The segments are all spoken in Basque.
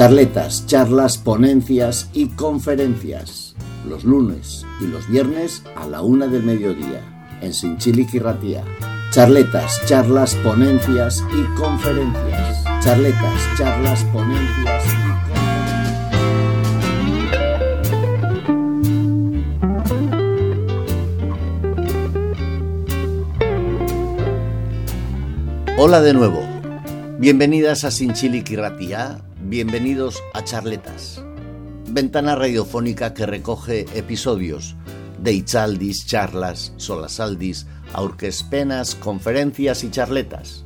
Charletas, charlas, ponencias y conferencias. Los lunes y los viernes a la una del mediodía en Sinchilic. Charletas, charlas, ponencias y conferencias. Charletas, charlas, ponencias y Hola de nuevo. Bienvenidas a Ratía. Bienvenidos a Charletas. Ventana radiofónica que recoge episodios de Ichaldis, charlas, solasaldis, aurquespenas, conferencias y charletas,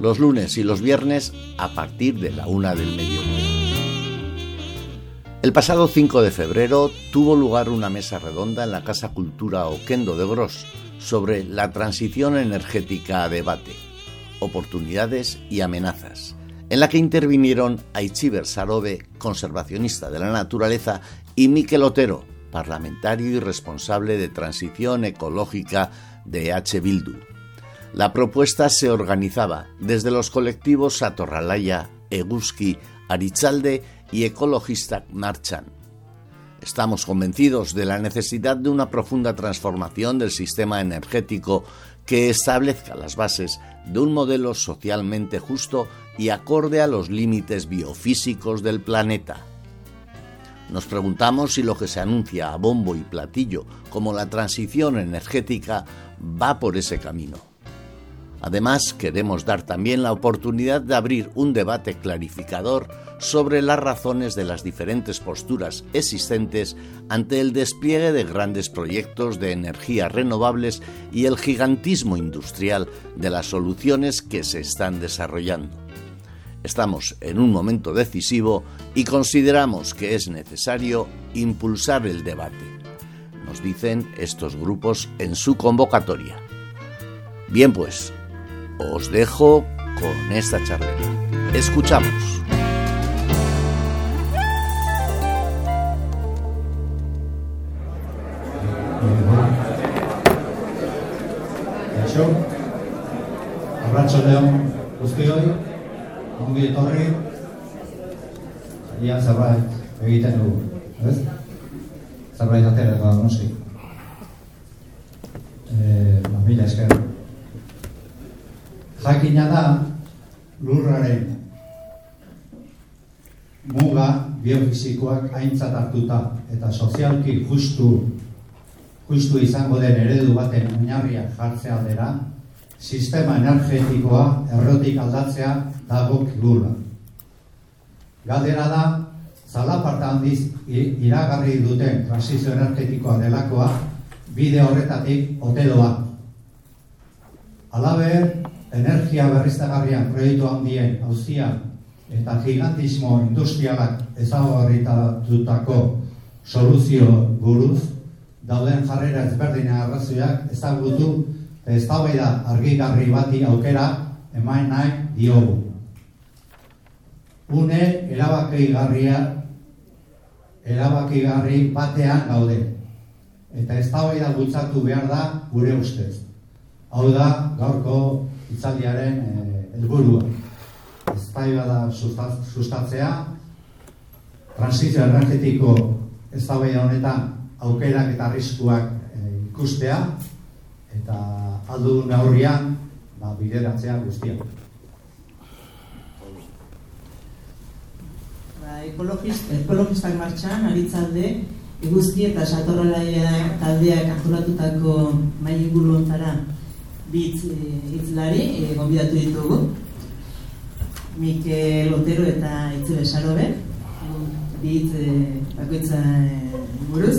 los lunes y los viernes a partir de la una del mediodía. El pasado 5 de febrero tuvo lugar una mesa redonda en la Casa Cultura Oquendo de Gros sobre la transición energética a debate, oportunidades y amenazas, en la que intervinieron Aichiber Sarobe, conservacionista de la naturaleza, y Miquel Otero, parlamentario y responsable de transición ecológica de H. Bildu. La propuesta se organizaba desde los colectivos Atorralaya, Eguski, Arichalde y Ecologista Marchan. Estamos convencidos de la necesidad de una profunda transformación del sistema energético que establezca las bases de un modelo socialmente justo y acorde a los límites biofísicos del planeta. Nos preguntamos si lo que se anuncia a bombo y platillo como la transición energética va por ese camino. Además, queremos dar también la oportunidad de abrir un debate clarificador sobre las razones de las diferentes posturas existentes ante el despliegue de grandes proyectos de energías renovables y el gigantismo industrial de las soluciones que se están desarrollando. Estamos en un momento decisivo y consideramos que es necesario impulsar el debate, nos dicen estos grupos en su convocatoria. Bien pues, os dejo con esta charleta. Escuchamos. ongi etorri ia zerbait egiten dugu, ez? Zerbait atera da noski. Eh, ba, mila esker. Jakina da lurraren muga biofizikoak aintzat hartuta eta sozialki justu justu izango den eredu baten oinarriak jartzea dela, sistema energetikoa errotik aldatzea dago kigula. Galdera da, zalaparta handiz iragarri duten transizio energetikoa delakoa bide horretatik otedoa. Alaber, energia berriztagarrian proiektu handien hauzia eta gigantismo industrialak ezagarritatutako soluzio buruz, dauden jarrera ezberdina arrazoiak ezagutu ez da argigarri bati aukera emain nahi diogu une erabakigarria erabakigarri batean gaude. Eta ez da bultzatu behar da gure ustez. Hau da gaurko itzaldiaren eh, helburua. Ez da sustatzea, transizio energetiko ez da honetan aukerak eta arriskuak eh, ikustea, eta aldu neurrian ba, bideratzea guztiak. ekologistak martxan, aritzalde, eguzki eta satorralaia taldeak antolatutako mai inguru ontara bitz e, itzlari e, gombidatu ditugu. Mikel Otero eta Itzibe Sarobe, bitz e, bakoitza e, buruz.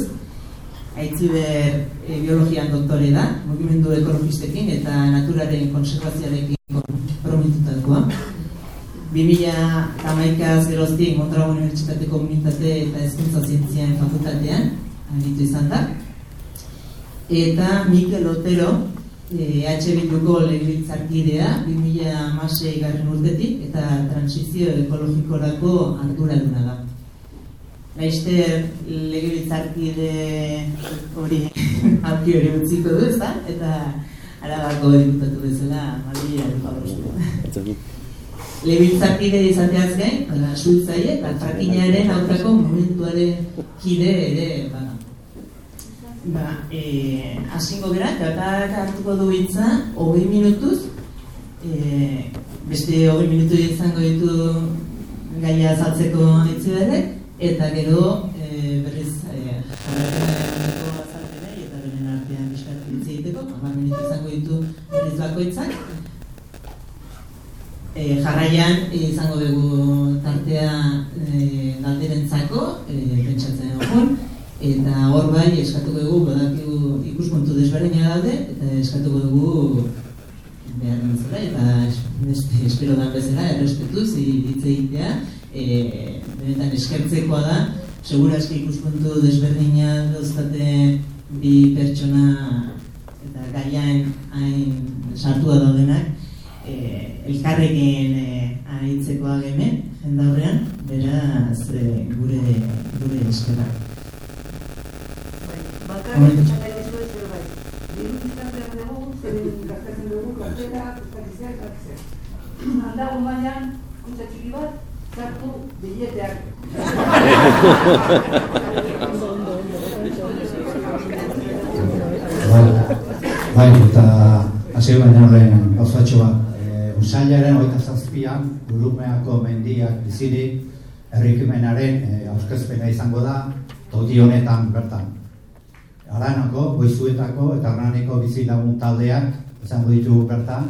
Aitziber e, biologian doktore da, mugimendu ekologistekin eta naturaren konservazioarekin promitutakoa. 2008az geroztik Montrao Unibertsitate Komunitate eta Ezkuntza Zientzien Fakultatean aritu izan da. Eta Mikel Otero, eh. Bilduko legibiltzarkidea, 2006 garren urtetik eta transizio ekologikorako ardura duna da. Laizter legibiltzarkide hori hauki hori utziko du, ez da? Eta arabako diputatu bezala, Maria Alfa lebiltzarkide izateaz gain, suiltzaile eta frakinaren aurkako momentuaren kide ere, bada. Ba, e, asingo gara, eta hartuko du hitza, hogei minutuz, e, beste hogei minutu izango ditu gaia azaltzeko ditzi bere, eta gero e, berriz e, jarrako azalpenei eta beren artean bizkat hitz egiteko, hamar minutu izango ditu berriz bakoitzak, E, jarraian e, izango dugu tartea e, galderentzako, e, pentsatzen dugun, eta hor bai eskatuko dugu, badakigu ikuspuntu desberdina daude, eta eskatuko dugu behar bezala, eta beste, espero da bezala, errespetuz, hitz egitea, e, benetan eskertzekoa da, seguraski ikuspuntu desberdina dauztate bi pertsona eta gaian hain sartua daudenak, eh, elkarrekin eh, ahitzeko agemen, jendaurrean, beraz eh, gure, gure eskera. Bakarrik, txakari ez dut zer bai. Diru bizkatzen dugu, zer gastatzen dugu, kostera, kostakizea, kakizea. Handago maian, kuntza txiki bat, zartu bileteak. Bai, eta hasi baina horren gauzatxo bat. E, Usailaren oita zazpian, Urumeako mendiak biziri, herrikimenaren e, aurkezpena izango da, toti honetan bertan. Aranako, goizuetako eta araneko bizi lagun taldeak izango ditugu bertan,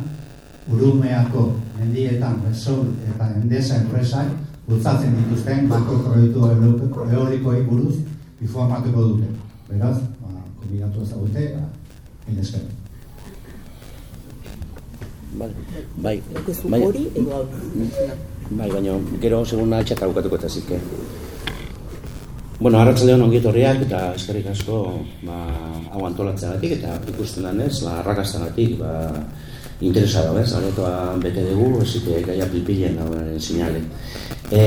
Urumeako mendietan Resol eta Endesa enpresak bultzatzen dituzten banko proiektu eolikoi buruz informatuko dute. Beraz, ba, konbidatu ezagute, ba, esker. Bai, bai, bai, bai, baina gero segun altxak aukatuko eta zik, Bueno, arratzaldeon ongi etorriak eta eskerrik asko ba, hau antolatzeagatik eta ikusten danez, ba, arrakastagatik, ba, interesa da, ez? Aretoa bete dugu, ez gaia pilpilen dagoen sinale. E,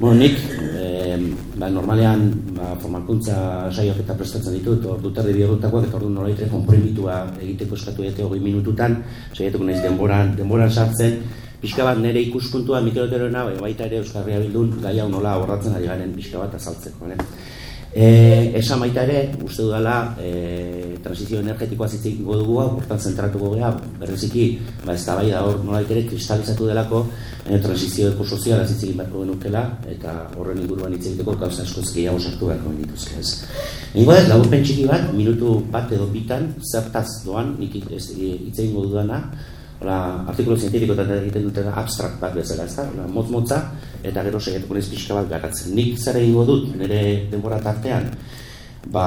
bueno, nik, e, ba, normalean ba, formakuntza saiok eta prestatzen ditut, ordu terdi bihurrutakoak eta ordu nolaitre konprimitua egiteko eskatu dute hogei minututan, saiatuko naiz denboran, denboran sartzen, pixka bat nire ikuspuntua Mikel Oteroena, bai, baita ere Euskal Herria Bildun gai hau nola horratzen ari garen pixka bat azaltzeko. Ne? E, esan baita ere, uste dudala, e, transizio energetikoa zitzik dugu hau, hortan zentratuko geha, berreziki, ba, ez da bai da hor nola ere kristalizatu delako, e, transizio eko soziala zitzik beharko genukela, eta horren inguruan hitz egiteko gauza askoz gehiago sartu beharko genituzke ez. Ningo ez, laburpen txiki bat, minutu bat edo bitan, zertaz doan, nik hitz egingo dudana, Hola, artikulu zientifiko eta egiten duten abstrakt bat bezala, ez da? Hola, motz-motza, eta gero segituko naiz pixka bat garatzen. Nik zer egingo dut, nire denbora tartean, ba,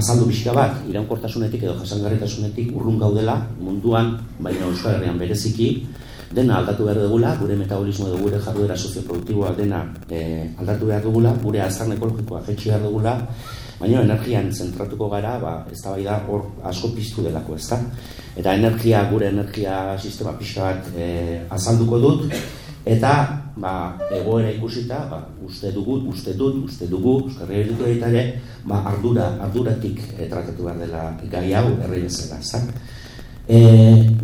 azaldu pixka bat, iraunkortasunetik edo jasangarritasunetik urrun gaudela, munduan, baina Euskal Herrian bereziki, dena aldatu behar dugula, gure metabolismo edo gure jarduera sozioproduktiboa dena e, aldatu behar dugula, gure azarn ekologikoa jetxi behar dugula, baina energian zentratuko gara, ba, ez da bai da hor asko piztu delako, ez da? Eta energia, gure energia sistema pixka bat e, azalduko dut, eta ba, egoera ikusita, ba, uste dugu, uste dut, uste dugu, Herria Bilduko baita ere, ba, ardura, arduratik e, tratatu behar dela gai hau, herri bezala, ez da? E,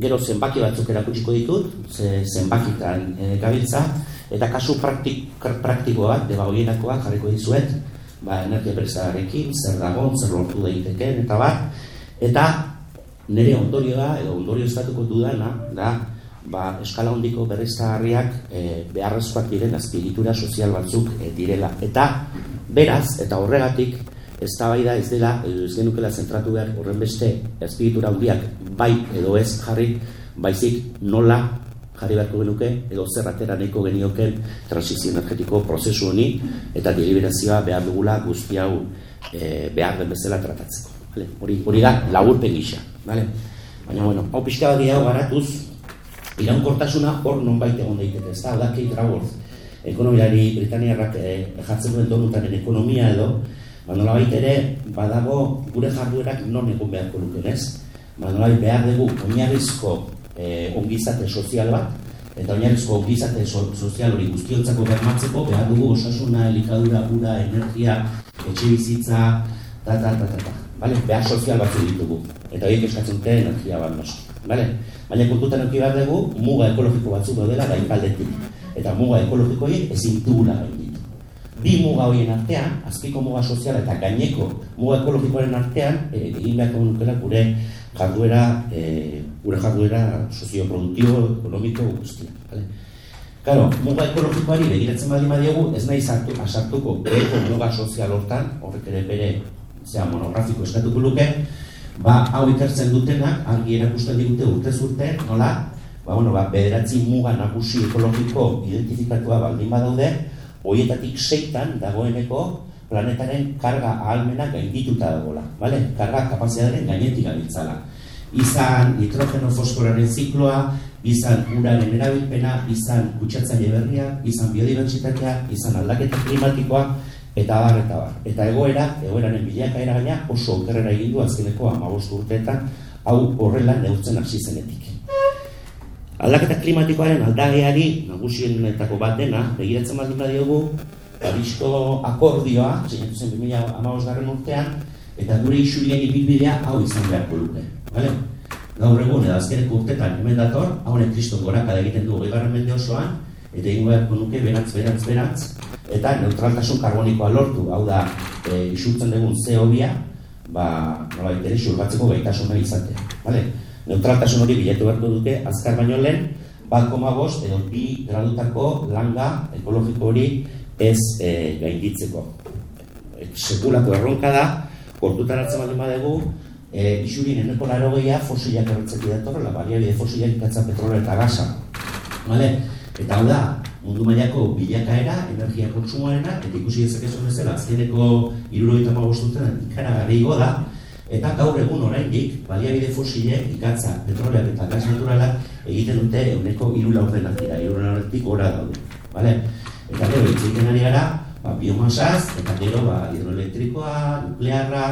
gero zenbaki batzuk erakutsiko ditut, ze, zenbakitan e, gabiltza, eta kasu praktik, praktiko bat, debagoienakoa jarriko dizuet, ba, energia berriztagarrekin, zer dago, zer lortu daiteken, eta bat, eta nire ondorioa, edo ondorio estatuko dudana, da, ba, eskala hondiko berriztagarriak e, beharrezkoak diren azpiegitura sozial batzuk e, direla. Eta beraz, eta horregatik, ez da ez dela, ez genukela zentratu behar horren beste azpiegitura handiak bai edo ez jarri, baizik nola jarri beharko genuke edo zer atera nahiko genioken transizio energetiko prozesu honi eta deliberazioa behar dugula guzti hau e, behar den bezala tratatzeko. Vale? Hori, hori da laburpen gisa. Vale? Baina, bueno, hau pixka bat gehiago garatuz, iraunkortasuna hor nonbait egon daiteke, ez da, da Kate Raworth, ekonomiari Britaniarrak e, jartzen duen donutaren ekonomia edo, ba, nolabait ere, badago gure jarduerak non egon beharko luken, ez? Ba, nolabait behar dugu oinarrizko e, ongizate sozial bat, eta oinarrizko ongizate so, sozial hori guztiontzako bermatzeko, behar dugu osasuna, elikadura, ura, energia, etxe bizitza, ta, ta, ta, ta, ta. Bale? Behar sozial batzu ditugu. Eta horiek eskatzen dute energia bat noski. Bale? Baina kontutan eduki behar dugu, muga ekologiko batzuk daudela gainkaldetik. Eta muga ekologiko horiek ezin dugula gainditu. Bi muga horien artean, azpiko muga soziala eta gaineko muga ekologikoaren artean, e, egin beharko nukela gure jarduera, e, gure jarduera sozioproduktibo, ekonomiko guztia. Bale? Claro, muga ekologikoari begiratzen baldin badiogu, ez nahi sartu, asartuko beheko muga sozial hortan, horrek ere bere, zera monografiko eskatuko luke, ba, hau ikertzen dutenak, argi erakusten digute urte, nola, ba, bueno, ba, bederatzi muga nagusi ekologiko identifikatua baldin badaude, horietatik seitan dagoeneko planetaren karga ahalmena gaindituta dagoela, vale? karga kapazitataren gainetik gabiltzala. Izan nitrogeno fosforaren zikloa, izan uraren erabilpena, izan kutsatzaile berria, izan biodibertsitatea, izan aldaketa klimatikoa, eta bar, eta bar. Eta egoera, egoeraren bilakaera gaina oso okerrera egin du azkeneko amabost urteetan, hau horrela neurtzen hasi zenetik. Aldaketa klimatikoaren aldageari, nagusienetako bat dena, begiratzen baldin badiogu, Parisko akordioa, sinatu zen 2008 garren urtean, eta gure isurien ibilbidea hau izan beharko luke. Vale? Gaur egun, edo azkeneko urtetan hemen dator, haunek kriston goraka egiten du garren mende osoan, eta egin beharko nuke berantz, berantz, berantz, eta neutraltasun karbonikoa lortu, hau da, e, isurtzen dugun CO2, ba, nola ere xurgatzeko gaitasuna izatea. Vale? Neutraltasun hori bilatu beharko dute, azkar baino lehen, bat koma bost, edo bi gradutako langa ekologiko hori ez e, gainditzeko. Sekulako erronka da, kontutan hartzen baldin badegu, e, isurien eneko laro gehiago fosilak erretzeki datorrela, baliabide fosilak ikatza petrola eta gasa. Vale? Eta hau da, mundu mailako bilakaera, energia kontsumoarena, eta ikusi ezakezun bezala, azkeneko irurogeita magostutzen ikara gari da, eta gaur egun oraindik baliabide fosilek ikatza, petroleak eta gas naturalak egiten dute euneko iru laurdenak dira, iru laurdenak gora daude. Vale? Eta gero, itziken ari gara, ba, biomasaz, eta gero, ba, hidroelektrikoa, nuklearra,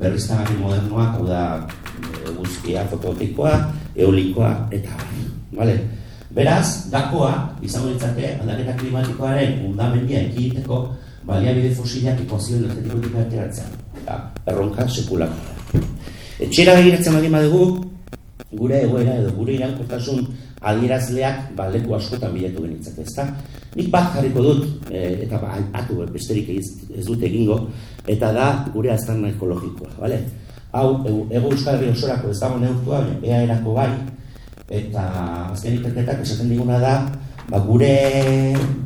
berriztagarri modernoak, hau da eguzkia fotovoltikoa, eolikoa eta vale. Beraz, dakoa, izango ditzake, aldaketa klimatikoaren fundamentia ekiteko baliabide fosilak ekuazio energetikotik ateratzen. Eta, erronka sekulako. Etxera begiratzen baldin badugu, gure egoera edo gure irankortasun adierazleak ba, askotan bilatu genitzak, ezta? Nik bat jarriko dut, e, eta ba, atu besterik ez, dut egingo, eta da gure aztarna ekologikoa, bale? Hau, ego euskal herri osorako ez dago neurtua, ea erako bai, eta azken ikerketak esaten diguna da, ba, gure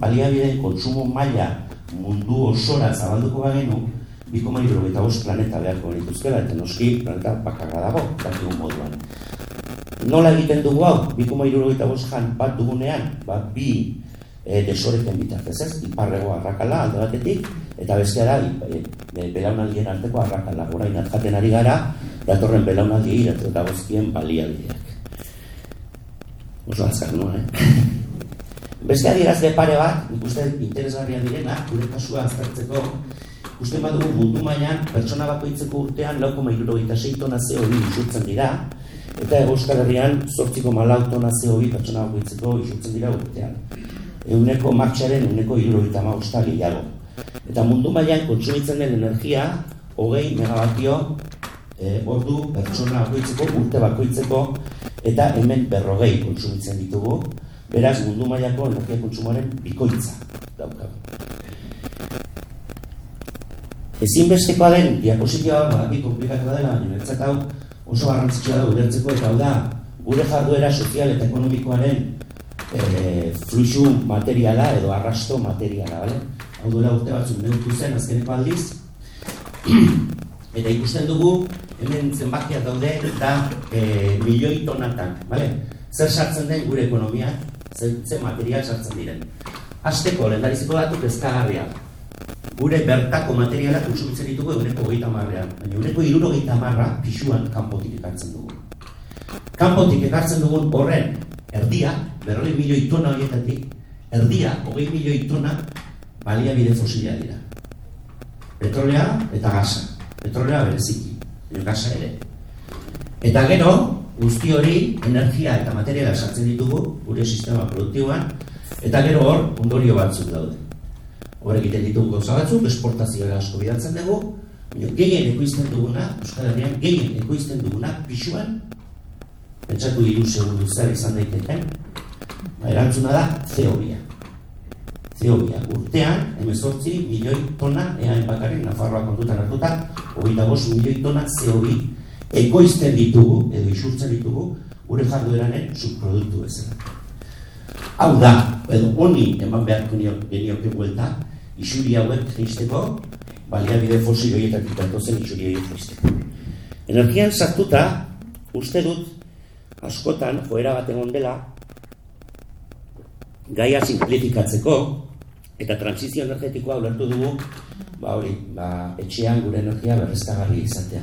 baliabideen kontsumo maila mundu osora zabalduko bagenu, biko mairu eta planeta beharko genituzkela, eta noski planeta bakarra dago, dakigun moduan. Nola egiten dugu hau, eta jan bat dugunean, ba, bi e, desoreten bitartez ez, iparrego arrakala alde batetik, eta bestea da, e, belaunaldien arteko arrakala, orain atjaten ari gara, datorren belaunaldi iratu eta gozkien balialdiak. Oso azkar noa, eh? Beste adierazle pare bat, nik uste interesgarria direna, gure kasua aztertzeko, uste badugu mundu mailan pertsona bakoitzeko urtean lauko mailuro eta sei tona CO2 isurtzen dira, eta Euskal Herrian zortziko malau tona CO2 pertsona bakoitzeko isurtzen dira urtean euneko martxaren euneko irurogita maosta gehiago. Eta mundu mailan kontsumitzen den energia, hogei megabatio e, ordu pertsona bakoitzeko, urte bakoitzeko, eta hemen berrogei kontsumitzen ditugu, beraz mundu mailako energia kontsumoaren bikoitza daukagu. Ezinbestekoa den diapositioa, badaki komplikatu dela, baina hau oso garrantzitsua da ulertzeko eta hau da gure jarduera sozial eta ekonomikoaren e, fluxu materiala edo arrasto materiala, bale? Hau duela urte batzuk neurtu zen azkeneko aldiz. eta ikusten dugu, hemen zenbakia daude eta e, milioi tonatan, bale? Zer sartzen den gure ekonomia, zer, zer material sartzen diren. Azteko, lehendariziko datu bezkagarria. Gure bertako materiala kontsumitzen ditugu eguneko gehieta marrean. Baina eguneko iruro gehieta marra pixuan kanpotik ekartzen dugu. Kanpotik ekartzen dugun horren erdia, berroi milioi tona horietatik, erdia, hogei milioi tona, baliabide fosila dira. Petrolea eta gasa. Petrolea bereziki, eta gasa ere. Eta gero, guzti hori, energia eta materiala sartzen ditugu, gure sistema produktiboan, eta gero hor, ondorio batzuk daude. Hor egiten ditugu gauza batzuk, esportazioa asko bidaltzen dugu, Baina gehien ekoizten duguna, Euskal Herrian, gehien ekoizten duguna pixuan, pentsatu hiru segundu zer izan daiteken, ba, erantzuna da zeobia. Zeobia. Urtean, emezortzi milioi tona, eaen bakarrik, Nafarroa kontutan hartuta, hogeita bost milioi tona zeobi ekoizten ditugu, edo isurtzen ditugu, gure jardueranen subproduktu bezala. Hau da, edo honi eman beharko genioke buelta, isuri hauek jeisteko, baliabide fosil horietatik datozen isuri horiek jeisteko. Energian sartuta, uste dut, askotan, joera bat egon dela, gaia simplifikatzeko, eta transizio energetikoa ulertu dugu, ba hori, ba, etxean gure energia berreztagarri izatea.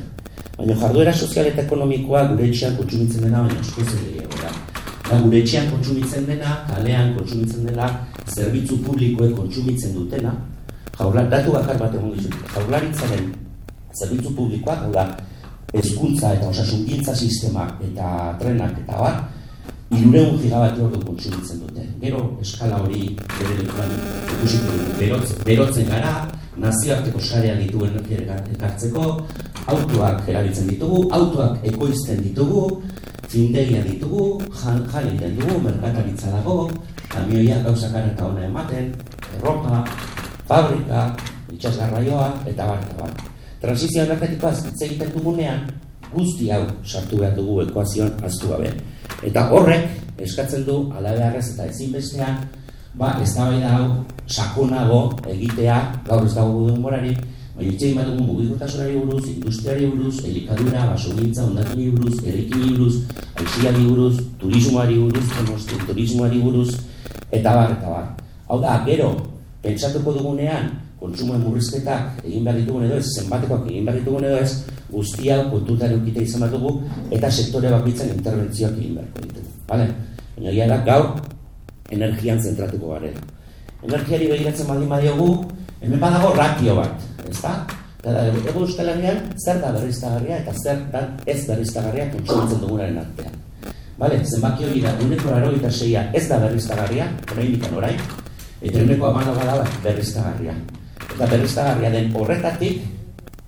Baina jarduera sozial eta ekonomikoa gure etxean kontsumitzen dena, baina asko zer da. Gure etxean kontsumitzen dena, kalean kontsumitzen dela, zerbitzu publikoek kontsumitzen dutena, jaurlar, datu bakar bat egon dizut, jaurlaritzaren zerbitzu publikoak, hau da, ezkuntza eta osasun sistema eta trenak eta bat, irureun gigabat ordu kontsumitzen dute. Gero, eskala hori bere lekuan ikusiko dugu, berotzen gara, nazioarteko sarea ditu energia ekartzeko, autoak erabiltzen ditugu, autoak ekoizten ditugu, findegia ditugu, jan, jan dugu, merkataritza dago, kamioia gauzak eta hona ematen, erropa, fabrika, itxasgarraioa, eta bar, eta bar. Transizio energetikoa hitz egiten dugunean, guzti hau sartu behar dugu ekuazioan aztu gabe. Eta horrek eskatzen du alabearrez eta ezinbestean, ba, ez da hau sakonago egitea, gaur ez dago gudun morari, baina itxegin bat dugu mugikotasunari buruz, industriari buruz, elikadura, basogintza, ondakini buruz, erekini buruz, aixiari buruz, turismoari buruz, turismoari buruz, eta bar, eta bar. Hau da, gero, pentsatuko dugunean, kontsumoen murrizketak egin behar ditugun edo ez, zenbatekoak egin behar ditugun edo ez, guztia kontutan eukite izan bat dugu, eta sektore bakitzen interbentzioak egin behar ditugu. Vale? Baina da, gaur, energian zentratuko garen. Energiari begiratzen baldin badiogu, hemen badago ratio bat, ez da? Ego euskal zer da berriztagarria eta zer da ez berriztagarria kontsumitzen dugunaren artean. Vale, zenbaki hori da, uneko laro seia ez da berriztagarria, orain orain, eta uneko amano gara berriztagarria. Eta berriztagarria den horretatik,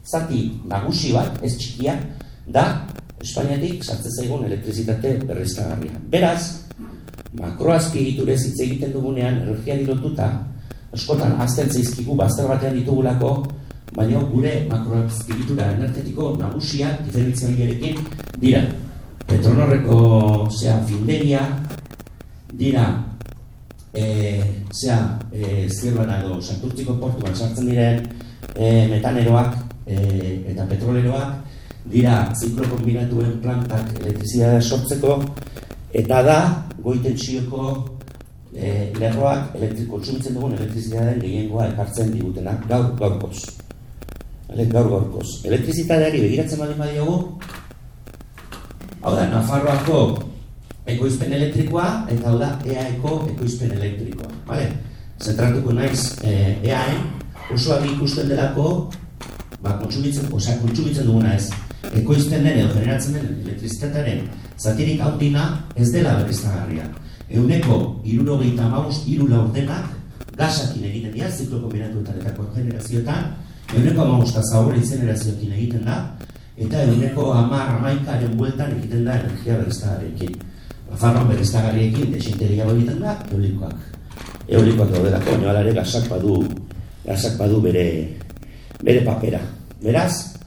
zati nagusi bat, ez txikia, da Espainiatik sartzen zaigun elektrizitate berriztagarria. Beraz, makroazpiegiturez hitz egiten dugunean energia dilotuta, askotan azten zaizkigu bazter batean ditugulako, baina gure makroazpiegitura energetiko nagusia diferentzialiarekin dira. Petronorreko zea finderia, dira e, zea e, zirban santurtziko portuan sartzen diren e, metaneroak e, eta petroleroak dira ziklo kombinatuen plantak elektrizidadea sortzeko eta da goiten txioko e, lerroak elektrik, kontsumitzen dugun elektrizitatearen gehiengoa ekartzen digutena gaur gaurkoz. Ele, gaur gaurkoz. Elektrizitateari begiratzen bali badiogu hau da, Nafarroako ekoizpen elektrikoa eta hau da, EAeko ekoizpen elektrikoa. Vale? Zentratuko naiz e, EAen osoa ikusten delako ba, kontsumitzen, oza, kontsumitzen duguna ez, ekoizten den edo generatzen den elektrizitatearen zatirik haundina ez dela berriztagarria. Euneko irurogeita maus irula ordenak gasakin egiten dira, ziklo kombinatuetan eta generazioetan, euneko amaus eta zaur generazioekin egiten da, eta euneko amar amaikaren bueltan egiten da energia berriztagarriekin. Farron berriztagarriekin desinteria egiten da, eolikoak. Eolikoak daudelako, baina alare gasak badu, gasak badu bere, bere papera. Beraz,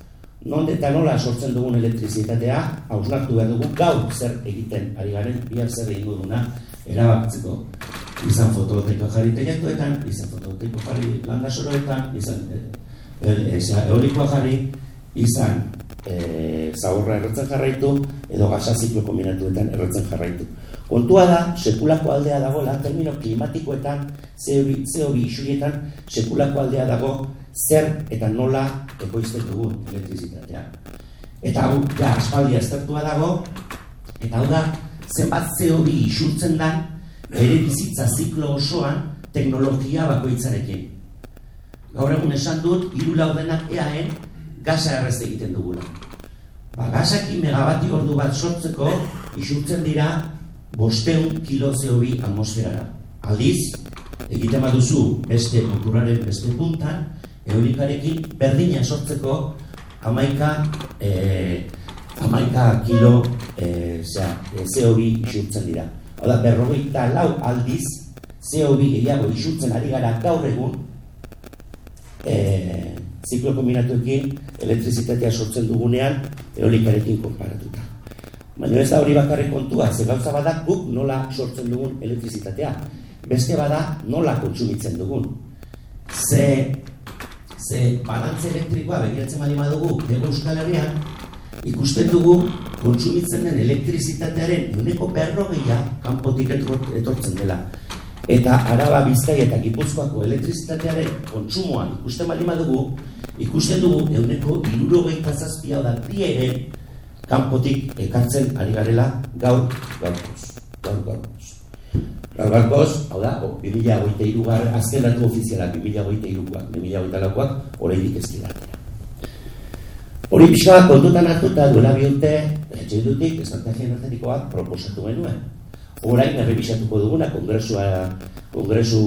non eta nola sortzen dugun elektrizitatea, hausnartu behar dugu gaur zer egiten ari garen, bihar zer egin duguna erabakitzeko. Izan fotovoltaiko jarri teñatuetan, izan fotovoltaiko jarri landasoroetan, izan e, e, eolikoa jarri, izan e, zaurra erretzen jarraitu, edo gasa ziklo kombinatuetan erretzen jarraitu. Kontua da, sekulako aldea dago, lan termino klimatikoetan, CO2 isurietan, sekulako aldea dago, zer eta nola ekoizten dugun elektrizitatea. Eta hau, ja, aspaldia eztertua dago, eta hau da, zenbat CO2 isurtzen da, ere bizitza ziklo osoan teknologia bakoitzarekin. Gaur egun esan dut, hiru laudenak eaen gaza errez egiten dugula. Ba, gazaki megabati ordu bat sortzeko isurtzen dira bosteun kilo CO2 atmosferara. Aldiz, egiten baduzu beste kulturaren beste puntan, eolikarekin berdina sortzeko amaika, e, amaika kilo e, zera, e, CO2 isurtzen dira. Hau da, berrogeita lau aldiz CO2 gehiago isurtzen ari gara gaur egun e, ziklo kombinatuekin elektrizitatea sortzen dugunean eolikarekin konparatuta. Baina ez da hori bakarrik kontua, ze gauza bada guk nola sortzen dugun elektrizitatea. Beste bada nola kontsumitzen dugun. Ze, ze balantze elektrikoa begiratzen bali badugu Ego Euskal Herrian, ikusten dugu kontsumitzen den elektrizitatearen uneko berrogeia kanpotik etor- etortzen dela. Eta Araba, Bizkai eta Gipuzkoako elektrizitatearen kontsumoa ikusten bali badugu, ikusten dugu euneko irurogeita zazpia da ere kanpotik ekartzen ari garela gaur gaurkoz. Gaur gaurkoz. Gaur gaurkoz, hau da, o, 2008 gar, azken datu ofizialak 2008koak, 2008koak, oraindik ez dira. Hori pixka bat kontutan hartuta duela bi urte, etxe dutik, estrategia energetikoak proposatu genuen. Orain errebisatuko duguna, kongresua, kongresu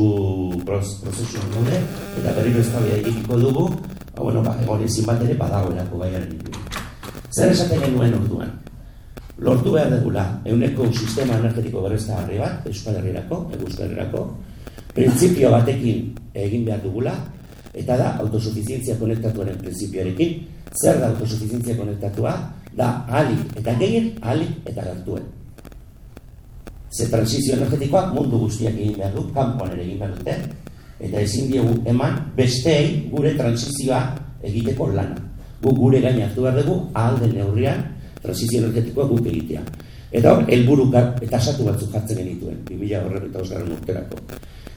prozesuan gaude, eta berriro eztabaida egiteko dugu, ba, bueno, ba, egon ezin bat ere badagoelako gaiaren inguruan. Zer esaten genuen orduan? Lortu behar dugula, euneko sistema energetiko berreztagarri bat, Euskal Herrirako, Euskal Herrirako, printzipio batekin egin behar dugula, eta da autosuficientzia konektatuaren printzipioarekin, zer da autosuficientzia konektatua? Da alik eta gehien, alik eta gertuen. Ze transizio energetikoak mundu guztiak egin behar du, kanpoan ere egin behar dute, eta ezin diegu eman besteei gure transizioa egiteko lana. Gu gure gain hartu behar dugu, ahal den neurrian, transizio energetikoa guk egitea. Eta hor, helburu eta asatu batzuk jartzen genituen, 2000 horren eta osgarren urterako.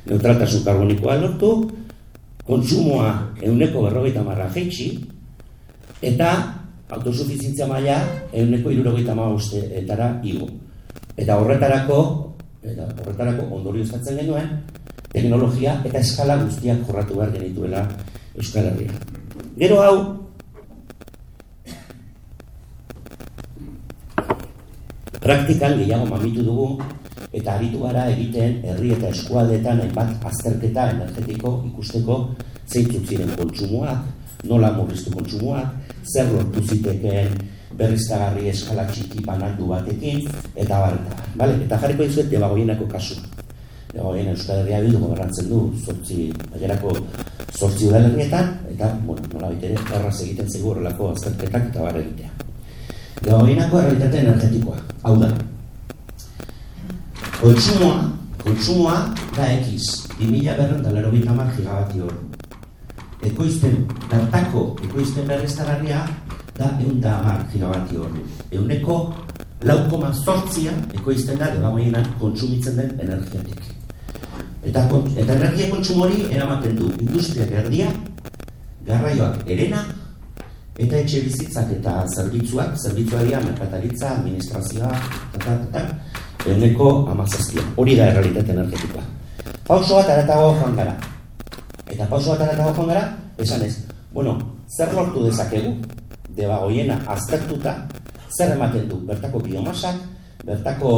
Neutraltasun karbonikoa lortu, kontsumoa euneko berrogeita marra jeitsi, eta autosuficientzia maila euneko irurogeita etara igo. Eta horretarako, eta horretarako ondorio eskatzen genuen, teknologia eta eskala guztiak jorratu behar genituela Euskal Herria. Gero hau, praktikan gehiago mamitu dugu eta aritu gara egiten herri eta eskualdetan hainbat azterketa energetiko ikusteko zeintzuk ziren kontsumoak, nola murriztu kontsumoak, zer lortu zitekeen berriztagarri eskala txiki banatu batekin, eta bar, eta bar. Vale? Eta jarriko dizuet debagoienako kasua. Debagoien Euskal Herria bildu gobernatzen du, zortzi, baiarako zortzi udalerrietan, eta, bueno, nola ere, erraz egiten zego horrelako azterketak eta bar egitea. Debagoienako errealitate energetikoa, hau da, Kontsumoa, kontsumoa da X, 2000 berren da lero mar gigabati hor. Ekoizten, bertako ekoizten berreztagarria da egun da amar gigabati hor. Euneko lau koma zortzia ekoizten da debagoienan kontsumitzen den energiatik. Eta, eta energia kontsumo hori eramaten du industriak erdia, garraioak erena, eta etxe bizitzak eta zerbitzuak, zerbitzuaria, merkataritza, administrazioa, eta, eta, euneko amazazpia. Hori da errealitate energetikoa. Pauso bat aratago joan gara. Eta pauso bat aratago joan gara, esan ez, bueno, zer lortu dezakegu, debagoiena aztertuta, zer ematen du, bertako biomasak, bertako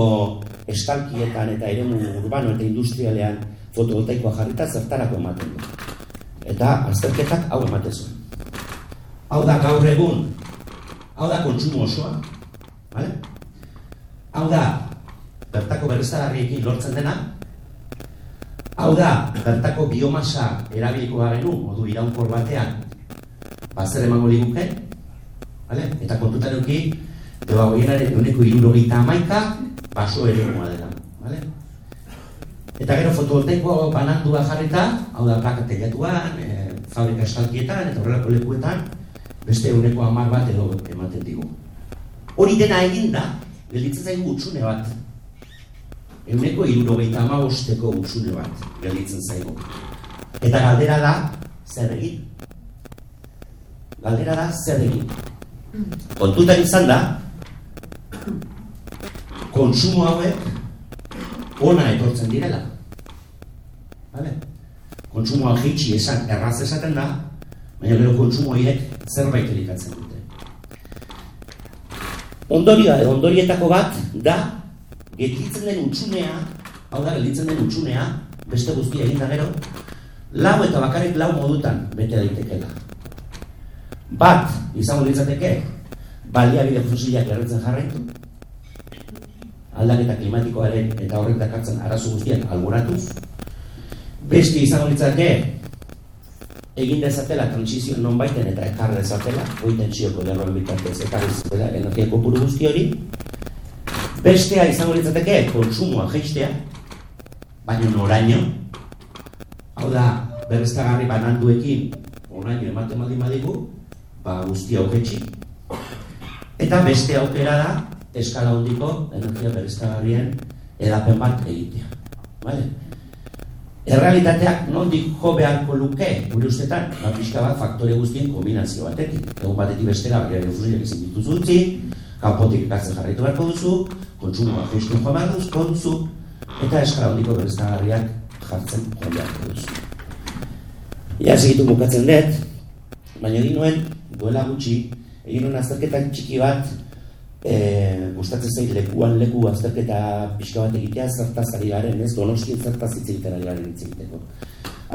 eskalkietan eta eremu urbano eta industrialean fotovoltaikoa jarrita zertarako ematen du. Eta azterketak hau ematen zuen. Hau da gaur egun, hau da kontsumo osoa, vale? Hau da, bertako berriztagarriekin lortzen dena, hau da, bertako biomasa erabiliko bagenu, modu iraunkor batean, bazer emango liguke, vale? eta kontutan eduki, deba hoienaren uneko irurogeita amaika, baso ere dela. Vale? Eta gero fotovoltaikoa banandua jarrita, hau da plaka teilatuan, e, fabrika eskalkietan, eta horrelako lekuetan, beste uneko hamar bat edo ematen digu. Hori dena eginda, gelditzen zaigu utxune bat. Euneko irurogeita amabosteko utxune bat gelditzen zaigu. Eta galdera da, zer egin? Galdera da, zer egin? Kontutan izan da, konsumo hauek ona etortzen direla. Vale? Kontsumoa jeitsi esan, erraz esaten da, baina gero kontsumo horiek zerbait elikatzen dute. Ondorioa ondorietako bat da gelditzen den utxunea, hau da gelditzen den utxunea, beste guztia egin gero, lau eta bakarrik lau modutan bete daitekeela. Bat, izango litzateke, baliabide fosilak erretzen jarraitu, aldaketa klimatikoaren eta horrek dakartzen arazo guztiak alboratuz. Beste izango litzateke, egin dezatela transizio non baiten eta ekar dezatela, hoi tentsioko lerroen bitartez ekar dezatela energia kopuru guzti hori. Bestea izango litzateke konsumoa jeistea, baina noraino, hau da, berreztagarri bananduekin, oraino ematen badi madigu, ba guzti auketxi. Eta beste aukera da, eskala hondiko energia berreztagarrien edapen bat egitea. Vale? Errealitateak nondik jo beharko luke, gure ustetan, ba, pixka bat faktore guztien kombinazio batekin. Egun batetik bestera, baina fusilak ezin dituzu utzi, kanpotik ikatzen jarraitu beharko duzu, kontsumoa geistuen joan behar duzu, eta eskala hondiko bereztagarriak jartzen joan beharko duzu. Ia segitu bukatzen dut, baina egin nuen, duela gutxi, egin nuen azterketan txiki bat, e, gustatzen zait lekuan leku azterketa pixka bat egitea zertaz ari garen, ez donostin zertaz hitz egiten ari garen hitz egiteko.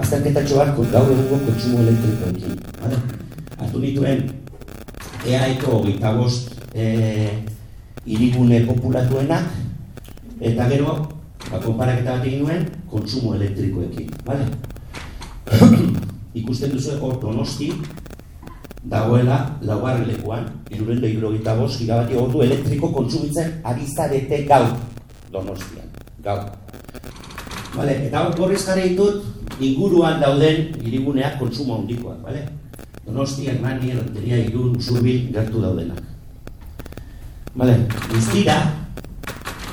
Azterketa txoak gaur egungo kontsumo elektrikoekin. Vale? Artu nituen EAeko gita bost e, irigune populatuenak eta gero ba, konparaketa bat egin nuen kontsumo elektrikoekin. Vale? Ikusten duzu hor donosti dagoela laugarren lekuan, iruren da irurogita bost gigabati ordu elektriko kontsumitzen ari zarete gau donostian, gau. Vale, eta hor gorriz jare ditut, inguruan dauden iriguneak kontsumo handikoak, vale? Donostian, mani, eroteria, irun, zurbil, gertu daudenak. Vale, guztira,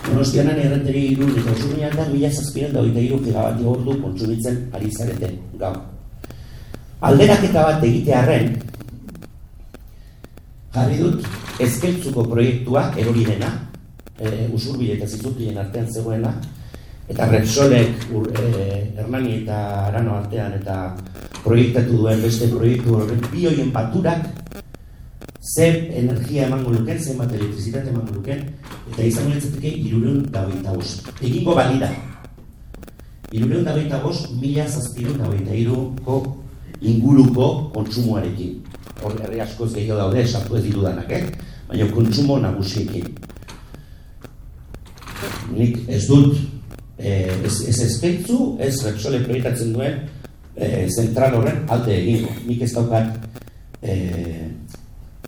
Donostian nani errenteri irun eta zurbilan da, mila zazpiren dagoita iru gigabati ordu kontsumitzen ari zarete gau. Alderaketa bat egitearen, jarri dut ezkeltzuko proiektua erori dena, e, usurbil eta zizupien artean zegoena, eta Repsolek ur, e, Hernani eta Arano artean eta proiektatu duen beste proiektu horrek bioien baturak zer energia emango luken, zer bat elektrizitate emango luken, eta izan nintzateke irureun da baita bost. Egingo balida. Irureun da baita bost, mila zazpirun da baita iruko inguruko kontsumoarekin hor herri askoz gehiago daude, esartu ez dirudanak, eh? baina kontsumo nagusiekin. Nik ez dut, eh, ez, ez ezkeitzu, ez Repsole proiektatzen duen eh, zentral horren alde egingo. Nik ez daukat eh,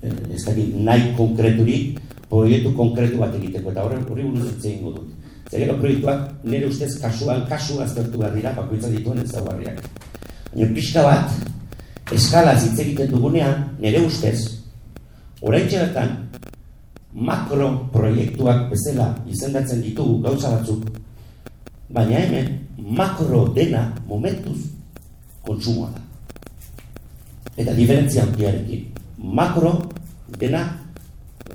ez dakit nahi konkreturik, proiektu konkretu bat egiteko, eta horren hori buruz ez egingo dut. Zer proiektuak nire ustez kasuan, kasu aztertu behar dira, bakoitza dituen ez daugarriak. Baina pixka bat, eskala hitz egiten dugunean, nire ustez, orain txertan, makro proiektuak bezala izendatzen ditugu gauza batzuk, baina hemen makro dena momentuz kontsumoa da. Eta diferentzia handiarekin. Makro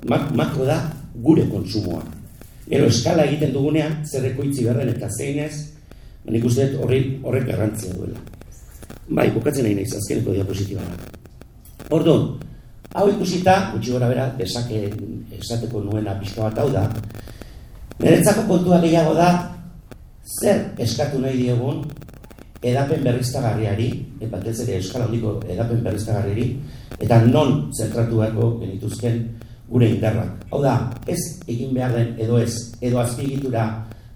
mak, makro da gure kontsumoa. Gero eskala egiten dugunean, zerreko itzi berren eta zeinez, nik uste horrek garrantzia duela. Bai, bukatzen nahi nahiz, azkeneko diapositiba. Orduan, hau ikusita, gutxi gora bera, desake esateko nuena pixka bat hau da, niretzako kontua gehiago da, zer eskatu nahi diegun edapen berriztagarriari, batez ere eskala handiko edapen berriztagarriari, eta non zentratu beharko genituzken gure indarrak. Hau da, ez egin behar den edo ez, edo azpigitura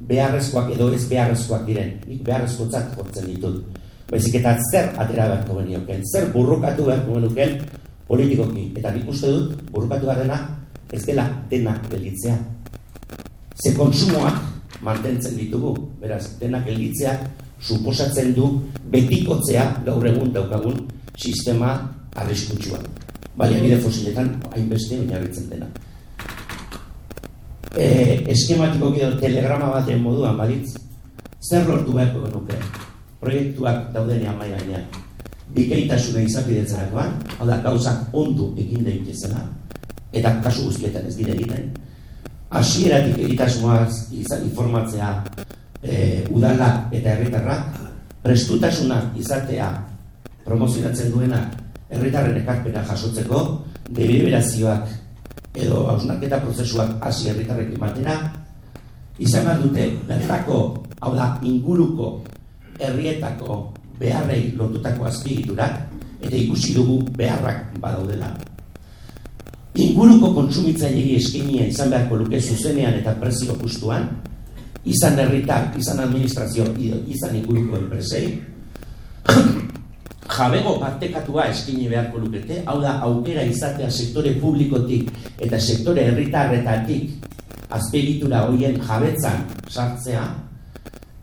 beharrezkoak edo ez beharrezkoak diren, nik beharrezkotzat jortzen ditut. Baizik eta zer atera beharko genioken, zer burrukatu beharko genuken politikoki. Eta nik uste dut, burrukatu garena ez dela denak gelditzea. Ze kontsumoak mantentzen ditugu, beraz, denak gelditzea suposatzen du betikotzea gaur egun daukagun sistema arriskutsua. Baina bide fosiletan hainbeste oinarritzen dena. E, eskematiko gido telegrama baten moduan balitz, zer lortu beharko genuke? proiektuak daudenean mai gainean. Bikeitasuna izapidetzerakoan, hau da, gauzak ondo egin daitezena, eta kasu guztietan ez dire egiten. Hasieratik egitasmoaz izan informatzea e, udalak eta herritarrak, prestutasuna izatea promozionatzen duena herritarren ekarpena jasotzeko, deliberazioak edo hausnarketa prozesuak hasi herritarrek ematera, izan dute bertako, hau da, inguruko herrietako beharrei lotutako azpigiturak eta ikusi dugu beharrak badaudela. Inguruko kontsumitzailei eskenia izan beharko luke zuzenean eta prezio justuan, izan herritar, izan administrazio, izan inguruko enpresei, jabego partekatua eskini beharko lukete, hau da aukera izatea sektore publikotik eta sektore herritarretatik azpegitura horien jabetzan sartzea,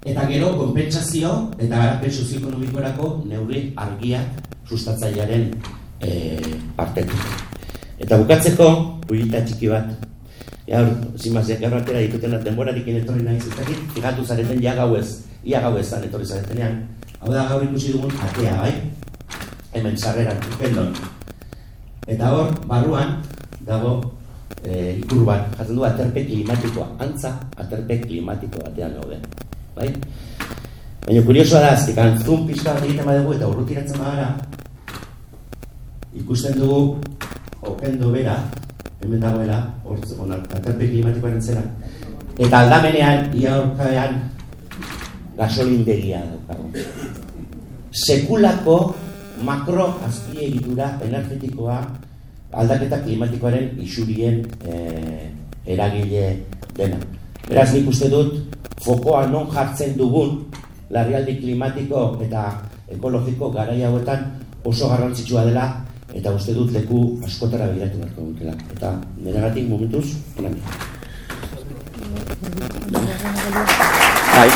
eta gero konpentsazio eta garapen sozioekonomikorako neurri argiak sustatzailearen e, partetik. Eta bukatzeko, builita txiki bat, Gaur, zimaz, gaur atera dituten denborarik etorri nahi zitzakit, figatu zareten ja gau ez, ia gau ez etorri zaretenean. Hau da gaur ikusi dugun atea, bai? Hemen sarreran, pendon. Eta hor, barruan, dago e, ikur bat, jaten du aterpe klimatikoa, antza aterpe klimatiko batean gaude. Bai? Baina kuriosoa da, aztik, antzun pixka bat egiten badugu eta urrutiratzen bagara, ikusten dugu okendo bera, hemen dagoela, hortz, onar, aterpe klimatikoaren zera. Eta aldamenean, ia horkaean, gasolindegia daukago. Sekulako makro azpiegitura energetikoa aldaketa klimatikoaren isurien e, eragile dena. Beraz, nik uste dut, fokoa non jartzen dugun, larrialdi klimatiko eta ekologiko garai hauetan oso garrantzitsua dela eta uste dut leku askotara begiratu beharko dutela. Eta gatik momentuz, onan. Bai,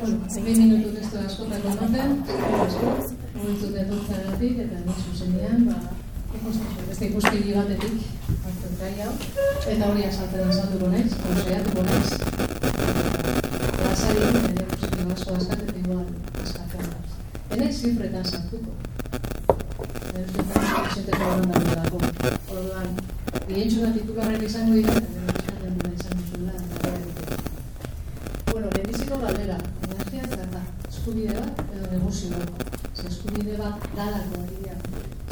Bueno, minutu testu askotako noten, momentu detortzagatik eta nik zuzenean, ba, beste ikuspegi batetik, hartzen gai hau, eta hori asaltzen azaltuko naiz, konseatuko naiz, lasai nire positibo asko askatzen igual askatzen da. Henek zifretan sartuko. Nire zifretan esenteko horren da dago. Orduan, gehientxuna titularren izango dira, eta nire eskatzen dira izan duzula. Bueno, lehenbiziko galdera, energia zer da, eskubide bat edo negozio bat. Eskubide bat dalako dira,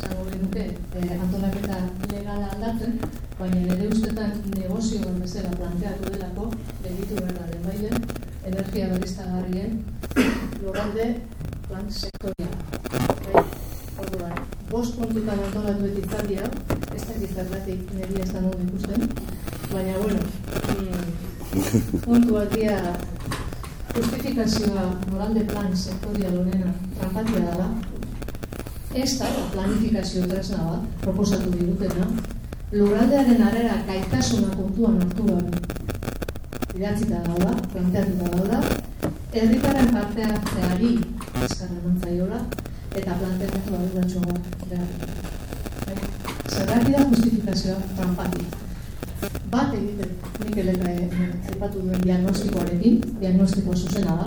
zango genuke, eh, antolaketa legala aldatzen, baina nire ustetan negozio bat bezala planteatu delako, begitu behar da den bailen, energia berriztagarrien lurralde plan sektoria. Bai? Orduan, bost puntutan antolatu ez hitzaldi hau, ez da zergatik niri ez da non ikusten, baina bueno, mm, puntua dia justifikazioa moralde plan sektoria lonena trampatia dela, ez da planifikazio tresna bat, proposatu digutena, lurraldearen arera gaitasuna kontuan hartu idatzita dauda, planteatuta dauda, herritaren parte hartzeari eskarra mantzaiola, eta planteatu aduratxo bat behar. Bai? Zerraki da justifikazioa trampati. Bat egiten, nik eleka zepatu duen diagnostikoarekin, diagnostiko zuzena da,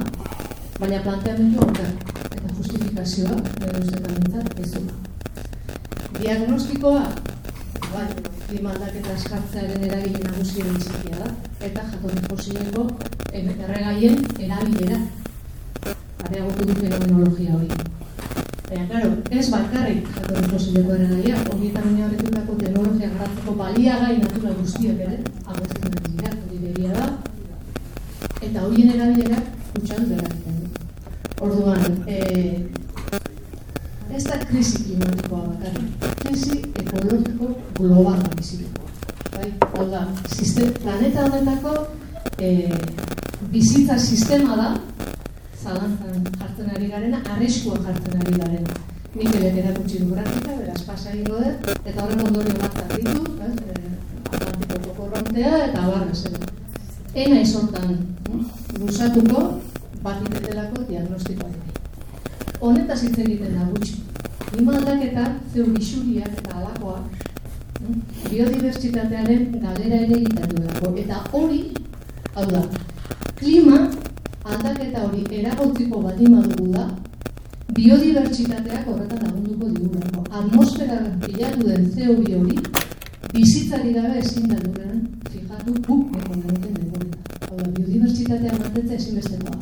baina planteamendu horren, eta justifikazioa, nire ustetan nintzat, ez du. Diagnostikoa, bai, klima aldaketa eskartzearen eragile nagusia ditzikia da, eta jatorri fosileko erregaien erabilera areagotu du fenomenologia hori. Baina, claro, ez bakarrik jatorri fosileko erregaia, horietan horretutako teknologia garatzeko baliagai natura guztiak ere, abesten dira, hori begia da, eta horien erabilera kutsan dira Orduan, eh, ez da krisi klimatikoa bakarrik, krisi ekologiko globala bizitako. Bai? Hau da, sistem, planeta honetako e, bizitza sistema da, zalantzan jartzen ari garena, arriskua jartzen ari garena. Mikelek erakutsi du grafika, beraz pasa egingo dut, eta horren ondorio bat ditu, eh, Atlantiko korrontea eta barra zen. Ena izortan, gusatuko, bat itetelako diagnostikoa. Honetaz hitz egiten da gutxi. Klima aldaketa, zeu bisuriak eta alakoak, biodibertsitatearen galera ere egiten duelako. Eta hori, hau da, klima aldaketa hori eragotziko baldin badugu da, biodibertsitateak horretan lagunduko digulako. Atmosfera bilatu den CO2 hori, bizitzari gabe ezin da duren, fijatu, guk ekon egiten dugu. Hau da, biodibertsitatea mantetza ezinbestekoa.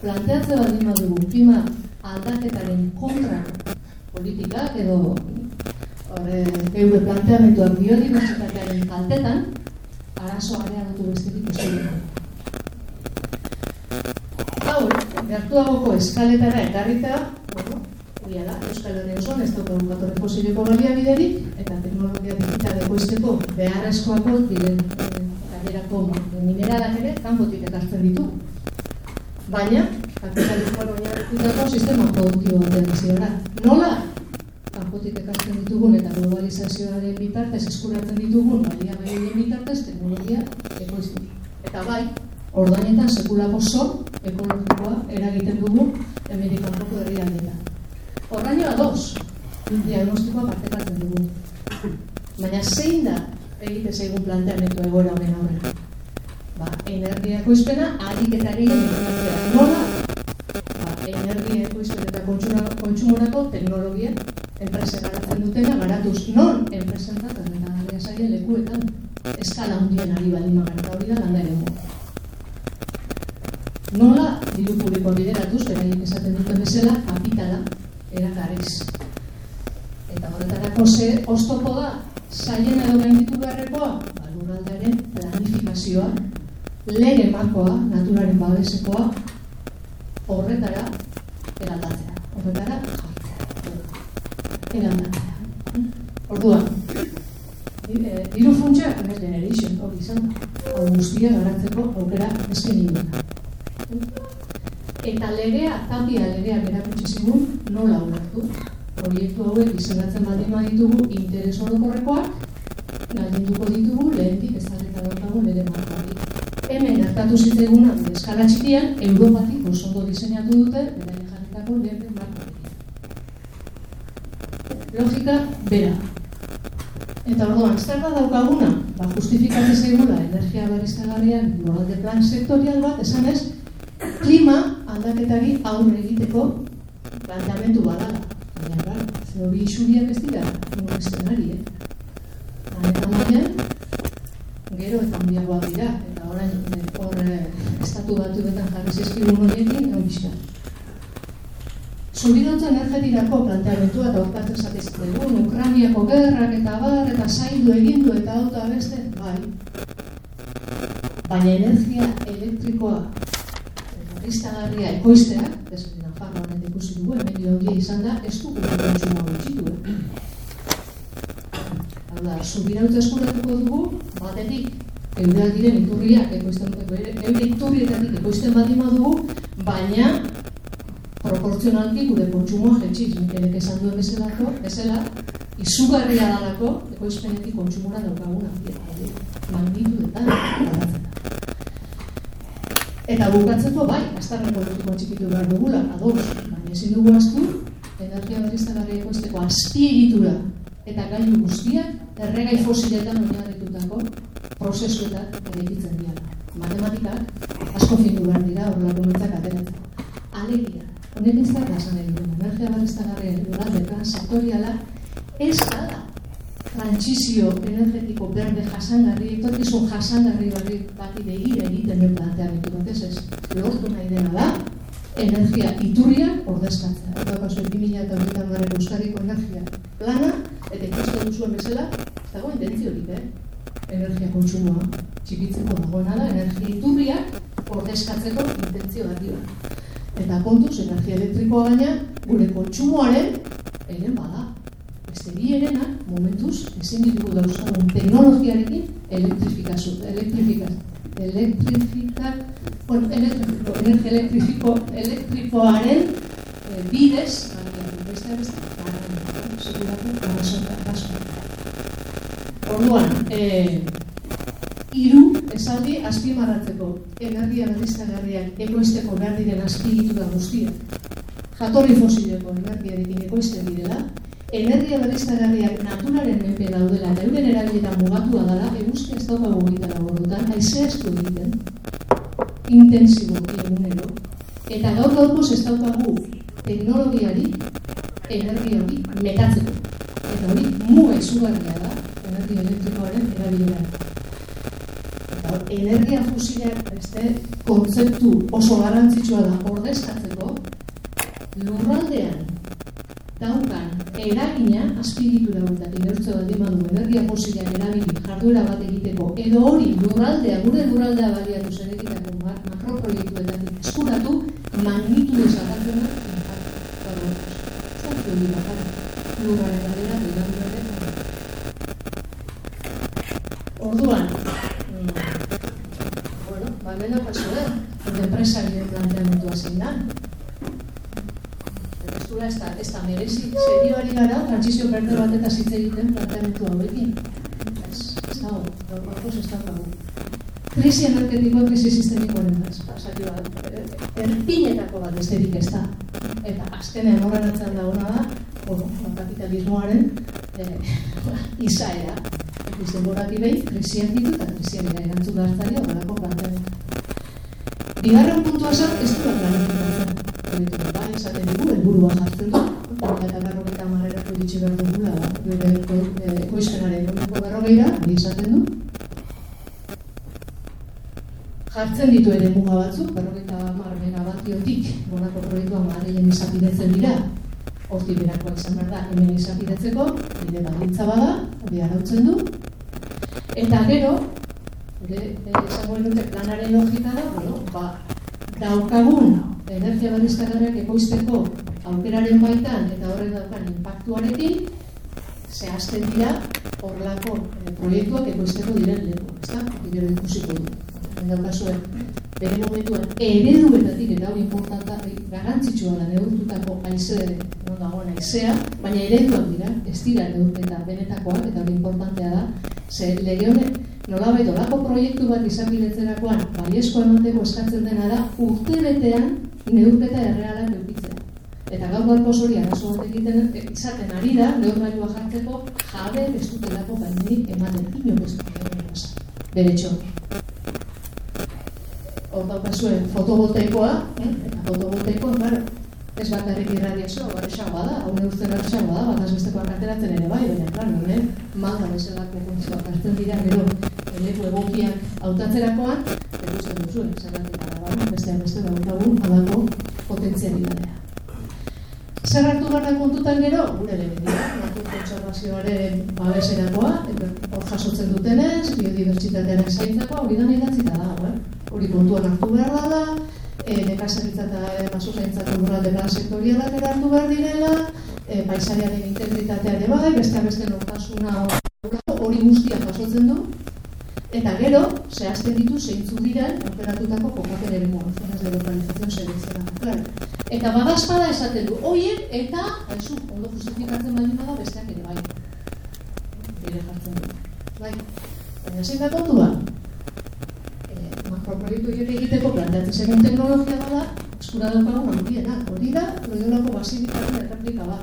Planteatze baldin badugu, klima aldaketaren kontra politikak edo geure planteamentuak biodiversitatearen kaltetan, arazo areagotu bestetik ez dugu. Gaur, gertuagoko eskaletara ekarrita, bueno, Egia da, Euskal Herria osoan ez daukagu jatorri fosileko baliabiderik eta teknologia digitala ekoizteko beharrezkoako diren eh, gainerako mineralak ere kanpotik ekartzen ditu. Baina, kapitalismoan oinarritutako sistema produktibo batean bizi gara. Nola? Kanpotik ekartzen ditugun eta globalizazioaren bitartez eskuratzen ditugun baliabidearen bitartez teknologia ekoiztu. Eta bai, ordainetan sekulako zor ekologikoa eragiten dugu Amerikanoko herrialdeetan. Horraino ados, diagnostikoa partekatzen dugu. Baina zein da egite zaigun planteamendu egoera honen aurrera? Ba, energia ekoizpena harik eta Nola? Energia ekoizpen eta kontsumorako teknologia enpresa garatzen dutena garatuz. Non enpresen da eta gara zaien lekuetan eskala hundien ari baldin magarta hori da landa ere Nola, diru publiko bideratuz, beraiek esaten duten bezala, kapitala, erakarriz. Eta horretarako ze oztopo da, zaien edo gainditu beharrekoa, baluraldaren planifikazioa, lege markoa, naturaren babesekoa, horretara eraldatzea. Horretara eraldatzea. Orduan, diru funtsa, next generation, hori izan, hau guztia garatzeko aukera esken Eta legea, tapia legea berakutsi zigun, nola ulertu. Proiektu hauek izendatzen baldin baditugu interes orokorrekoak, galdinduko ditugu lehentik ezarrita daukagun lege markoari. Hemen hartatu zitzaiguna eskala txikian, Europatik osondo diseinatu dute, beraien jarritako lege markoari. Logika, bera. Eta orduan, zer da daukaguna? Ba, justifikatu zaigula energia barriztagarrian moralde plan sektorial bat, esan ez, klima aldaketari aurre egiteko planteamendu badala. Baina, gara, zeo bi isuriak ez dira, eszenari, eh? Gero eta handiagoa dira, eta orain horre estatu batu betan jarri zizkigun horiekin, hau bizka. Zubidontza energetirako planteamentua eta orkatzen zatez dugu, Ukraniako gerrak eta bar, eta zaildu egindu eta auto beste, bai. Baina energia elektrikoa berriztagarria ekoiztea, ez Nafarroa honen ikusi dugu, hemen hori izan da, ez dugu kontsumoa gutxitu. Hau da, subirautza eskuratuko dugu, batetik, eurak diren iturriak ekoizten, eure iturrietatik ekoizten badima dugu, baina proportzionalki gure kontsumoa jetxiz, nik esan duen bezalako, bezala, izugarria dalako ekoizpenetik kontsumora daukaguna. Magnitudetan, Eta bukatzeko bai, astarren politikoa txikitu behar dugula, ados, baina ezin dugu astu, energia berriztagarri ekoizteko azpiegitura eta gailu guztiak erregai fosiletan oinarritutako prozesuetan eraikitzen dira. Matematikak asko findu behar dira horrelako mentzak ateratzen. Alegia, honek ez da esan egiten, energia berriztagarri lurraldetan sektoriala ez da trantzizio energetiko berde jasangarri, etorkizun jasangarri bati begira egiten den plantean ditu ez ez, lortu nahi dena da, energia iturria ordezkatzea. Eta kasu, 2000 eta horretan garen Euskariko energia plana, eta ikusten duzuen bezala, ez dago intentziorik, eh? energia kontsumoa txikitzeko dagoena da, energia iturria ordezkatzeko intentzio bat Eta kontuz, energia elektrikoa baina, gure kontsumoaren, ere bada, beste bi erena, momentuz, ezin ditugu dauzkagun teknologiarekin elektrifikazio, elektrifikazio, elektrifika, bueno, elektrifiko, energia elektrifiko, elektrikoaren e, bidez, beste beste, seguratu, arazoa, arazoa. Orduan, eh, iru esaldi azpimarratzeko energia berriztagarriak ekoizteko behar diren azpigitura guztiak jatorri fosileko energiarekin ekoizten direla, energia berriztagarriak naturaren menpe daudela eta euren erabiletan mugatua dela, eguzki ez daukagu gita labordutan, haizea ez du egiten, intensibo egunero, eta gaur gaurkoz ez daukagu teknologiari energia hori metatzeko. Eta hori muga izugarria da energia elektrikoaren erabilera. Eta energia fusileak beste kontzeptu oso garrantzitsua da ordezkatzeko lurraldean daukan eragina azpigitura hauetatik neurtze baldin badu energia fosilak erabili jarduera bat egiteko edo hori lurraldea gure lurraldea baliatu zerekitako ma- makroproiektuetatik eskuratu magnitude zabaltzen da impactu. Ez da hori bakarra. Lurraren galera, Orduan, mm, bueno, ba, lehena paso da, gure enpresarien planteamentua zein da. Testura ez da, ez da merezi, serioari gara, transizio berde batetaz hitz egiten planteamentu hauekin. Ez, ez gaur gaurkoz ez dago. Krisi energetikoa, krisi sistemikoaren da, pasatio bat, erpinetako bat besterik ez da. Eta azkenean horren atzen dagoena da, bueno, ba, kapitalismoaren eh, izaera. Ikusten denboratik behin, krisiak ditu eta erantzun behar zaio, horrelako planteamentu. Bigarren puntua zen, ez du planifikatzen. Bai, esaten dugu, helburua jartzen du, eta berrogeita hamarrerako iritsi behar dugula, bere eko- ekoizpenaren ehuneko berrogeira, hori esaten du. Jartzen ditu ere muga batzuk, berrogeita hamar megabatiotik, gonako proiektua Madrilen izapidetzen dira, hortik berakoa izan behar da, hemen izapidetzeko, bide baldintza bada, hori arautzen du. Eta gero, Gure, eh, esango genuke planaren logika da, bueno, ba, daukagun energia berriztagarriak ekoizteko aukeraren baitan eta horrek daukan impactuarekin zehazten dira horrelako eh, proiektuak ekoizteko diren leku, ezta? Gero ikusiko du. Hemen daukazue, bere momentuan ereduetatik eta hori importanta, garrantzitsua da neurtutako haize, non dagoen haizea, baina ereduak dira, ez dira neurketa benetakoak eta hori importantea da, ze lege honek nolabait olako proiektu bat izapidetzerakoan baiezko emateko eskatzen dena da urtebetean neurketa errealak eukitzea. Eta gaur gaurko hori arazo bat egiten eh, izaten ari da, neurgailua jartzeko jabe ez baimenik ematen inok ez dutelako pasa. Bere txon. Hor daukazue fotovoltaikoa, eh? eta fotovoltaikoa, claro, ez bakarrik irradiazioa, barrexagoa da, hau neurtzen barrexagoa da, bataz bestekoak ateratzen ere bai, baina, claro, honen, malda bezalako kontzuak hartzen dira, gero, leku egokiak hautatzerakoan, ikusten duzu, zergatik araban, bestean beste daukagun, halako potentzialitatea. Zer hartu da kontutan gero, gure lehenendia, natur kontserbazioaren babeserakoa, eta hor jasotzen dutenez, biodibertsitatearen zaintzakoa, hori da idatzita dago, eh? Hori kontuan hartu behar da, e, nekazaritza eta baso zaintzako lurralde plan sektorialak ere hartu behar direla, e, paisariaren integritatea ere bai, besteak beste nortasuna hori guztia jasotzen du, Eta gero, zehazten ditu zeintzu diren operatutako kokapen ere zonas de localización seleccionada. Claro. Eta badazpada esaten du, oien eta, haizu, ondo justifikatzen baldin bada besteak ere bai. Bire jartzen du. Bai. Baina zein da kontua? Makroproiektu horiek egiteko planteatzen segun teknologia bada, eskura daukagun handiena. Hori da, loidolako basilitaten erreplika bat.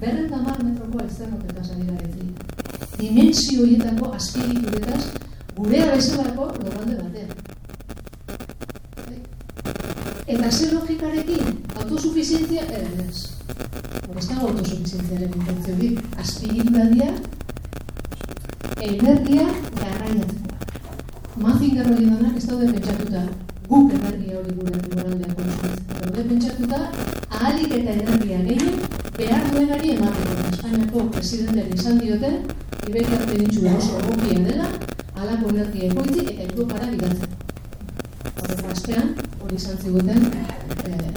Berren damar metroko ezternotetaz ari da egin. Dimensio horietako azpigituretaz gurea bezalako lurralde batean. Eta zer logikarekin, autosuficientzia, ez. Hor ez dago autosuficientziaren intentzio hori. Azpigituradia, energia garraiatzeko. Mazinger hori danak ez daude pentsatuta guk energia hori gure lurraldean kontsumitzen. Daude pentsatuta ahalik eta energia gehien behar duenari emateko. Espainiako presidentean izan diote, Iberiar penitsula oso egokia dela, halako energia ekoitzi eta Europara bidatzen. Horrek astean, hori izan ziguten, eh,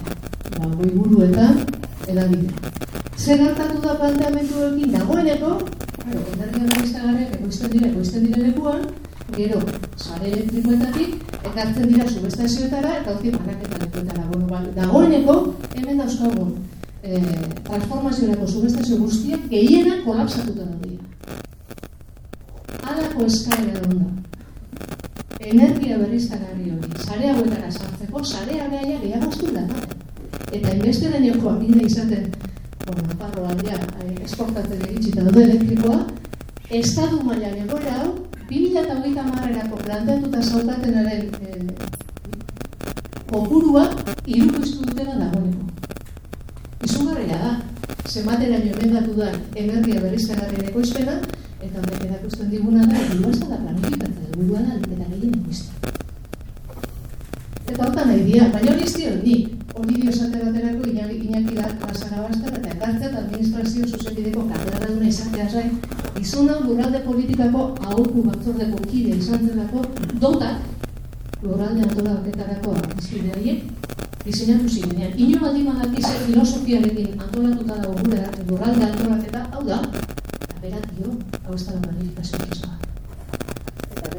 ba, goi buruetan, edabide. Zer gertatu da planteamenduekin dagoeneko, claro, energia berriztagarriak ekoizten dira, ekoizten dira lekuan, gero, sare elektrikoetatik, ekartzen dira subestazioetara eta hortik banaketa lekuetara. Bueno, ba, dagoeneko, hemen dauzkagun, eh, transformaziorako subestazio guztiak gehienak kolapsatuta daude. Halako eskaera da. Energia berriztagarri hori, sare hauetara sartzeko, sarea gaia gehiagoztu da. Eta inbeste deniokoak dira izaten, bueno, naparro aldea, esportatzen egitxita daude elektrikoa, estadu mailan egoera hau, 2008 marrerako planteatuta zaukatenaren eh, kopurua irukoiztu dutela dagoeneko. Izugarria da, zenbateraino emendatu da energia berriztagarrien ekoizpena, eta horrek erakusten diguna da, helburua ez da planifikatzea, helburua da eta gehien ekoiztea. Eta hortan nahi dira, baina hori ez dio nik, hori dio esate baterako Iñaki Iñaki da Lasarabastar eta ekartzen administrazio zuzenbideko katedraduna izatea zain gizon hau lurralde politikako aholku batzordeko kide izan zelako dotak lurralde antolaketarako izkide horiek diseinatu zirenean. Ino baldin badaki zer filosofiarekin antolatuta dago gure lurralde antolaketa, hau da, berak dio, hau ez da planifikazio. Eta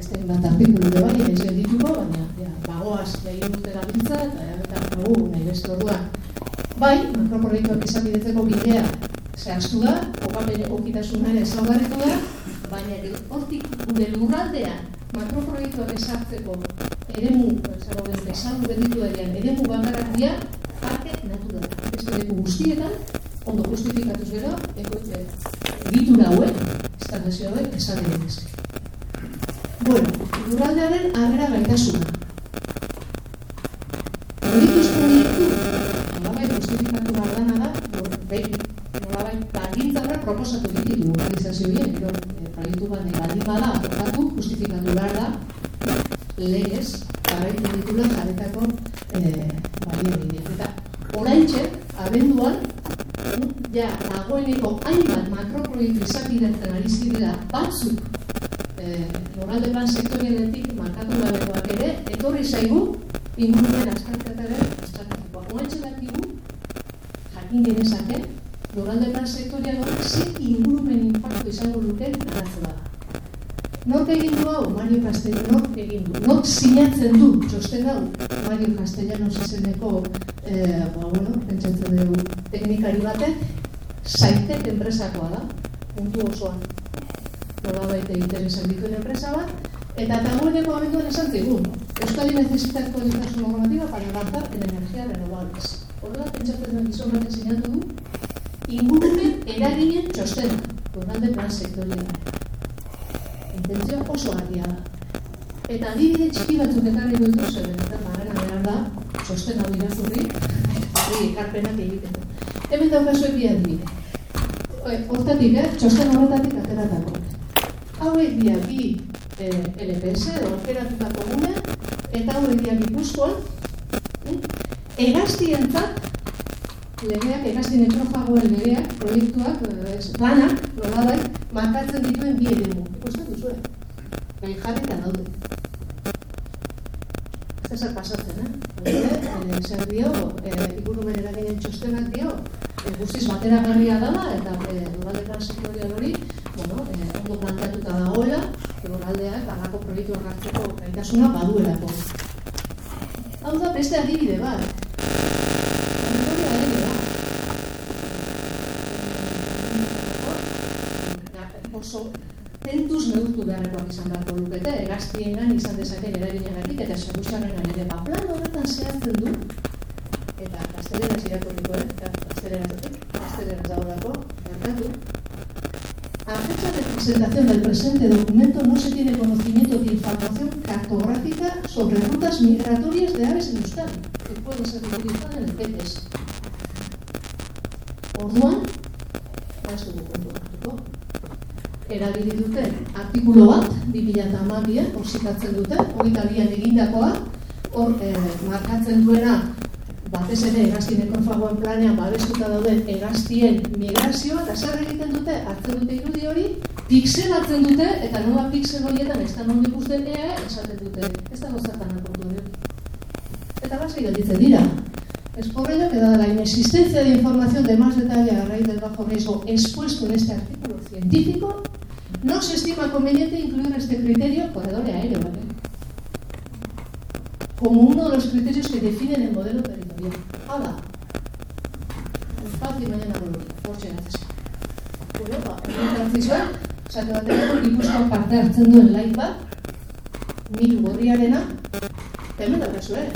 beste bat artikulu de bai, ez dituko, baina ja, bagoaz egin dute gabiltza, eta eta dugu, nahi beste orduan. Bai, makroproiektuak izapidetzeko bidea zehaztu da, okapen okitasun ere ezaugarritu da, baina hortik gure lurraldean makroproiektuak ezartzeko eremu, zagoen, esan gelditu darean, eremu bakarrak dira, parke natural. Beste leku guztietan, ondo justifikatuz gero, ekoitze, egitura hauen, estandazio hauek, esan egitezke. Bueno, lurraldearen arrera gaitasuna. Proiektu proiektu, nolabait justifikatu bardana da, behin, nolabait, bagintzarra proposatu ditu organizazioien, gero, eh, proiektu bat baldin bada, aplikatu, justifikatu behar da, legez, jarraitu ditula jarretako eh, baliabideak. Eta oraintxe, abenduan, ja, dagoeneko hainbat makroproiektu izapidetzen ari zirela batzuk eh, loralde plan sektorialetik markatu gabekoak ere, etorri zaigu ingurumen askartetaren estrategikoa. Oraintxe dakigu, jakin genezake, loralde plan sektorial horrek ze ingurumen impactu izango duten garatzea da. Nork egin du hau? Mario Castellano egin du. Nork sinatzen du txosten hau? Mario Castellano zizeneko, eh, ba, bueno, pentsatzen dugu teknikari batek, zaitek enpresakoa da, puntu osoan. Nola baita interesak dituen enpresa bat, eta dagoeneko abenduan esan zigu. Euskadi necesita actualización normativa para avanzar en energía renovables. Horrela, pentsatzen duen gizon batek sinatu du, ingurumen eraginen txostena, lurralde plan sektoriala intentzio oso argia da. Eta adibide txiki batzuk ekarri dut duzu, eta marrena behar da, sosten hau irazurri, hori ekarpenak egiten du. Hemen daukazu ebi adibide. Hortatik, eh? txosten horretatik ateratako. Hauek dia bi eh, LPS, edo aukeratutako gune, eta hauek dia gipuzkoan, eh? egaztientzat, legeak, egazti nekrofagoen legeak, proiektuak, eh, planak, nolabai, markatzen dituen bi edemu. Ikusten duzue, gai jarri eta daude. Ez zer pasatzen, eh? Ebe, zer dio, e, ikurumen eraginen txostenak dio, e, guztiz batera garria dela, eta e, lurralde sektorial hori, bueno, e, ondo planteatuta dagoela, lurraldeak alako proiektu hartzeko gaitasuna baduelako. Hau da, beste adibide bat, oso tentuz neurtu beharrekoak izan beharko lukete, egaztiengan izan dezaken eraginagatik eta segusarren ere ba, plan horretan zehatzen du, eta gaztelera zirako diko, eh? gaztelera gaztelera zaudako, gertatu. A fecha de presentación del presente documento no se tiene conocimiento de información cartográfica sobre rutas migratorias de aves en Euskadi, que pueden ser utilizadas en el PETES. Orduan, ez dugu kontu erabili dute artikulu bat, 2008an, hor zikatzen dute, hori bian egindakoa, hor eh, markatzen duena, batez ere egaztien ekonfagoen planean babestuta dauden egaztien migrazioa, eta zer egiten dute, hartzen pixelatzen dute, eta nola pixel horietan ez da non ikusten ea, esaten dute, ez da gozertan akordu hori. Eta basi gelditzen dira. Es por que dada la inexistencia de información de más detalle a raíz del bajo riesgo expuesto en este artículo científico, no se estima conveniente incluir este criterio corredor aéreo, ¿vale? Como uno de los criterios que definen el modelo territorial. Hala, espacio mañana volver, por si necesito. Europa, en transición, esate baterako gipuzkoan parte hartzen duen laik bat, miru gorriarena, hemen daukazu, eh?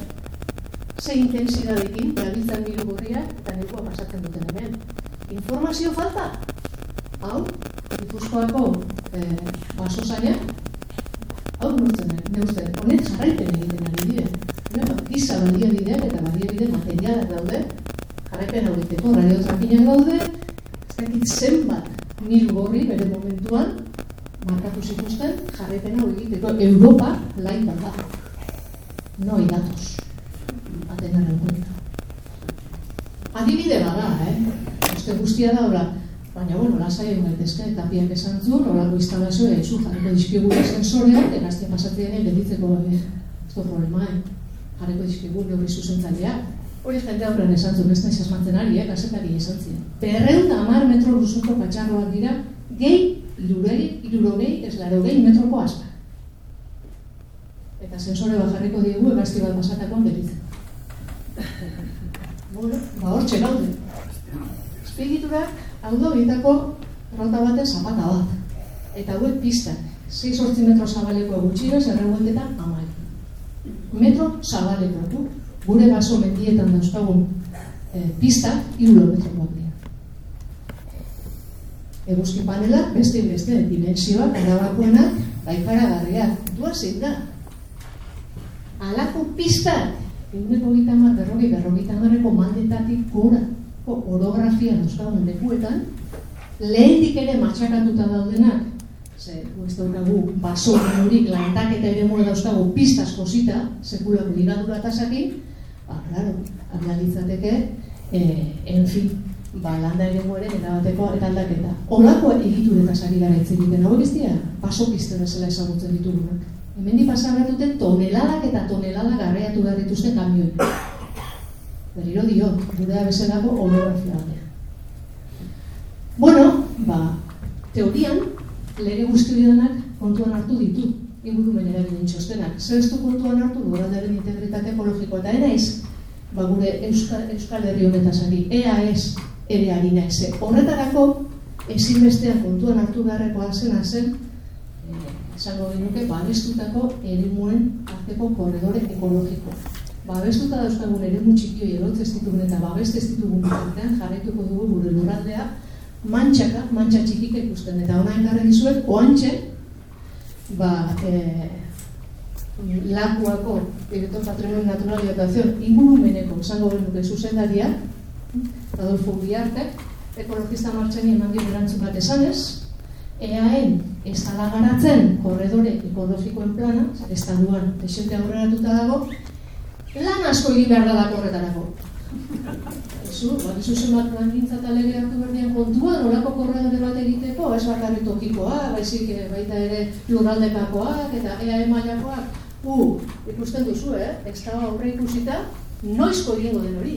Ze intensidadekin, erabiltzen miru gorria, eta nirkoa pasatzen duten hemen. Informazio falta? Hau, Gipuzkoako eh, baso zaila, hau nortzen, ne uste, honet jarraipen egiten ari dire. Ne, giza badia bide eta badia bide materialak daude, jarraipen hau egiteko, radio daude, ez dakit zenbat miru gorri bere momentuan, markatu zituzten, jarraipen hau egiteko, Europa lain bat da. No hay datos a tener en cuenta. adibide bada, eh? Uste guztia da, hola, baina, bueno, lasai egon gaitezke, eta piak esan zuen, horako instalazioa, ezu, jarriko dizkigu sensoreak, eraztia pasatzen gelditzeko, eh, ez problema, eh? Jarriko dizkigu neurri zuzentzaileak. Hori jende aurrean esan zuen, ez naiz asmatzen ari, eh? Kasetari esan ziren. Berreun da amar metro luzuko patxarroak dira, gehi, irurei, irurogei, ez larogei metroko aspa. Eta sensore bat jarriko diegu, ebazti bat pasatakoan gelditzen. bueno, ba hor txegaude. Espiriturak, hau da horietako rota baten zapata bat. Eta hauek pista, 6-8 metro zabaleko gutxira, zerreguetetan amai. Metro zabaleko, du? Gure baso mendietan dauzkagun e, pista, irulo metrokoak dira. Eguzki panela, beste beste, dimensioak, arabakoenak, baikara garriak, dua zein da. Alako pistak, eguneko gita mar, berrogi, berrogi tamarreko maldetatik gora, orografia dauzkagun lekuetan, lehendik ere matxakatuta daudenak, ze, ez daukagu, baso horik lantak eta ere moda dauzkagu pistas kosita, sekulako ligadura tasakin, ba, claro, analitzateke, eh, en fin, ba, landa ere mueren eta bateko eta aldaketa. Olako egitu eta sari gara egiten, hau bestia, baso piste bezala ezagutzen ditugunak. Hemen di pasagatuten toneladak eta tonelada garreatu behar dituzten kamioi. Berriro dio, gurea bezalako holografia batean. Bueno, ba, teorian, lege guztionak kontuan hartu ditu, ingurumen eraginen txostenak. Zer ez du kontuan hartu lurraldearen integritate ekologikoa eta ere ez, ba, gure Euskal, Euskal Herri honetaz ari, ea ez, ere ari naiz. Horretarako, ezinbestean kontuan hartu beharrekoa zena zen, eh, esango genuke, babestutako erimuen arteko korredore ekologiko. Babestuta dauzkagun eremu txikioi erotzez ditugun eta babestez ditugun bitartean jarraituko dugu gure lurraldea mantxaka, mantxa txikik ikusten. Eta ona enkarre dizuet, oantxe, ba, e, lakuako Director Patrimonio Natural y Atención ingurumeneko esango genuke zuzendaria Adolfo Uriarte ekologista martxeni eman dio erantzun bat esanez EAN ez ala garatzen korredore ekologikoen plana estaduan desente aurreratuta dago lan asko egin behar da Zu, bat izu zenbat plan eta lege hartu berdian kontua, nolako korredore bat egiteko, ez bakarri tokikoa, baizik eh, baita ere lurraldekakoak eta EAE mailakoak, U, ikusten duzu, eh? Ez da aurre ikusita, noizko egingo den hori.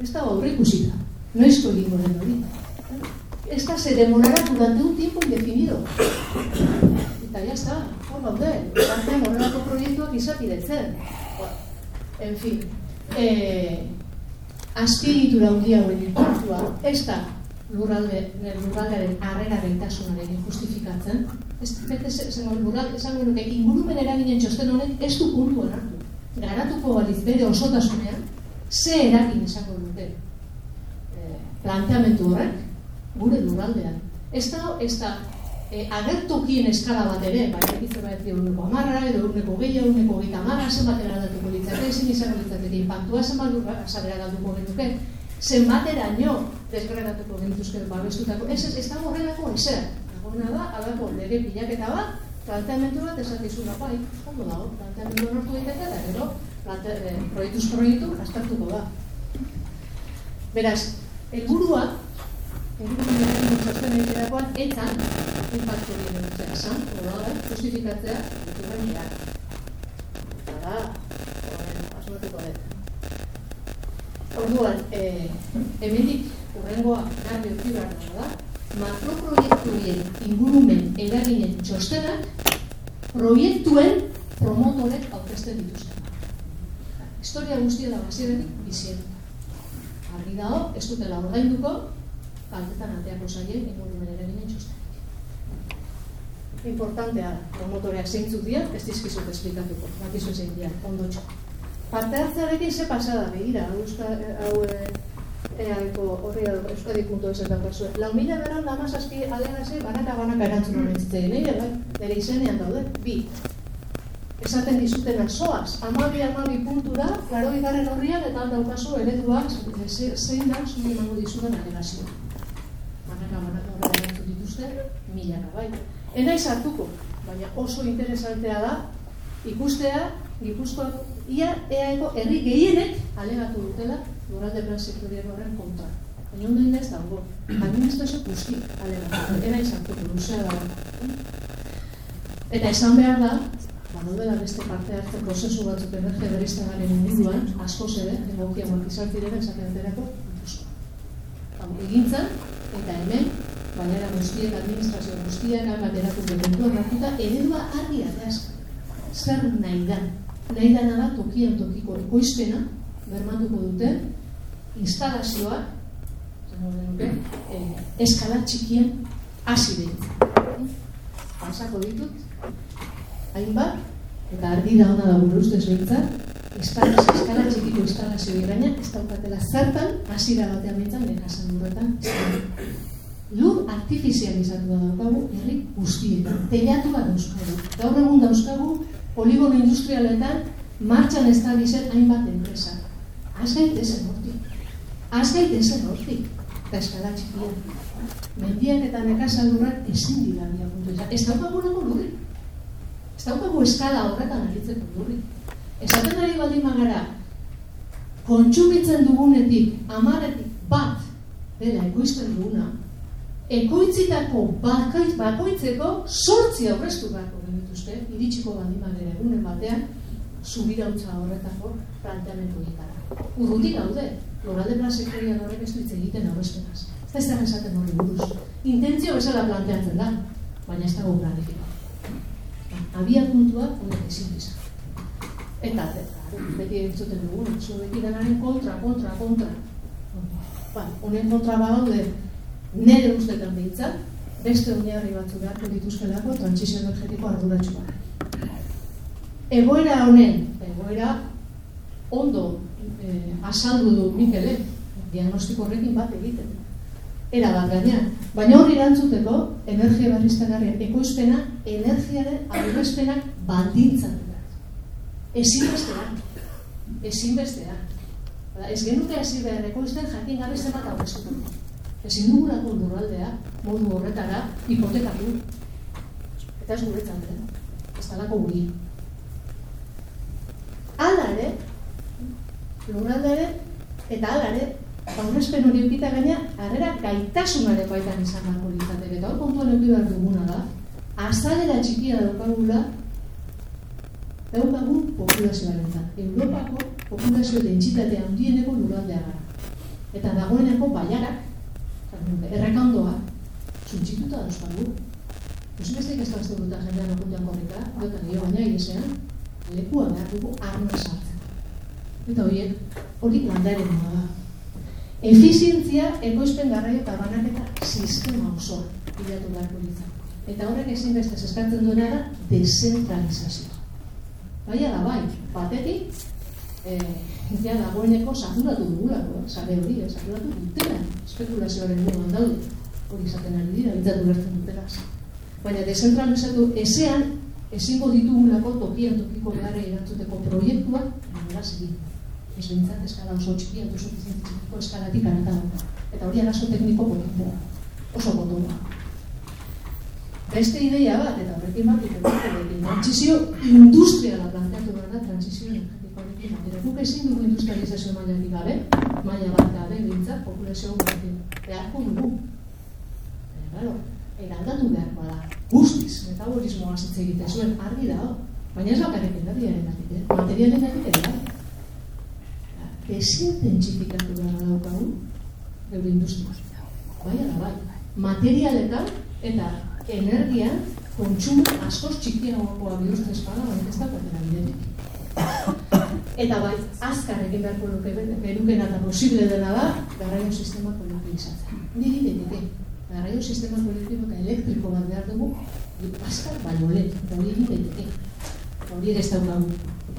Ez da aurre ikusita, noizko egingo den hori. Ez da se demorará durante un tiempo indefinido. Eta ya está, hor gaude, partean horrelako proiektuak izapidetzen. En fin, eh, azpiegitura handia hauen inportua, ez da lurralde, lurraldearen arrera gaitasunarekin justifikatzen, ez bete zen lurralde, esan nuke, ingurumen eraginen txosten honek ez du puntuan hartu. Garatuko baliz bere osotasunean, ze eragin esango dute e, planteamentu horrek, gure lurraldean. Ez da, ez da, e, agertokien eskala bat ere, bai, egitze bat ez uneko amarra, edo uneko gehiago, uneko gita amarra, zenbat eradatuko litzake, ezin izango litzateke, impactua zenbat azabera galduko genuke, zenbatera nio desgregatuko gintuzke babestutako. Ez, ez, ez da horrelako ezer. Dagoena da, alako lege pilaketa bat, planteamentu bat esatizuna bai, ondo dago, planteamentu nortu daiteke da, gero, plante, eh, proiektuz proiektu, astartuko da. Beraz, helburua, helburua txosten egiterakoan, etan, impactu egin dut esan, da, justifikatzea, dituen dira. Eta da, asmatuko dut. Orduan, eh, hemenik urrengoa garbi utzi behar da, makroproiektuien ingurumen eraginen txostenak proiektuen promotorek aurkezten dituzten. Historia guztia da bazirenik bizien. Argi dago, ez dutela ordainduko, kaltetan ateako zaien ingurumen eraginen txostenak. Importantea promotoreak zeintzuk dira, ez dizkizut esplikatuko, bakizu zein dira, ondotxo. Parte hartzearekin ze pasada, begira, hau eaiko horri euskadi.es eta kasu. Lau mila beran da mazazki alegazio banaka banaka erantzun hori zitzen. Nire, bai, nire izenean daude, bi. Esaten dizutena soaz, amabi amabi puntu da, klaro bigarren horrian eta daukazu ereduak zein da zuen emango dizuten alegazio. Banaka horri erantzun dituzte, milaka bai. Ena izartuko, baina oso interesantea da, ikustea, Gipuzkoak ia eaeko herri gehienek alegatu dutela lurralde plan sektorial horren kontra. Baina ondo ez dago, administrazio guzti, alega, era izartuko, luzea dago. Eta esan behar da, badaudela beste parte hartze prozesu batzuk energia beriztagaren inguruan, asko ere, egokiagoak izartirera, esaten aterako, egintzan, eta hemen, baina guztiek, administrazio guztiak, baterako berentua hartuta, eredua argi ateaz. Zer nahi da? Nahi da da tokian tokiko ekoizpena, bermatuko dute, instalazioa, dute, eh, eskala txikien hasi Pasako ditut, hainbat, eta argi da hona da gure ustez eskala txikiko instalazio iraina, ez daukatela zertan, hasiera batean behintzat, nekasan duretan, lur artifizializatu da daukagu, herri guztietan, telatu bat dauzkagu. Gaur egun dauzkagu, poligono industrialetan, martxan ez da bizet hainbat enpresa. Az gaitezen hortik. Az gaitezen hortik. Eta eskala txikia. Mendiak eta nekasan lurrak ezin dira puntu. Ez daukagu nago lurrik. Ez daukagu eskala horretan aritzeko durri. Esaten ari baldin magara, kontsumitzen dugunetik, amaretik bat, dela ekoizten duguna, ekoitzitako bakaitz, bakoitzeko sortzi aurreztu beharko genituzte, iritsiko baldin magara egunen batean, subirautza horretako planteamendu egitara. Urrutik gaude, loralde plan horrek ez duitze egiten aurrezpenaz. Ez da esaten hori buruz. Intentzio bezala planteatzen da, baina ez dago planifikatu abia puntua honek ezin izan. Eta, eta, beti entzuten dugu, zu beti denaren kontra, kontra, kontra. Ba, honen kontra badaude, nire ustetan behintzat, beste oinarri batzu beharko dituzkelako transizio energetiko arduratxu bat. Egoera honen, egoera ondo eh, azaldu du Mikele, diagnostiko horrekin bat egiten era bat gainean. Baina hori erantzuteko, energia berriztagarrien ekoizpena, energiaren aurrezpenak baldintzatu da. Ezin bestean. Ezin bestean. Ez genuke hasi behar ekoizten jakin gabe zer bat aurreztuko. Ezin dugulako lurraldea, modu horretara, hipotekatu. Eta ez guretzan den. Ez talako guri. Hala ere, lurraldearen, eta hala ere, aurrezpen hori eukita gaina, harrera gaitasunare baitan izan marko ditzatek. Eta hor kontuan euki behar duguna da, azalera txikia daukagula, daukagun populazioaren da. Europako populazio dentsitate handieneko lurraldea gara. Eta dagoeneko baiarak, errekandoa, zuntxituta dauzkagu. Eusin ez daik ez da dut jendean okultan korrika, eta nio baina egizean, lekua behar dugu arna sartzen. Eta horiek, hori landaren da. Efizientzia ekoizpen garraio eta banaketa sistema osoa bilatu beharko ditzen. Eta horrek ezin beste eskatzen duena da desentralizazioa. Baina da bai, batetik, eh, ja dagoeneko saturatu dugulako, eh? sare hori, eh? saturatu dutela, espekulazioaren dugu daude, hori izaten ari dira, bintzatu bertzen dutela. Baina desentralizatu ezean, ezingo ditugulako tokian tokiko beharre erantzuteko proiektuak, nola segin ez bintzat eskala oso txikia, oso txikiko eskalatik anata Eta hori arazo tekniko politia, oso kontua. Beste ideia bat, eta horrekin bat, transizio industriala planteatu behar da, transizio energetiko horrekin bat. Eta guk ezin dugu industrializazio mailatik gabe, maila bat gabe, bintzat, populazio horrekin. Beharko dugu. Claro, eraldatu beharko da. Guztiz, metabolismoa zitze egite zuen, argi da, baina ez bakarrik energiaren gatik, eh? materialen gatik ere, ezin tentsifikatu gara daukagu geure industria. Bai, ala, bai. Materialetan eta energia kontsumo askoz txikiagoa bihurtzen espada, baina ez da patera bidetik. Eta bai, azkar egin beharko luke berukena eta posible dela da, garraio sistema kolektibizatzen. Niri denik, garraio sistema kolektibo eta elektriko bat behar dugu, azkar baino lehen, hori denik. Hori ere ez daukagu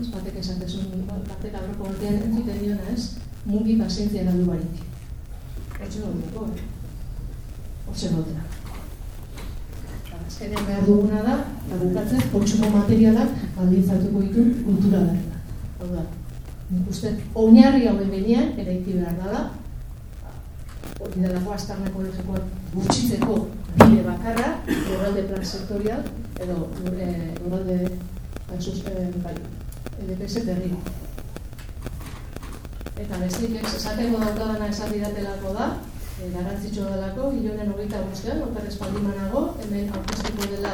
ez batek esatezun, batek aurreko batean entzuten diona ez, mugi pazientzia galdu barik. Hortxe gaudeko, eh? Hortxe gaudena. Azkenean behar duguna da, eta bukatzen, kontsumo materialak baldintzatuko ditu kultura behar Hau da, nik uste, oinarri hau benean, ere iti behar dela, hori delako astarna ekologikoak gutxitzeko bide bakarra, lurralde plan sektorial, edo lurralde eh, bai, EDPS berri. Eta besteik ez, esateko daukadana esan didatelako da, e, garantzitsua delako, hilonen hogeita guztian, oper espaldimanago, hemen aurkeztuko dela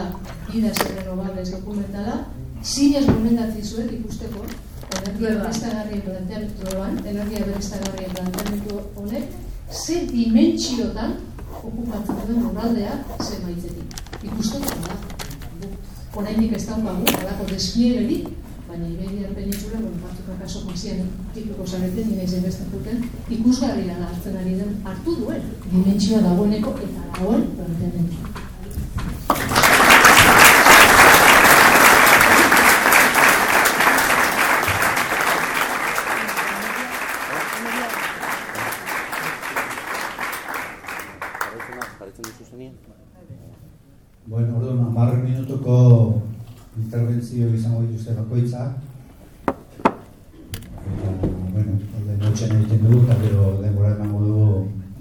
ida renovables dokumentala, zinez gomendatzi zuet ikusteko, energia berriztagarrien planteamentuan, energia berriztagarrien planteamentu honek, ze dimentsiotan okupatzen duen lurraldea ze maitzetik. Ikusteko da. Horainik ez daukagu, alako despiegerik, baina Iberiar penitsula, bueno, batzuk akaso masian tipiko zareten, nire zen bestatuten, ikusgarri da hartzen ari den, hartu duen, dimentsioa dagoeneko eta dagoen planteamentu. Bueno, orduan, amarren minutuko interbentzio izango Eta, bueno, alde notxen egiten dugu, eta gero denbora emango dugu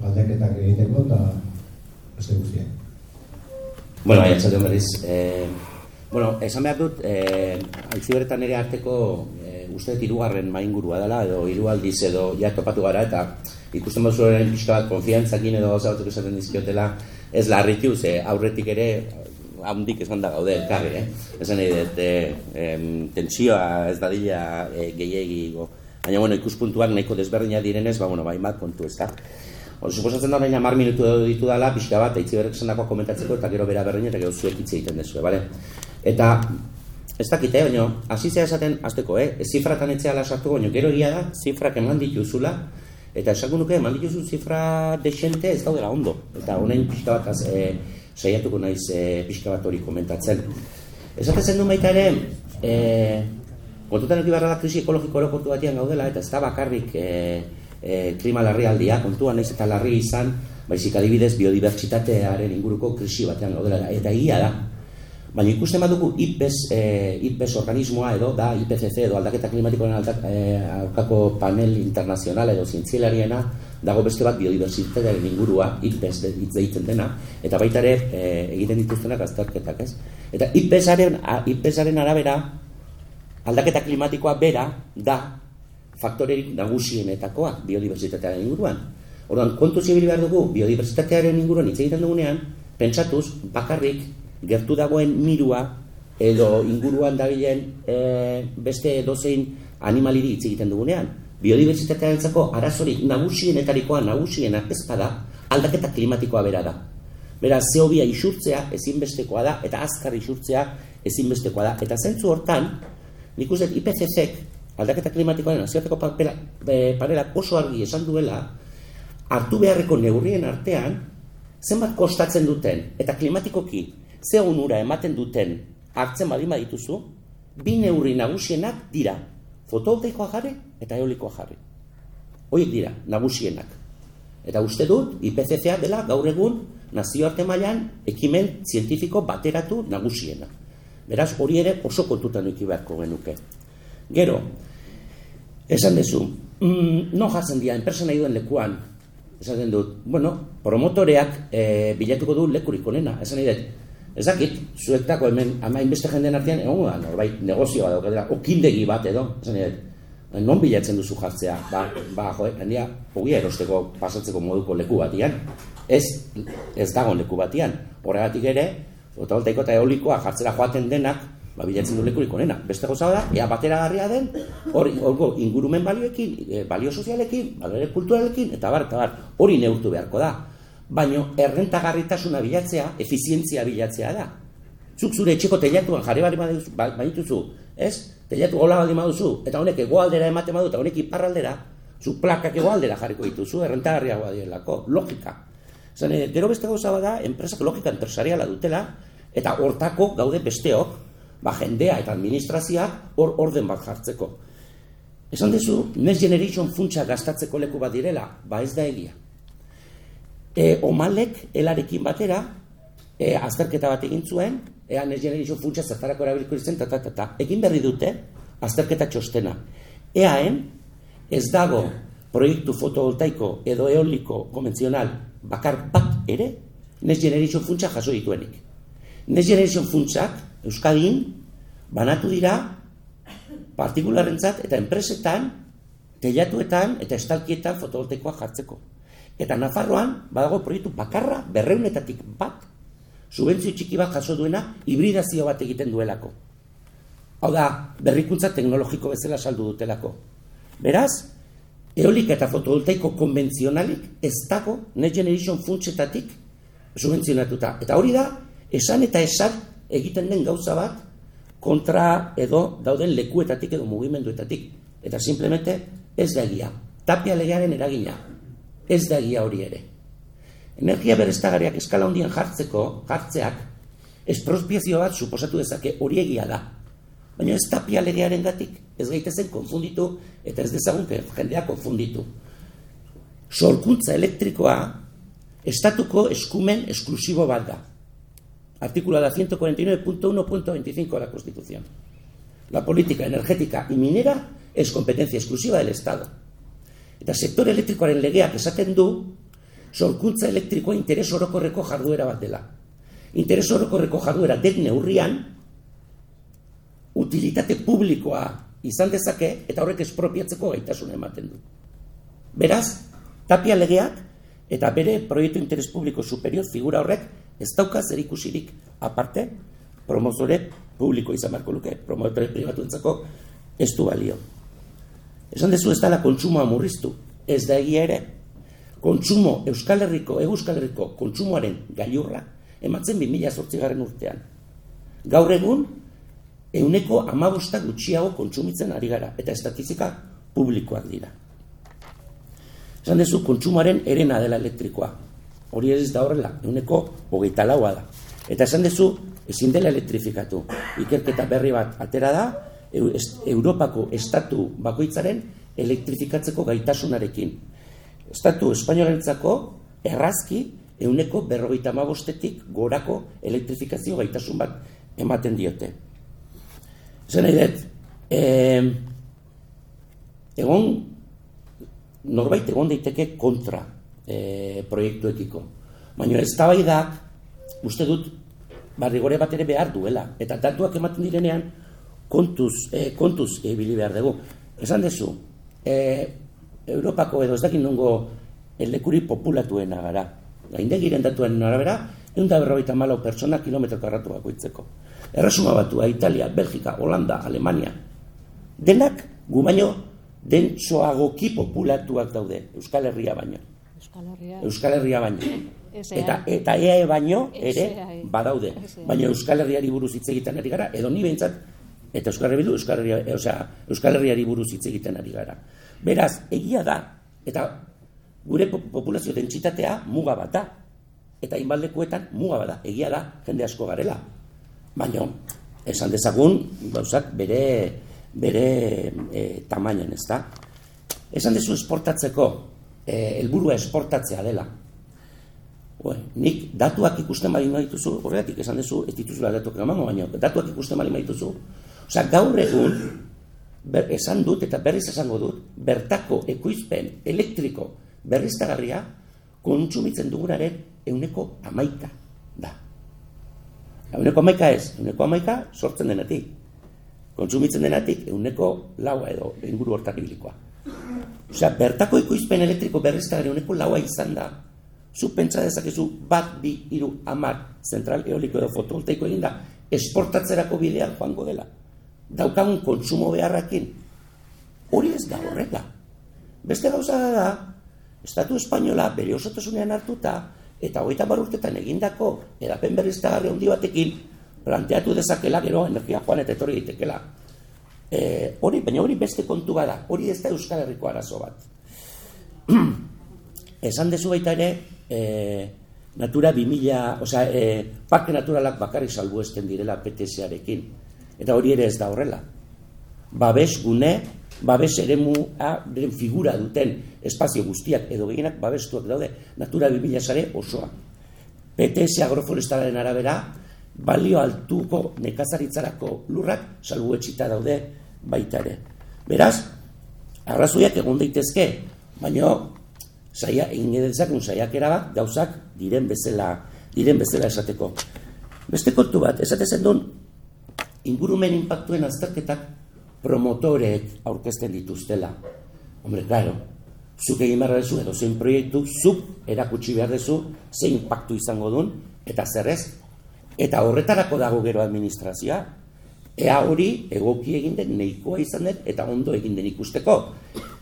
galdeketak egiteko, eta beste guztiak. Bueno, bai, atxaldeon berriz. Eh, bueno, esan behar dut, eh, aitziberetan ere arteko eh, uste dut irugarren maingurua dela, edo hiru aldiz edo ja topatu gara, eta ikusten bazu horren pixka bat konfiantzakin edo gauza batzuk esaten dizkiotela, ez larritu, ze aurretik ere handik esan da gaude elkarri, eh? Esan nahi dut, e, tensioa ez dadila e, gehiagigo. Baina, bueno, ikuspuntuak nahiko desberdina direnez, ba, bueno, bai, bat kontu ez da. Hor, suposatzen da, baina, mar minutu ditu dela, pixka bat, eitzi berrek esan komentatzeko, eta gero bera berdin, eta gero zuek hitz egiten dezue, bale? Eta, ez dakite, baina, hasi zea esaten, azteko, eh? Zifratan etzea lasartu, baina, gero egia da, zifrak eman dituzula, eta esakun nuke, eman dituzu zifra desente ez daudela ondo. Eta honen pixka bat, az, e, saiatuko naiz e, pixka bat hori komentatzen. Esaten zen du baita ere, e, kontutan eki barra da krisi ekologiko orokortu batian gaudela, eta ez da bakarrik e, e, klima larri aldia, kontuan naiz eta larri izan, baizik adibidez biodibertsitatearen inguruko krisi batean gaudela, eta egia da, Baina ikusten badugu IPES, e, IPES organismoa edo da IPCC edo aldaketa klimatikoen aldak, e, aurkako panel internazional edo zientzialariena dago beste bat biodiversitatearen ingurua IPES hitz egiten dena eta baita ere e, egiten dituztenak azterketak, ez? Eta IPESaren IPESaren arabera aldaketa klimatikoa bera da faktorerik nagusienetakoa biodiversitatearen inguruan. Orduan, kontu zibili behar dugu biodiversitatearen inguruan hitz egiten dugunean, pentsatuz bakarrik gertu dagoen mirua edo inguruan dabilen e, beste dozein animaliri hitz egiten dugunean. Biodiversitatearentzako arazorik nagusienetarikoa nagusiena ez bada aldaketa klimatikoa bera da. Beraz, zeobia isurtzea ezinbestekoa da eta azkar isurtzea ezinbestekoa da. Eta zentzu hortan, nik uste IPCC aldaketa klimatikoaren nazioarteko panelak oso argi esan duela hartu beharreko neurrien artean zenbat kostatzen duten eta klimatikoki ze onura ematen duten hartzen badin badituzu, bi neurri nagusienak dira, fotovoltaikoa jarri eta eolikoa jarri. Hoiek dira, nagusienak. Eta uste dut, IPCCA dela gaur egun nazioarte mailan ekimen zientifiko bateratu nagusiena. Beraz, hori ere oso kontutan nuki beharko genuke. Gero, esan dezu, mm, no jartzen dira, enpresa nahi duen lekuan, esaten dut, bueno, promotoreak e, bilatuko du lekurik onena, esan dut, Ez dakit, zuetako hemen amain beste jenden artean, egon da, norbait, negozioa daukatela, okindegi bat edo, esan non bilatzen duzu jartzea, ba, ba jo, handia, hogia erosteko pasatzeko moduko leku batian, ez, ez dago leku batian, horregatik ere, fotovoltaiko eta eolikoa jartzera joaten denak, ba, bilatzen du lekurik onena, beste goza da, ea batera garria den, hori, ingurumen balioekin, e, balio sozialekin, balio kulturalekin, eta bar, eta bar, hori neurtu beharko da, baino errentagarritasuna bilatzea, efizientzia bilatzea da. Zuk zure etxeko teilatuan jarri bari badituzu, ez? Teilatu gola baldin baduzu, eta honek egoaldera ematen badu, eta honek iparraldera, zu plakak egoaldera jarriko dituzu, errentagarriagoa dielako, logika. Zan, gero beste gauza bada, enpresak logika enpresariala dutela, eta hortako gaude besteok, ba jendea eta administrazioak hor orden bat jartzeko. Esan dezu, Next Generation funtsa gastatzeko leku bat direla, ba ez da egia e, omalek elarekin batera e, azterketa bat egin zuen, ea Next Generation funtsa zertarako erabiliko izan, ta, ta, ta, ta. egin berri dute azterketa txostena. Eaen ez dago proiektu fotovoltaiko edo eoliko konvenzional bakar bat ere Next Generation funtsa jaso dituenik. Next Generation funtsak Euskadin banatu dira partikularrentzat eta enpresetan teilatuetan eta estalkietan fotovoltaikoa jartzeko. Eta Nafarroan badago proiektu bakarra berreunetatik bat subentzio txiki bat jaso duena hibridazio bat egiten duelako. Hau da, berrikuntza teknologiko bezala saldu dutelako. Beraz, eolika eta fotovoltaiko konbentzionalik ez dago Next Generation funtsetatik subentzionatuta. Eta hori da, esan eta esan egiten den gauza bat kontra edo dauden lekuetatik edo mugimenduetatik. Eta simplemente ez da egia. Tapia legearen eragina. Ez da egia hori ere. Energia bereztagariak eskala hondian jartzeko, jartzeak, esprospiazio bat suposatu dezake hori egia da. Baina ez tapia legearen gatik, ez gaitezen konfunditu eta ez dezagun jendea konfunditu. Sorkuntza elektrikoa estatuko eskumen esklusibo bat da. Artículo da 149.1.25 de la Constitución. La política energética y minera es competencia exclusiva del Estado. Eta sektor elektrikoaren legeak esaten du, sorkuntza elektrikoa interes orokorreko jarduera bat dela. Interes orokorreko jarduera den neurrian, utilitate publikoa izan dezake, eta horrek espropiatzeko gaitasuna ematen du. Beraz, tapia legeak, eta bere proiektu interes publiko superior figura horrek, ez dauka zer ikusirik aparte, promozore publiko izan marko luke, promotore privatu entzako, ez du balio. Esan dezu ez dela kontsumoa murriztu, ez da egia ere. Kontsumo Euskal Herriko, Euskal Herriko kontsumoaren gailurra ematzen 2008 garen urtean. Gaur egun, euneko amabosta gutxiago kontsumitzen ari gara, eta estatistika publikoak dira. Esan dezu kontsumoaren erena dela elektrikoa. Hori ez da horrela, euneko hogeita laua da. Eta esan dezu, ezin dela elektrifikatu. Ikerketa berri bat atera da, Europako estatu bakoitzaren elektrifikatzeko gaitasunarekin. Estatu espainolentzako errazki euneko berrogeita mabostetik gorako elektrifikazio gaitasun bat ematen diote. Zer nahi dut, e, egon, norbait egon daiteke kontra e, proiektuekiko. Baina ez tabaidak, uste dut, barrigore bat ere behar duela. Eta datuak ematen direnean, kontuz, e, kontuz ibili behar dugu. Esan dezu, e, Europako edo ez dakit nungo elekuri populatuena gara. Gaindegiren datuen arabera, egun da berrogeita malau pertsona kilometro karratu bakoitzeko. Erresuma batua, Italia, Belgika, Holanda, Alemania. Denak, gu baino, den soagoki populatuak daude, Euskal Herria baino. Euskal Herria. Euskal Herria baino. Eta, eta EAE baino ere badaude. Baina Euskal Herriari buruz hitz egiten ari gara, edo ni behintzat eta Euskal Herria Euskal Herria, e, osea, Euskal Herriari buruz hitz egiten ari gara. Beraz, egia da eta gure populazio dentsitatea muga bat da. Eta inbaldekuetan muga bat da. Egia da jende asko garela. Baina esan dezagun gauzak bere bere e, tamainan, ezta? Esan dezu esportatzeko e, helburua esportatzea dela. Bueno, nik datuak ikusten bali dituzu, horregatik esan dezu ez dituzula datuak emango, baina datuak ikusten bali dituzu, Osa, gaur egun, ber, esan dut eta berriz esango dut, bertako ekoizpen elektriko berriztagarria kontsumitzen dugunaren euneko amaika da. Euneko amaika ez, euneko amaika sortzen denetik. Kontsumitzen denetik euneko laua edo inguru hortak ibilikoa. Osea, bertako ekoizpen elektriko berriztagarria euneko laua izan da. Zu pentsa dezakezu bat, bi, iru, amar, zentral eoliko edo fotovoltaiko egin esportatzerako bidean joango dela daukagun kontsumo beharrakin. Hori ez da horrela. Beste gauza da Estatu Espainola bere osotasunean hartuta, eta hogeita urtetan egindako edapen berriztagarri handi batekin, planteatu dezakela gero energia joan eta etorri ditekela. E, hori, baina hori beste kontu bada, hori ez da Euskal Herriko arazo bat. Esan dezu baita ere, e, Natura 2000, osea, e, parke naturalak bakarrik salbu esten direla PTS-arekin. Eta hori ere ez da horrela. Babes gune, babes den figura duten espazio guztiak edo gehienak babestuak daude Natura 2000 sare osoa. PTS agroforestalaren arabera, balio altuko nekazaritzarako lurrak salbuetxita daude baita ere. Beraz, arrazoiak egon daitezke, baina saia egin edezakun saiakera bat gauzak diren bezala, diren bezala esateko. Beste kontu bat, esatezen duen ingurumen inpaktuen azterketak promotoreek aurkezten dituztela. Hombre, claro, zuk egin behar dezu, edo zein proiektu, zuk erakutsi behar dezu, zein impactu izango duen, eta zer ez. Eta horretarako dago gero administrazioa, ea hori egoki egin den nahikoa izan den, eta ondo egin den ikusteko.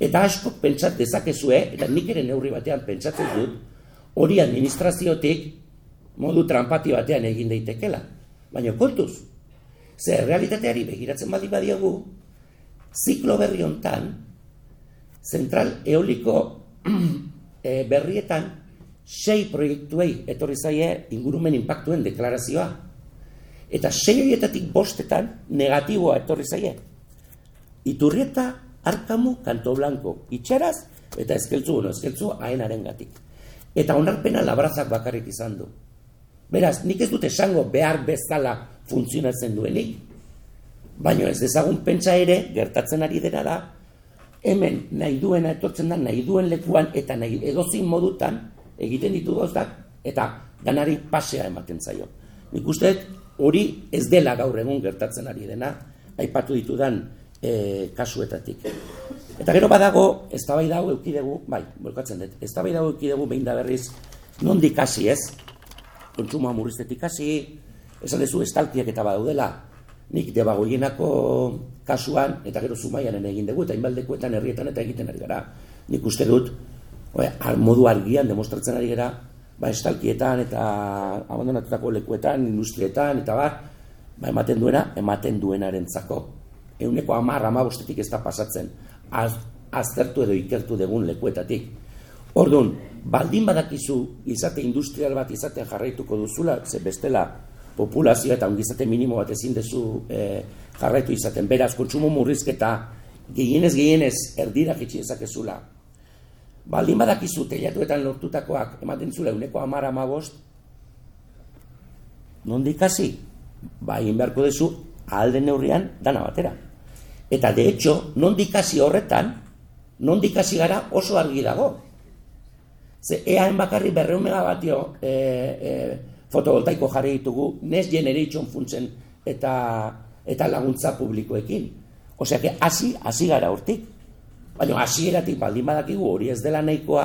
Eta asko pentsat dezakezue, eta nik ere neurri batean pentsatzen dut, hori administraziotik modu trampati batean egin daitekela. Baina kontuz, zer realitateari begiratzen badi badiogu, ziklo berri hontan, zentral eoliko e, berrietan, sei proiektuei etorri zaie ingurumen inpaktuen deklarazioa. Eta sei horietatik bostetan negatiboa etorri zaie. Iturrieta, arkamu, kanto blanko, itxaraz, eta ezkeltzu, bueno, ezkeltzu haenaren gatik. Eta onarpena labrazak bakarrik izan du. Beraz, nik ez dute esango behar bezala funtzionatzen duenik, baina ez dezagun pentsa ere, gertatzen ari dena da, hemen nahi duena etortzen da, nahi duen lekuan, eta nahi edozin modutan, egiten ditu gauzak, eta ganari pasea ematen zaio. Nik uste hori ez dela gaur egun gertatzen ari dena, aipatu ditudan e, kasuetatik. Eta gero badago, ez da bai dago eukidegu, bai, bolkatzen dut, ez da bai dago eukidegu behin da berriz, nondik hasi ez, kontsumoa murriztetik hasi, esan dezu estalkiak eta badaudela, nik debagoienako kasuan, eta gero zumaianen egin dugu, eta inbaldekuetan herrietan eta egiten ari gara. Nik uste dut, modu argian demostratzen ari gara, ba, estalkietan eta abandonatutako lekuetan, industrietan, eta bar, ba, ematen duena, ematen duenaren zako. Euneko amar, amabostetik ez da pasatzen, az, aztertu edo ikertu degun lekuetatik. Orduan, baldin badakizu izate industrial bat izaten jarraituko duzula, ze bestela populazioa eta ongizate minimo bat ezin dezu e, jarraitu izaten. Beraz, kontsumo murrizketa gehienez gehienez erdira jitsi ezakezula, baldin badakizu teilatuetan lortutakoak ematen zule uneko amara amabost, nondik hasi? Ba, egin beharko dezu alden neurrian dana batera. Eta de hecho, nondik hasi horretan, nondik hasi gara oso argi dago. Ze eaen bakarri berreun megabatio e, e, fotovoltaiko jarri ditugu, Next Generation funtzen eta, eta laguntza publikoekin. Osea, hasi, hasi gara hortik. Baina hasieratik baldin badakigu hori ez dela nahikoa,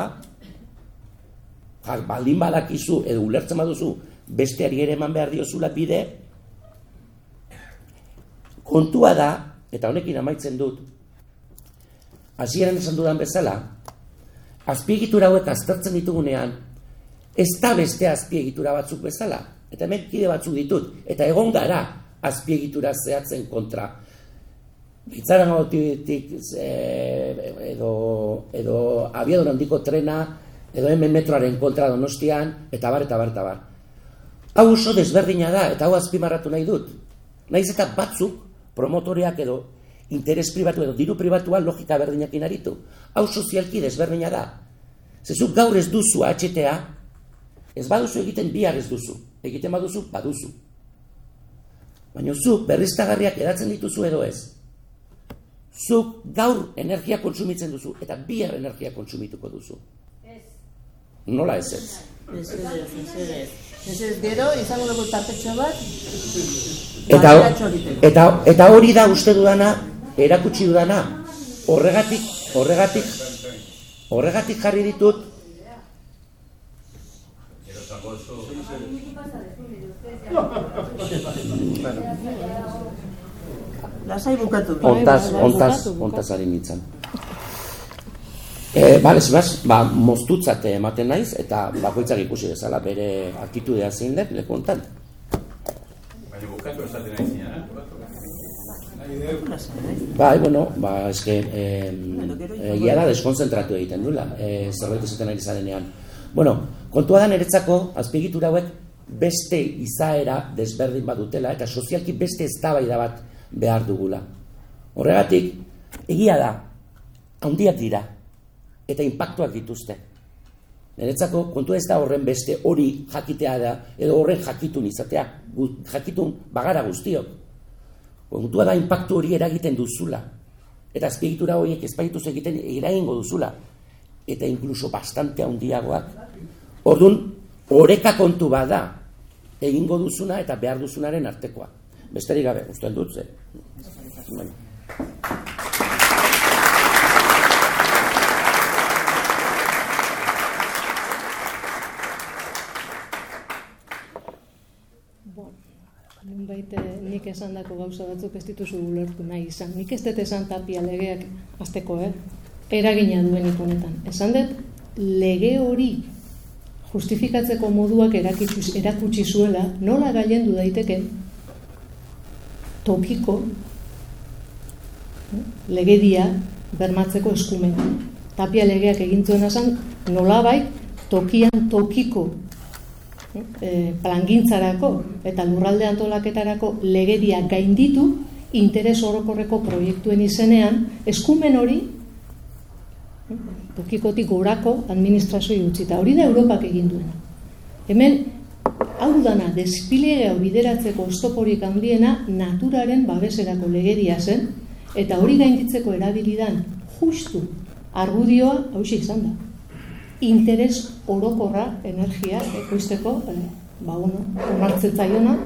baldin badakizu edo ulertzen baduzu besteari ere eman behar diozula bide, kontua da, eta honekin amaitzen dut, hasieran esan dudan bezala, azpiegitura hauek aztertzen ditugunean, ez da beste azpiegitura batzuk bezala, eta hemen kide batzuk ditut, eta egon gara azpiegitura zehatzen kontra, Itzaran gotik edo, edo abiadun handiko trena, edo hemen metroaren kontra donostian, eta bar, eta bar, eta bar. Hau oso desberdina da, eta hau azpimarratu nahi dut. Naiz eta batzuk, promotoriak edo, interes pribatu edo diru pribatua logika berdinak inaritu. Hau sozialki desberdina da. Zezuk gaur ez duzu HTA, ez baduzu egiten bihar ez duzu. Egiten baduzu, baduzu. Baina zu, berriztagarriak edatzen dituzu edo ez zuk gaur energia kontsumitzen duzu, eta bihar energia kontsumituko duzu. Ez. Nola ez ez? Ez ez, ez ez, gero, izango dugu tapetxo bat, eta, eta, eta hori da uste dudana, erakutsi dudana, horregatik, horregatik, horregatik jarri ditut, Lasai bukatu. Ontaz, ontaz, ontaz ari nintzen. E, bale, zibaz, ba, moztutzat ematen naiz, eta bakoitzak ikusi dezala bere aktitudea zein den, leku ontan. Baina bukatu esaten nahi zinan, Bai, bueno, ba, eske, eh, egia da, deskonzentratu egiten duela, eh, zerbait esaten ari zarenean. Bueno, kontua da niretzako, azpiegitura hauek, beste izaera desberdin badutela, eta sozialki beste eztabaida bat behar dugula. Horregatik, egia da, handiak dira, eta inpaktuak dituzte. Niretzako, kontu ez da horren beste hori jakitea da, edo horren jakitun izatea, jakitun bagara guztiok. Kontua da, inpaktu hori eragiten duzula. Eta azpiegitura horiek ezpaituz egiten eragingo duzula. Eta inkluso bastante handiagoak. Orduan, oreka kontu bada, egingo duzuna eta behar duzunaren artekoa. Besterik gabe, uste dut ze. Esan dako gauza batzuk ez dituzu ulertu nahi izan. Nik ez dut esan tapia legeak azteko, eh? Eragina duenik honetan. Esan dut, lege hori justifikatzeko moduak erakutsi, erakutsi zuela, nola gailendu daiteke tokiko eh, legedia bermatzeko eskumen. Tapia legeak egin zuen esan, nolabait tokian tokiko e, plangintzarako eta lurralde antolaketarako legedia gainditu interes orokorreko proiektuen izenean eskumen hori tokikotik gorako administrazioi utzita. Hori da Europak egin duena. Hemen, hau dana, despilegea bideratzeko ostoporik handiena naturaren babeserako legedia zen, eta hori gainditzeko erabilidan justu argudioa hausi izan da interes orokorra energia ekoizteko eh, ba bueno, onartzen zaiona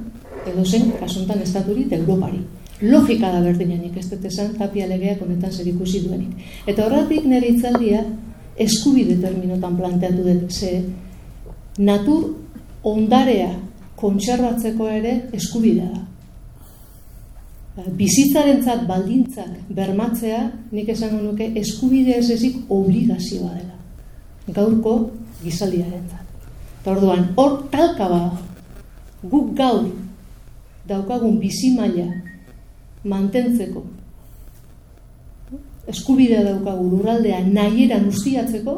edo zen kasuntan estaturik Europari. Logika da berdinenik ez dut esan tapia legeak honetan zer ikusi duenik. Eta horretik nire itzaldia eskubide terminotan planteatu dut ze natur ondarea kontserbatzeko ere eskubidea da. Ba, bizitzarentzat baldintzak bermatzea nik esango nuke eskubide ez ezik obligazioa dela gaurko gizaldiaren. Eta orduan, hor talka ba, guk gaur daukagun bizi maila mantentzeko eskubidea daukagu lurraldea nahiera ustiatzeko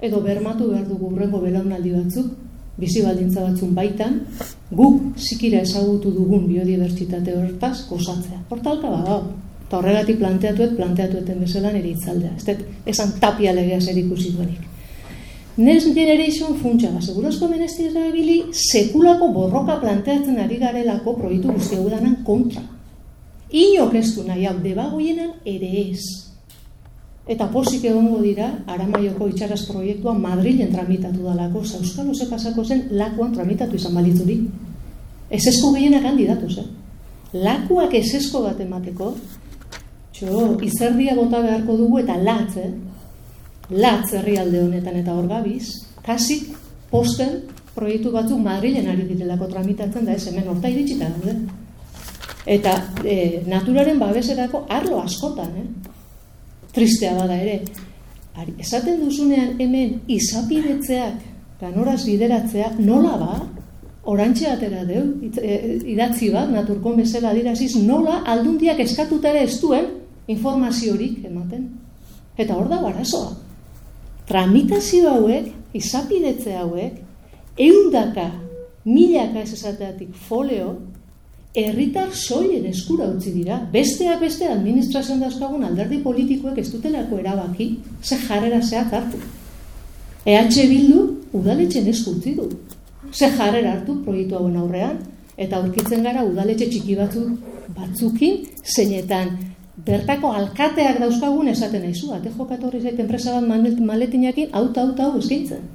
edo bermatu behar dugu urrengo belaunaldi batzuk bizi baldintza batzun baitan guk zikira ezagutu dugun biodibertsitate hortaz gozatzea. Hortalka ba, Eta horregatik planteatuet, planteatueten bezala nire itzaldea. Ez dut, esan tapia legea zer ikusi duenik. Next Generation funtsa, ba, segurazko menesti erabili, sekulako borroka planteatzen ari garelako proiektu guzti danan kontra. Inok ez du nahi hau, debagoienan ere ez. Eta posik egongo dira, Aramaioko itxaraz proiektua Madrilen tramitatu dalako, Euskal Ose pasako zen lakuan tramitatu izan balitzurik. Ez esko gehienak handidatu zen. Lakuak ez esko bat emateko, Txo, izerdia bota beharko dugu eta latz, eh? Latz herrialde honetan eta hor gabiz, kasi posten proiektu batzuk Madrilen ari direlako tramitatzen da, ez hemen horta iritsita daude. Eta e, naturaren babeserako arlo askotan, eh? Tristea bada ere. Ari, esaten duzunean hemen izapidetzeak, ganoraz bideratzea, nola ba? Orantxe atera deu, e, idatzi bat, naturkon bezala diraziz, nola aldundiak eskatutara ez duen, informaziorik ematen. Eta hor da barazoa. Tramitazio hauek, izapidetze hauek, eundaka, milaka ez esateatik foleo, herritar soilen eskura utzi dira. Besteak beste administrazioan dauzkagun alderdi politikoek ez dutelako erabaki, ze jarrera zeak hartu. EH Bildu udaletxen esku utzi du. Ze jarrera hartu proiektu hauen aurrean, eta aurkitzen gara udaletxe txiki batzuk batzukin, zeinetan bertako alkateak dauzkagun esaten aizu, ate jokatorri zait enpresa bat maletinakin, auta, auta, hau eskaintzen.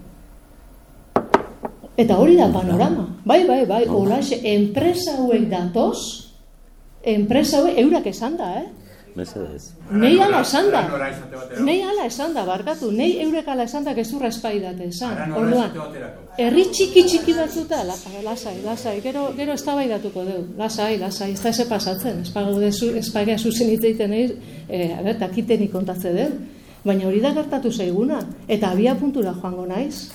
Eta hori da panorama. Bai, bai, bai, holaxe, enpresa hauek datoz, enpresa hauek, eurak esan da, eh? Mesedez. Nei ala esan da. Nei ala esan da, barkatu. Nei eurek ala esan da gezurra espaidate esan. Orduan, herri txiki txiki batzuta, la, lasai, lasai, gero, gero ez datuko deu. Lasai, lasai, ez da eze pasatzen. Espago dezu, espagea zuzen itzeiten egin, e, a ber, takiteni kontatze deu. Baina hori da gertatu zaiguna. Eta abia puntura joango naiz.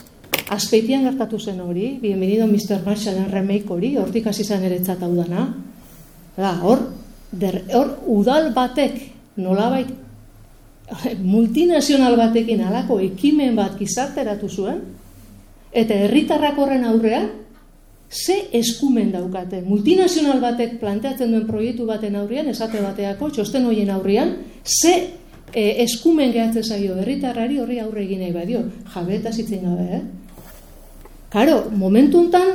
Azpeitian gertatu zen hori, bienvenido Mr. Marshall remake hori, hortik hasi zen ere hau dana. hor, der, hor udal batek nolabait multinazional batekin alako ekimen bat gizarteratu zuen eta herritarrak horren aurrean ze eskumen daukate? Multinazional batek planteatzen duen proiektu baten aurrean esate bateako txosten hoien aurrean ze e, eskumen gehatzen zaio herritarrari horri aurre egin nahi badio? Jabeta zitzen gabe eh? Karo, momentu hontan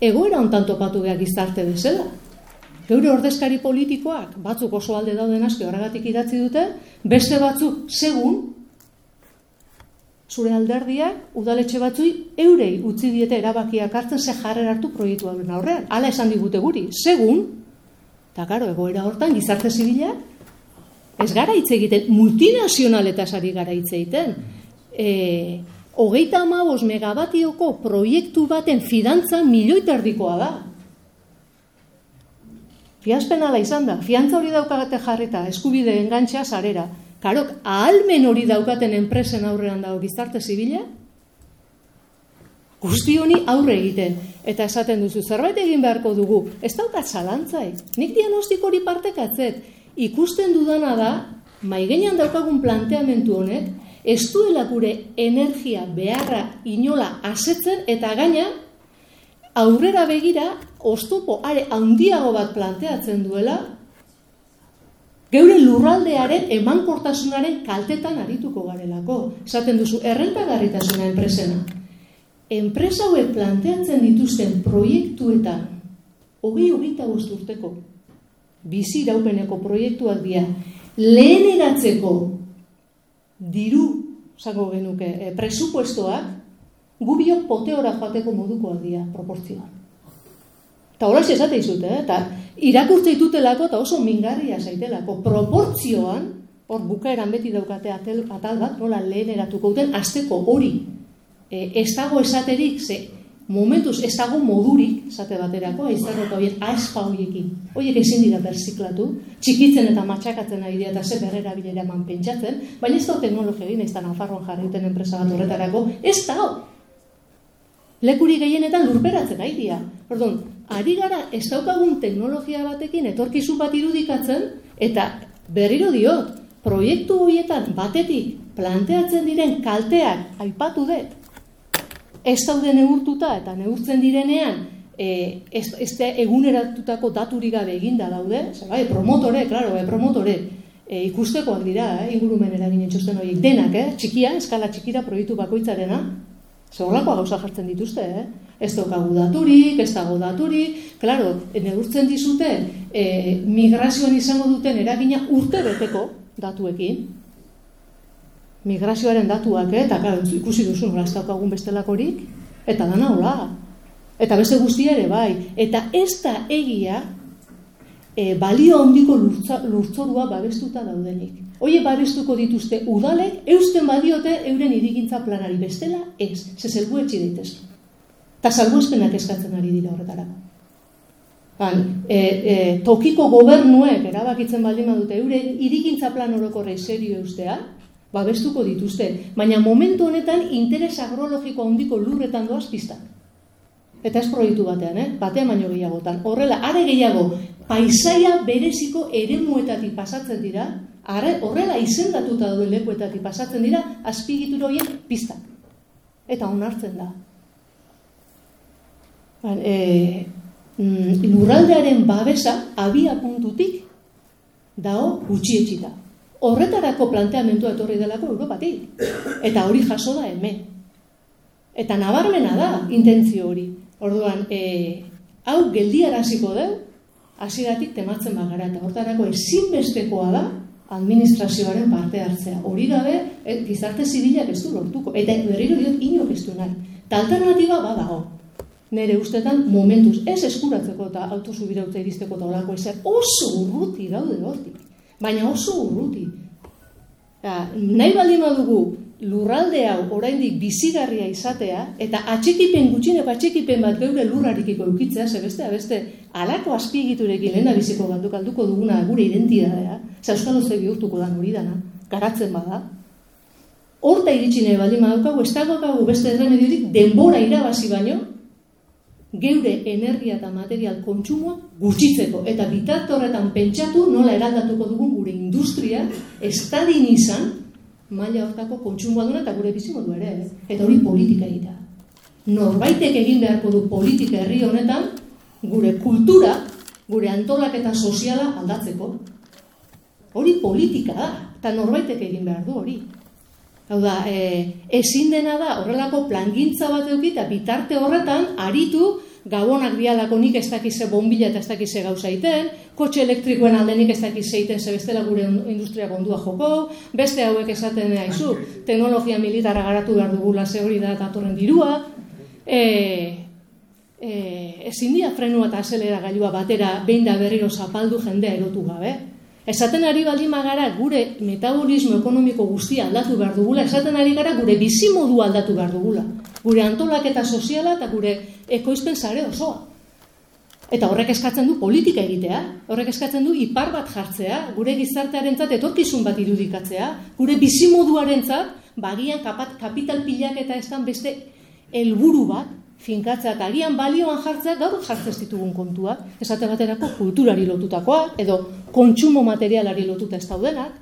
egoera hontan topatu behar gizarte bezala Geure ordezkari politikoak, batzuk oso alde dauden aski horregatik idatzi dute, beste batzuk segun, zure alderdiak, udaletxe batzui, eurei utzi diete erabakiak hartzen ze jarrer hartu proiektu hauen aurrean. Hala esan digute guri, segun, eta karo, egoera hortan, gizarte zibila, ez gara hitz egiten, multinazionaletaz ari gara hitz egiten. E, hogeita amabos megabatioko proiektu baten fidantza milioiterdikoa da. Fiazpenala izan da, fiantza hori daukate jarrita, eskubide engantxea sarera. Karok, ahalmen hori daukaten enpresen aurrean dago gizarte zibila, guzti honi aurre egiten. Eta esaten duzu, zerbait egin beharko dugu, ez daukat zalantzai. Nik diagnostik hori partekatzet, ikusten dudana da, maigenean daukagun planteamentu honek, ez duela gure energia beharra inola asetzen eta gaina aurrera begira ostopo are handiago bat planteatzen duela geure lurraldearen emankortasunaren kaltetan arituko garelako. Esaten duzu, errentagarritasuna enpresena. Enpresa hauek planteatzen dituzten proiektuetan hogei hogeita urteko bizi iraupeneko proiektuak dira lehen eratzeko diru, zango genuke, e, presupuestoak gu biok poteora joateko modukoak dira proportzioan. Eta horaz esate izute, eh? eta irakurtze itutelako eta oso mingarria zaitelako. Proportzioan, hor bukaeran beti daukate atel, atal bat, nola lehen eratuko duten, azteko hori. E, ez dago esaterik, ze momentuz ez dago modurik, esate baterako, aizarroka horiek, aizpa horiekin. Horiek ezin dira berziklatu, txikitzen eta matxakatzen ari dira, eta ze berrera bilera eman pentsatzen, baina ez da teknologia egin, ez da nafarroan jarri duten enpresa bat horretarako, ez da, lekuri gehienetan lurperatzen ari dira. Perdón, ari gara ez daukagun teknologia batekin etorkizun bat irudikatzen eta berriro diot, proiektu horietan batetik planteatzen diren kalteak aipatu dut. Ez daude neurtuta eta neurtzen direnean e, ez, ez eguneratutako daturik gabe eginda daude, bai, promotore, claro, bai, promotore, e, ikustekoak dira, eh, ingurumen eraginen txosten horiek, denak, eh, txikia, eskala txikira proiektu bakoitzarena, Zerolako gauza jartzen dituzte, eh? Ez daukagu daturik, ez dago daturik, klaro, negurtzen dizute e, migrazioan izango duten eragina urte beteko datuekin. Migrazioaren datuak, eh? eta klaro, ikusi duzu nola ez daukagun bestelakorik, eta dana hola. Eta beste guztia ere bai. Eta ez da egia e, balio handiko lurtzorua babestuta daudenik. Oie babestuko dituzte udalek, eusten badiote euren irigintza planari bestela, ez, ze zelgu etxi daitezke. Eta salgu eskatzen ari dira horretara. Ban, e, e, tokiko gobernuek erabakitzen baldin badute euren irigintza plan orokorrei serio eustea, babestuko dituzte. Baina momentu honetan interes agrologiko handiko lurretan doaz pistak. Eta ez proiektu batean, eh? batean baino gehiagotan. Horrela, are gehiago, paisaia bereziko eremuetatik pasatzen dira, horrela izendatuta dauden lekuetatik pasatzen dira azpigitura horiek pistak. Eta onartzen da. Ba, e, mm, lurraldearen babesa abia puntutik dao gutxietxita. Horretarako planteamentua etorri delako Europatik. Eta hori jaso da hemen. Eta nabarmena da intentzio hori. Orduan, e, hau geldiaraziko deu, hasieratik tematzen bagara. Eta horretarako ezinbestekoa da, administrazioaren parte hartzea. Hori gabe, e, gizarte zibilak ez du lortuko. Eta berriro diot, inok ez du nahi. Ta alternatiba badago. Nere ustetan momentuz ez eskuratzeko eta autosubirautza iristeko eta olako ezer oso urruti daude hortik. Baina oso urruti. Ja, nahi baldin badugu lurralde hau oraindik bizigarria izatea eta atxikipen gutxineko atxikipen bat geure lurrarikiko eukitzea, ze beste, beste, alako azpiegiturekin lehena biziko galdu kalduko duguna gure identidadea, ze euskal oze bihurtuko da hori dana, garatzen bada. Horta iritsi nahi baldin badaukagu, ez dagokagu beste erremediorik denbora irabazi baino, geure energia eta material kontsumoa gutxitzeko. Eta bitarte horretan pentsatu nola eraldatuko dugun gure industria, estadin izan, maila hortako kontsumoa duna eta gure bizimodu ere, eh? eta hori politika egitea. Norbaitek egin beharko du politika herri honetan, gure kultura, gure antolaketa soziala aldatzeko. Hori politika da, eta norbaitek egin behar du hori. Hau da, e, ezin dena da horrelako plangintza bat eukita bitarte horretan, aritu, gabonak bialako nik ez dakize bombila eta ez dakize gauza iten, kotxe elektrikoen alde nik ez dakize iten ze bestela gure industria gondua joko, beste hauek esaten haizu, teknologia militara garatu behar dugula ze hori da datorren dirua, e, e, ezin dia frenua eta azelera gailua batera behin da berriro zapaldu jendea erotu gabe. Esaten ari baldin gara gure metabolismo ekonomiko guztia aldatu behar dugula, esaten ari gara gure bizimodu aldatu behar dugula gure antolaketa soziala eta gure ekoizpen sare osoa. Eta horrek eskatzen du politika egitea, horrek eskatzen du ipar bat jartzea, gure gizartearentzat etorkizun bat irudikatzea, gure bizimoduarentzat bagian kapat, kapital pilak eta estan beste helburu bat finkatzea eta agian balioan jartzea gaur jartzen ditugun kontua, esate baterako kulturari lotutakoa edo kontsumo materialari lotuta ez daudenak,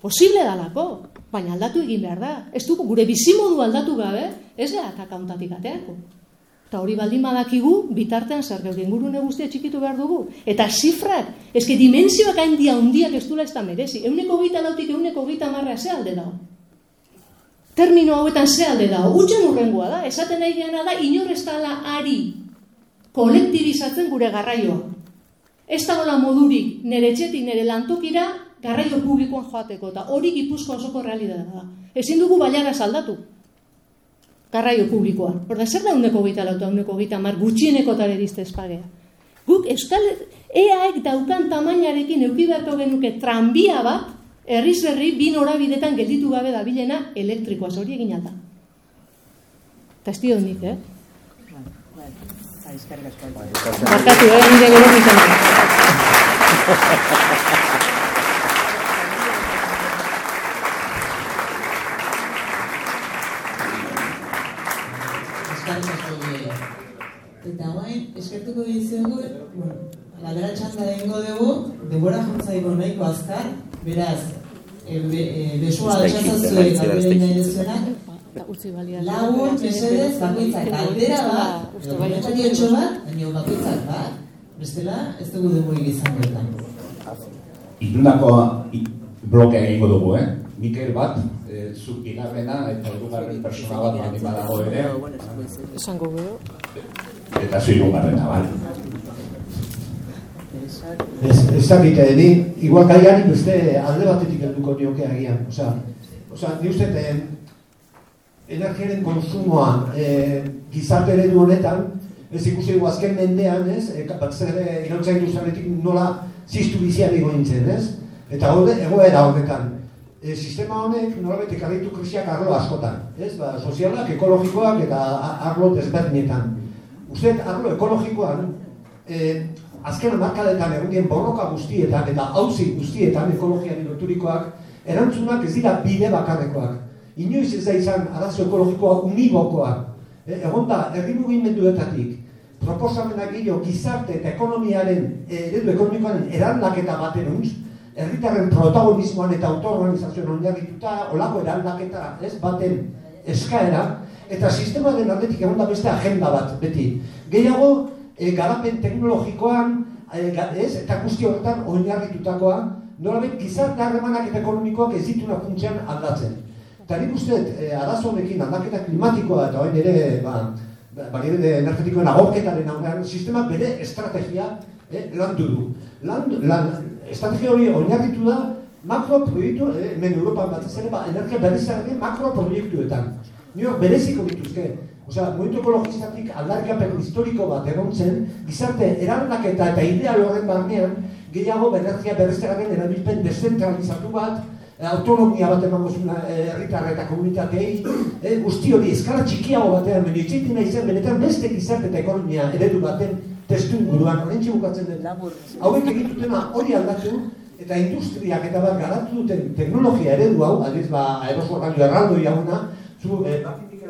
posible dalako, baina aldatu egin behar da. Ez dugu gure bizimodu aldatu gabe, ez da kakauntatik ateako. Eta hori baldin badakigu, bitartean zer gaur ingurune guztia txikitu behar dugu. Eta zifrak, eske dimensioak handia handiak ez dula ez da merezi. Euneko gita lautik euneko gita marra ze alde dago. Termino hauetan ze alde dago. Utsen urrengoa da, esaten nahi geana da, inorreztala ari kolektibizatzen gure garraioa. Ez da modurik nere txetik nere lantokira garraio publikoan joateko. Eta hori gipuzko osoko realidad da. Ezin dugu baiara saldatu garraio publikoa. Horda, zer da uneko gita lauta, uneko gita mar, gutxieneko tare espagea. Guk euskal eaek daukan tamainarekin eukiberko genuke tranbia bat, herriz herri, bin horabidetan gelditu gabe da bilena elektrikoa, hori egin alda. Eta ez dio nik, eh? Barkatu, eh, nire gero Eta guain, eskertuko dizugu, bueno, galdera txanda egingo dugu, denbora jontza ego nahiko azkar, beraz, e, be, e, besua altxatzen galdera nahi duzuenak, lagun, mesedez, bakoitzak galdera bat, edo komentariotxo bat, baina bakoitzak bat, bestela, ez dugu denborik izan bertan. Itundako blokea egingo dugu, eh? Mikel bat, e, zu bigarrena eta hirugarren persona bat badago ere. Esango gero eta zuiru garreta, bai. Ez, ez dakite, ni, igual gaiarik beste alde batetik helduko nioke agian. Osa, osa, ni uste, eh, energiaren konsumoa eh, gizarte eredu honetan, ez ikusi dugu azken mendean, ez, e, bat ere irautza industrialetik nola ziztu bizian egoin zen, ez? Eta hori, egoera horretan. E, sistema honek nolabait ekarritu krisiak arlo askotan, ez? Ba, sozialak, ekologikoak eta arlo desberdinetan. Uste, arlo ekologikoan, eh, azken markadetan egun borroka guztietan eta hauzi guztietan ekologian loturikoak, erantzunak ez dira bide bakarrekoak. Inoiz ez da izan arazo ekologikoa unibokoa. E, egon da, herri mugimenduetatik, proposamenak gehiago gizarte eta ekonomiaren, eh, eredu ekonomikoaren eraldaketa baten unz, herritarren protagonismoan eta autoorganizazioan oinarrituta, olako eraldaketa ez baten eskaera, eta sistema den aldetik egon da beste agenda bat, beti. Gehiago, e, garapen teknologikoan, e, ez, eta guzti horretan oinarritutakoa, nolabait gizarte harremanak eta ekonomikoak ez dituna funtsian aldatzen. Eta nik uste, e, arazo honekin aldaketa klimatikoa eta hori ere, ba, ba, energetikoen agorketaren aurrean, sistema bere estrategia eh, landu du. Lan, lan, estrategia hori oinarritu da makro proiektu, eh, men Europan bat ez ere, ba, energia berrizaren makro proiektuetan. Niok bereziko dituzke. Osea, momentu ekologistatik aldarkapen historiko bat egon zen, gizarte eraldaketa eta ideal horren barnean, gehiago energia berrizaren erabilpen dezentralizatu bat, eh, autonomia bat emango zuen eh, herritarra eta komunitatei, eh, guzti hori eskala txikiago batean, baina itxaitin nahi zen, benetan beste gizarte eta ekonomia eredu baten testu inguruan, horren bukatzen dut. Hauek egitutena hori aldatu, eta industriak eta bat garatu duten teknologia eredu hau, adiz ba, aerosorgailua erraldo jauna, zu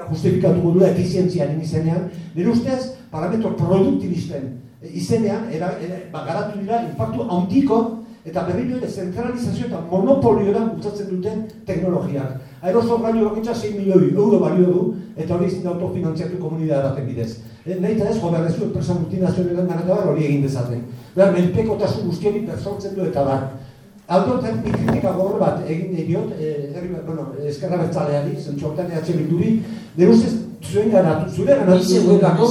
eh, justifikatuko duela efizientziaren izenean, nire ustez, parametro produktibisten eh, izenean, era, era, ba, garatu dira, impactu handiko eta berriro ere zentralizazio eta monopolioan gutzatzen duten teknologiak. Aerosol radio bakitza 6 milioi euro balio du, eta hori izin autofinantziatu komunidade baten bidez. E, Nahi eta ez, gobernezu enpresa multinazionalen gara hori egin dezaten. Behar, menpeko zu guztiori persortzen du eta bar. Bi kritika gogor bat egin nahi diot, eh, herri eh, bueno, eskerra bertzaleari, zentsu hortan EH Bilduri, nire ustez zuen garatu, zure garatu zuelako,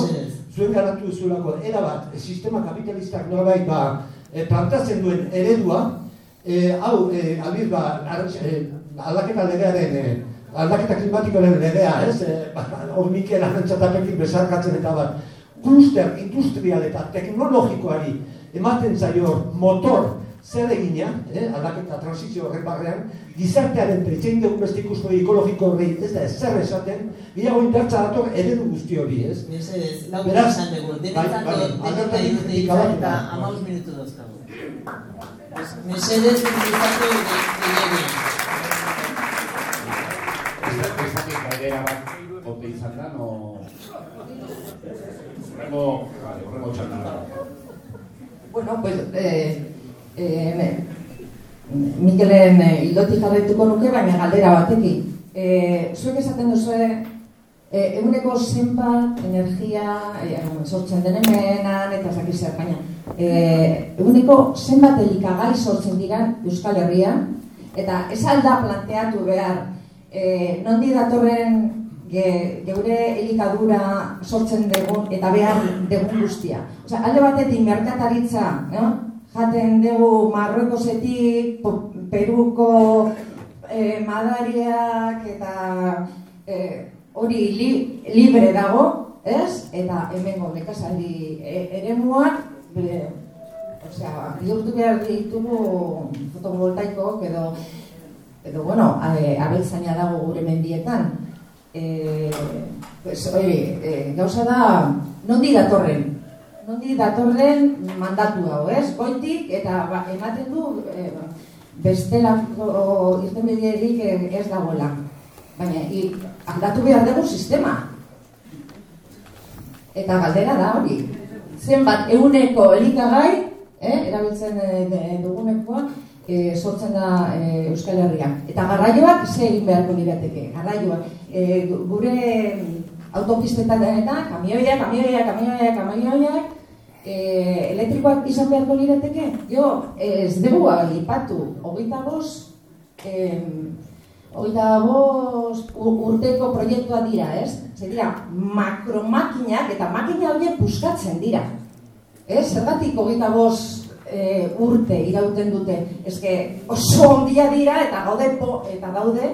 zuen garatu zuelako, era bat, e, sistema kapitalistak norbait ba, e, plantatzen duen eredua, e, hau, e, albiz ba, e, aldaketa legearen, e, aldaketa klimatikoaren legea, ez, e, ba, hor Mikel Arantxatapekin besarkatzen eta bat, kluster industrial eta teknologikoari ematen zaio motor zer egina, eh, aldaketa transizio horren barrean, gizartearen pretxein dugun beste ikuspegi ekologiko horri ez da zer esaten, gehiago indartza dator eredu guzti hori, ez? Mesedez, lau Beraz, esan dugu, bai, denetzako bai, bat eta da. amaus minutu dauzkagu. Mesedez, denetzako galdera bat ote izan da, no... Horrengo, horrengo txanda. Bueno, pues, eh, eh, Mikelen eh, hildotik jarraituko nuke, baina galdera batekin. Eh, zuek esaten duzu, eh, eguneko zenbat energia eh, sortzen den hemenan, eta zaki zer, baina eh, eguneko zenbat elikagai sortzen dira Euskal Herrian, eta ez alda planteatu behar, eh, nondi datorren ge, geure elikadura sortzen dugun eta behar dugun guztia. Osea, alde batetik merkataritza, no? Jaten dugu Marruekosetik, Po- Peruko eh, madariak eta eh, hori li, libre dago, ez? Eta hemengo nekazari e, eremuak, bere, osea, bihurtu behar ditugu fotovoltaikoak edo edo bueno, e, abeltzaina dago gure mendietan. E, pues, hori, e, gauza da, nondi datorren? Nondi datorren mandatu hau, ez? Goitik eta ba, ematen du e, bestelako irtenbiderik e, ez dagoela. Baina, i, aldatu behar dugu sistema. Eta galdera da hori. Zenbat eguneko elikagai, eh, erabiltzen e, dugunekoa, e, sortzen da e, Euskal Herrian. Eta garraioak ze egin beharko lirateke. Garraioak e, gure autopistetan eta kamioiak, kamioiak, kamioiak, kamioiak, e, elektrikoak izan beharko lirateke. Jo, ez dugu aipatu, hogeita bost, em, hogeita bost urteko proiektua dira, ez? Zer dira, makromakinak eta makina horiek buskatzen dira. Ez, zergatik hogeita bost e, urte irauten dute. Eske oso ondia dira eta gaude po, eta daude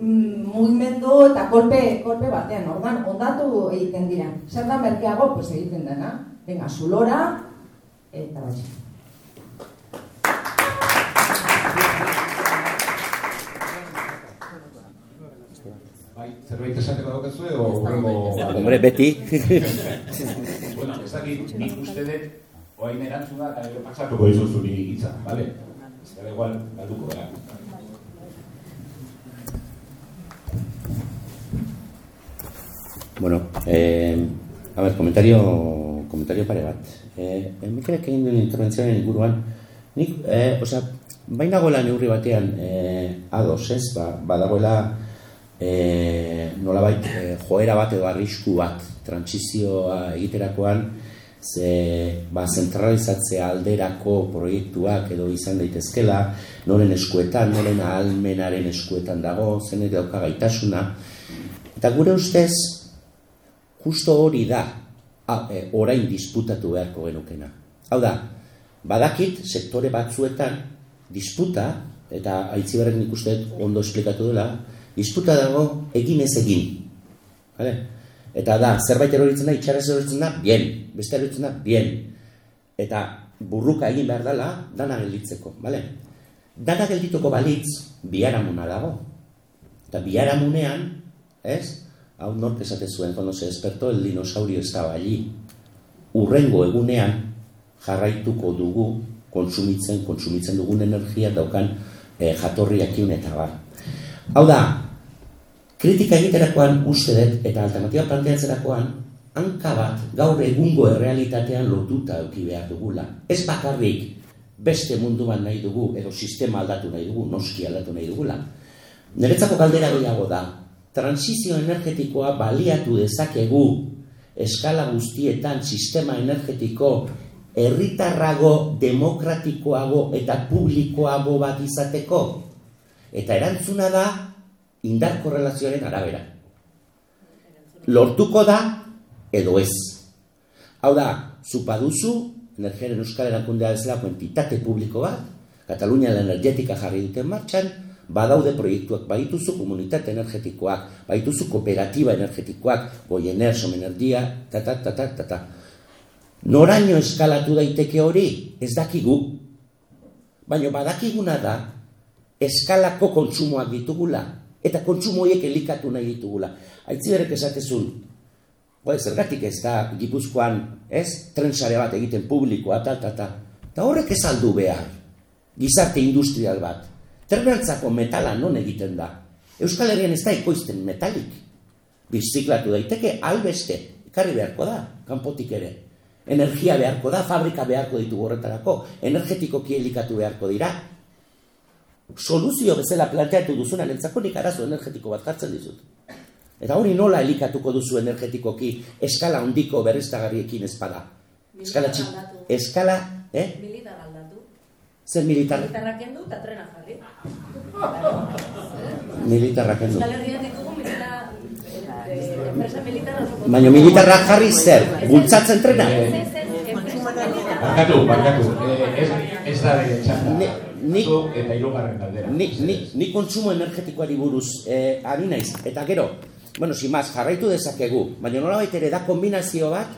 mm, mugimendu eta kolpe, kolpe batean. Ordan ondatu egiten dira. Zer da merkeago, pues egiten dena. Venga, zulora eta bai. Bai, zerbait esateko daukazu edo horrengo... Hombre, beti. bueno, ez dakit, nik uste dut, oain erantzuna eta gero pasatuko izu zuri hitza, bale? Ez gara igual, galduko gara. Bueno, eh, a ver, comentario, comentario pare bat. Eh, Mikelek egin duen interbentzioaren inguruan, nik, eh, osea, baina goela neurri batean eh, ados, ez, ba, badagoela eh, nolabait eh, joera bat edo arrisku bat transizioa egiterakoan ze ba, zentralizatzea alderako proiektuak edo izan daitezkela, noren eskuetan, noren ahalmenaren eskuetan dago, zenek dauka gaitasuna. Eta gure ustez, justo hori da, a, e, orain disputatu beharko genukena. Hau da, badakit sektore batzuetan disputa, eta uste dut ondo esplikatu dela, disputa dago egin ez egin. Vale? Eta da, zerbait eroritzen da, itxarrez eroritzen da, bien. Beste eroritzen da, bien. Eta burruka egin behar dela, dana gelditzeko. Vale? Dana geldituko balitz, biharamuna dago. Eta biharamunean, ez? Hau nork esate zuen, cuando se despertó el dinosaurio estaba allí. Urrengo egunean jarraituko dugu kontsumitzen, kontsumitzen dugun energia daukan eh, jatorriakiun eta bar. Hau da, kritika egiterakoan uste dut eta alternatiba planteatzerakoan hanka bat gaur egungo errealitatean lotuta euki behar dugula. Ez bakarrik beste mundu bat nahi dugu edo sistema aldatu nahi dugu, noski aldatu nahi dugula. Niretzako galdera gehiago da, transizio energetikoa baliatu dezakegu eskala guztietan sistema energetiko herritarrago, demokratikoago eta publikoago bat izateko. Eta erantzuna da indar korrelazioaren arabera. Lortuko da edo ez. Hau da, zupa duzu, energiaren euskal erakundea bezalako entitate publiko bat, Katalunia energetika jarri duten martxan, badaude proiektuak, baituzu komunitate energetikoak, baituzu kooperatiba energetikoak, goiener, somenerdia, ta, ta, ta, ta, ta, ta. Noraino eskalatu daiteke hori, ez dakigu. baina badakiguna da eskalako kontsumoak ditugula, eta kontsumo horiek elikatu nahi ditugula. Aitzi berek esatezun, Bai, zergatik ez da Gipuzkoan, ez? Trentsare bat egiten publikoa ta ta ta. Ta horrek ez aldu behar. Gizarte industrial bat. Trenantzako metala non egiten da. Euskal Herrian ez da ekoizten metalik. Biziklatu daiteke albeste, ekarri beharko da, kanpotik ere. Energia beharko da, fabrika beharko ditu horretarako, energetiko kielikatu beharko dira. Soluzio bezala planteatu duzuna nentzako nik arazo energetiko bat jartzen dizut. Eta hori nola elikatuko duzu energetikoki eskala handiko berriztagarriekin espada? Eskala. Eskala... Eh? Militar. Zer militar? Militarrak kendu eta trena jarri. Militarrak kendu. Euskal Herrian ditugu militar... eh, Enpresa militarra oso Baina militarrak jarri zer? Bultzatzen trena? Barkatu, barkatu. Eh, ez, ez da bere txanda. Ni, ni, Zu eta hirugarren galdera. ni, ni, ni kontsumo energetikoari buruz eh, ari naiz. Eta gero, bueno, sin más, jarraitu dezakegu. Baina nola ere da kombinazio bat,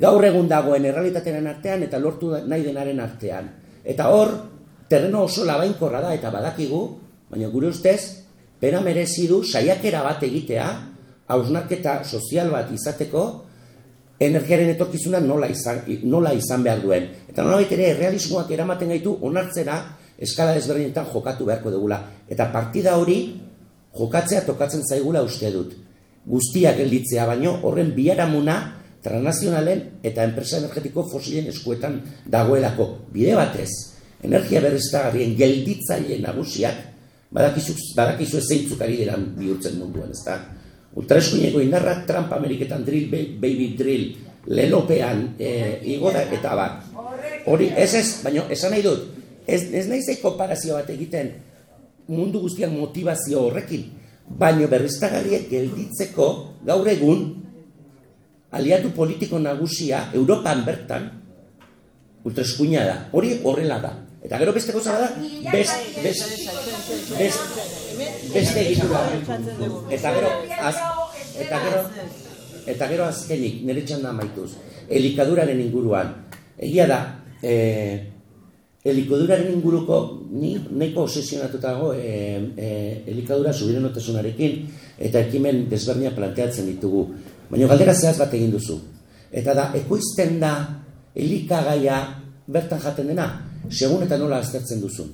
gaur egun dagoen errealitatearen artean eta lortu nahi denaren artean. Eta hor, terreno oso labainkorra da eta badakigu, baina gure ustez, pena merezi du saiakera bat egitea, hausnarketa sozial bat izateko, energiaren etorkizuna nola izan, nola izan behar duen. Eta nola ere realismoak eramaten gaitu onartzera eskala ezberdinetan jokatu beharko dugula. Eta partida hori jokatzea tokatzen zaigula uste dut. Guztia gelditzea baino horren biharamuna transnazionalen eta enpresa energetiko fosilen eskuetan dagoelako. Bide batez, energia berriztagarrien gelditzaile nagusiak badakizu, badakizu zeintzuk ari dira bihurtzen munduan, ezta? Ultraeskuineko indarra Trump Ameriketan drill, ba- baby drill, lelopean e, igo da, eta bat. Hori, ez ez, baina esan nahi dut, ez, ez nahi zei konparazio bat egiten mundu guztian motivazio horrekin, baino berriztagarriek gelditzeko gaur egun aliatu politiko nagusia Europan bertan ultraeskuina da. Hori horrela da. Eta gero beste gauza da, best, best, best, beste egitura. Eta gero, az, eta gero, eta gero azkenik, nire txanda maituz, elikaduraren inguruan. Egia da, eh, elikaduraren inguruko, ni nahiko obsesionatuta dago eh, eh, elikadura subirenotazunarekin eta ekimen desbernia planteatzen ditugu. Baina galdera zehaz bat egin duzu. Eta da, ekoizten da elikagaia bertan jaten dena, segun eta nola aztertzen duzun.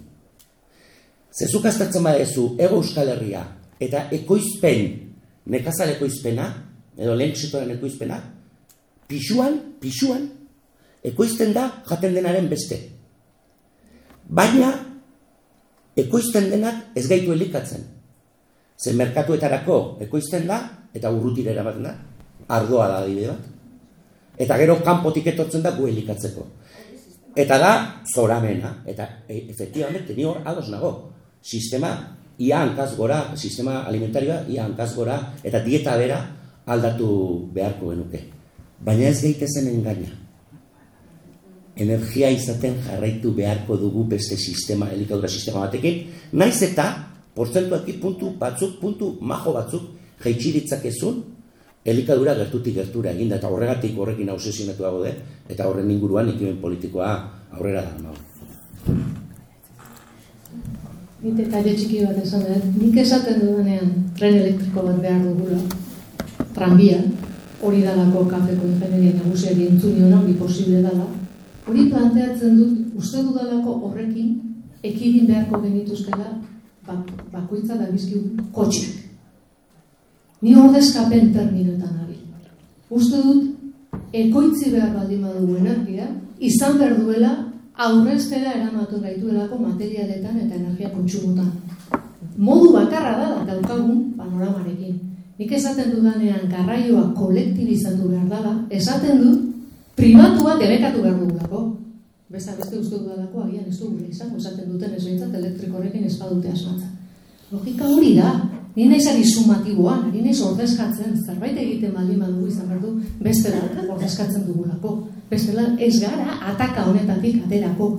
Zezuk aztertzen badezu, ego euskal herria, eta ekoizpen, nekazal ekoizpena, edo lehen sektoran ekoizpena, pixuan, pixuan, ekoizten da jaten denaren beste. Baina, ekoizten denak ez gaitu elikatzen. Ze merkatuetarako ekoizten da, eta urrutira eramaten da, ardoa da adibide bat. Eta gero kanpotik etortzen da gu elikatzeko. Eta da, zoramena. Eta, e, efektibamente, ni hor ados nago. Sistema, ia hankaz gora, sistema alimentarioa, ia hankaz gora, eta dieta bera aldatu beharko genuke. Baina ez gaitezen engaina. Energia izaten jarraitu beharko dugu beste sistema, elikadura sistema batekin, naiz eta, porzentuaki puntu batzuk, puntu majo batzuk, jaitsi ditzakezun, elikadura gertutik gertura eginda eta horregatik horrekin obsesionatu gaude eta horren inguruan ekimen politikoa aurrera da mau. Nik detaile txiki bat esan dut. Nik esaten dudanean tren elektriko bat behar dugula. Tranbia, hori dalako kafeko ingenieria nagusiari entzuni hona, hori posible dala. Hori planteatzen dut, uste dudalako horrekin, ekidin beharko genituzkela, bak, bakoitza da bizkiu kotxeak. Ni ordezkapen terminetan ari. Uste dut, ekoitzi behar baldin badugu energia, izan behar duela aurreztera eramatu gaituelako materialetan eta energia kontsumotan. Modu bakarra da daukagun panoramarekin. Nik esaten dudanean garraioa kolektibizatu behar dela, esaten dut pribatua debekatu behar dugulako. Besta beste uste dudalako agian ez dugu izango esaten duten ez behintzat elektrikorekin ez badute asmatzen. Logika hori da, ni naiz ari sumatiboan, ni naiz ordezkatzen, zerbait egiten baldin badugu izan behar du, bestela ordezkatzen dugulako. Bestela ez gara ataka honetatik aterako.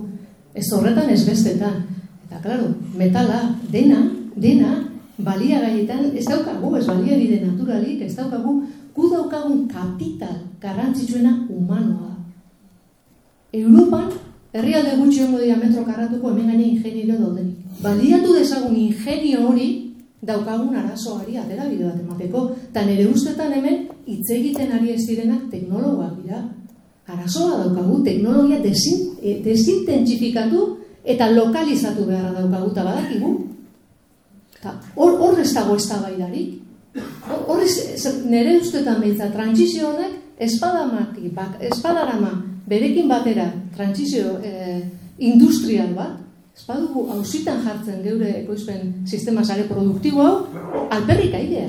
Ez horretan ez bestetan. Eta, klaro, metala, dena, dena, baliagaietan, ez daukagu, ez baliabide naturalik, ez daukagu, gu daukagun kapital garrantzitsuena humanoa. Europan herrialde gutxi ongo dira metro karratuko hemen gaine ingenio daudenik. Baliatu dezagun ingenio hori daukagun arazoari atera bide bat emateko. Eta nire ustetan hemen hitz egiten ari ez direnak teknologoak dira. Arazoa daukagu teknologia desin, eh, desintentzifikatu eta lokalizatu beharra daukagu eta badakigu. Eta hor, hor ez dago eztabaidarik. Hor, hor ez, ez- nire ustetan behitza, transizio honek espadarama berekin batera transizio eh, industrial bat, ez badugu hausitan jartzen geure ekoizpen sistema sare produktibo hau, alperrik aigea.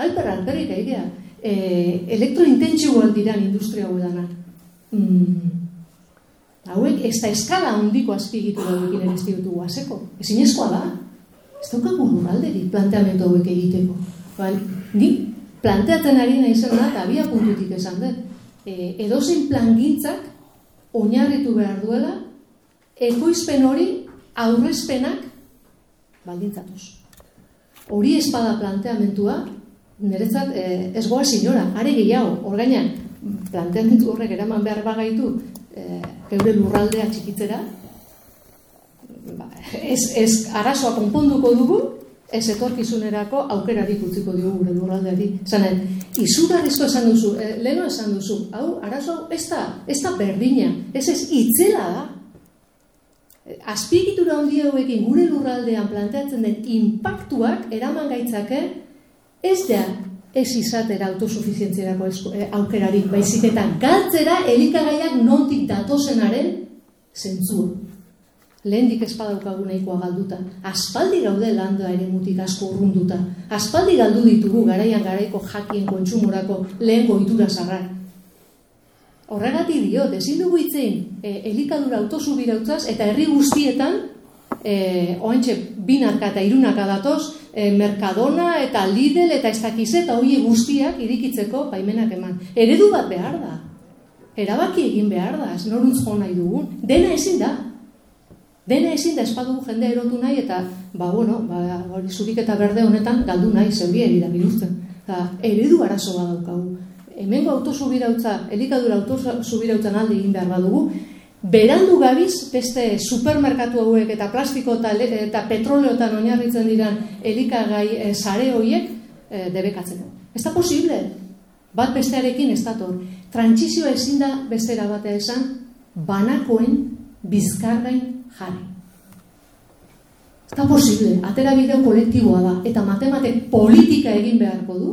Alper, alperrik aigea. E, elektrointentsiboak diran industria hau edanak. Mm, hauek ez da eskala handiko azpigitu dauekin ere ez ditugu azeko. Ezinezkoa da. Ez daukagu lurralderik planteamendu hauek egiteko. Ba, ni planteatzen ari naizen da, eta abia puntutik esan dut. E, edozein plangintzak oinarritu behar duela ekoizpen hori aurrezpenak baldintzatuz. Hori espada planteamentua, niretzat e, ez goa sinora, are gehiago, orgaina, planteamentu horrek eraman behar bagaitu e, geure lurraldea txikitzera, ba, ez, ez arazoa konponduko dugu, ez etorkizunerako aukerarik utziko diogu gure lurraldeari. Zanen, izugarrizko esan duzu, e, leno esan duzu, hau, arazo ez da, ez da berdina, ez ez itzela da. Azpiegitura handi hauekin gure lurraldean planteatzen den impactuak eraman gaitzake ez da ez izatera autosufizientzierako esku- eh, aukerarik, baizik eta galtzera elikagaiak nondik datozenaren zentzua. Lehendik ez badaukagu nahikoa galduta. Aspaldi gaude landa ere mutik asko urrunduta. Aspaldi galdu ditugu garaian garaiko jakien kontsumorako lehen goitura zarrak. Horregatik dio, ezin dugu itzein e, elikadura autosubirautzaz eta herri guztietan e, oentxe binaka eta irunaka datoz e, Mercadona eta Lidl eta ez dakiz eta hoi guztiak irikitzeko baimenak eman. Eredu bat behar da. Erabaki egin behar da, ez noruntz jo nahi dugun. Dena ezin da. Dena ezin da espadugu jende erotu nahi eta, ba, bueno, ba, hori zurik eta berde honetan galdu nahi zeurieri da biluzten. Eta eredu arazo bat daukagu. Hemengo autosubirautza, elikadura autosubirautzan alde egin behar badugu, berandu gabiz beste supermerkatu hauek eta plastiko eta, eta petroleotan oinarritzen diran elikagai e, sare horiek e, debekatzeko. Ez da posible. Bat bestearekin ez dator. Trantsizioa ezin da bestera batea esan, banakoen bizkargain jarri. Ez da posible, atera bideo kolektiboa da, eta matematek politika egin beharko du,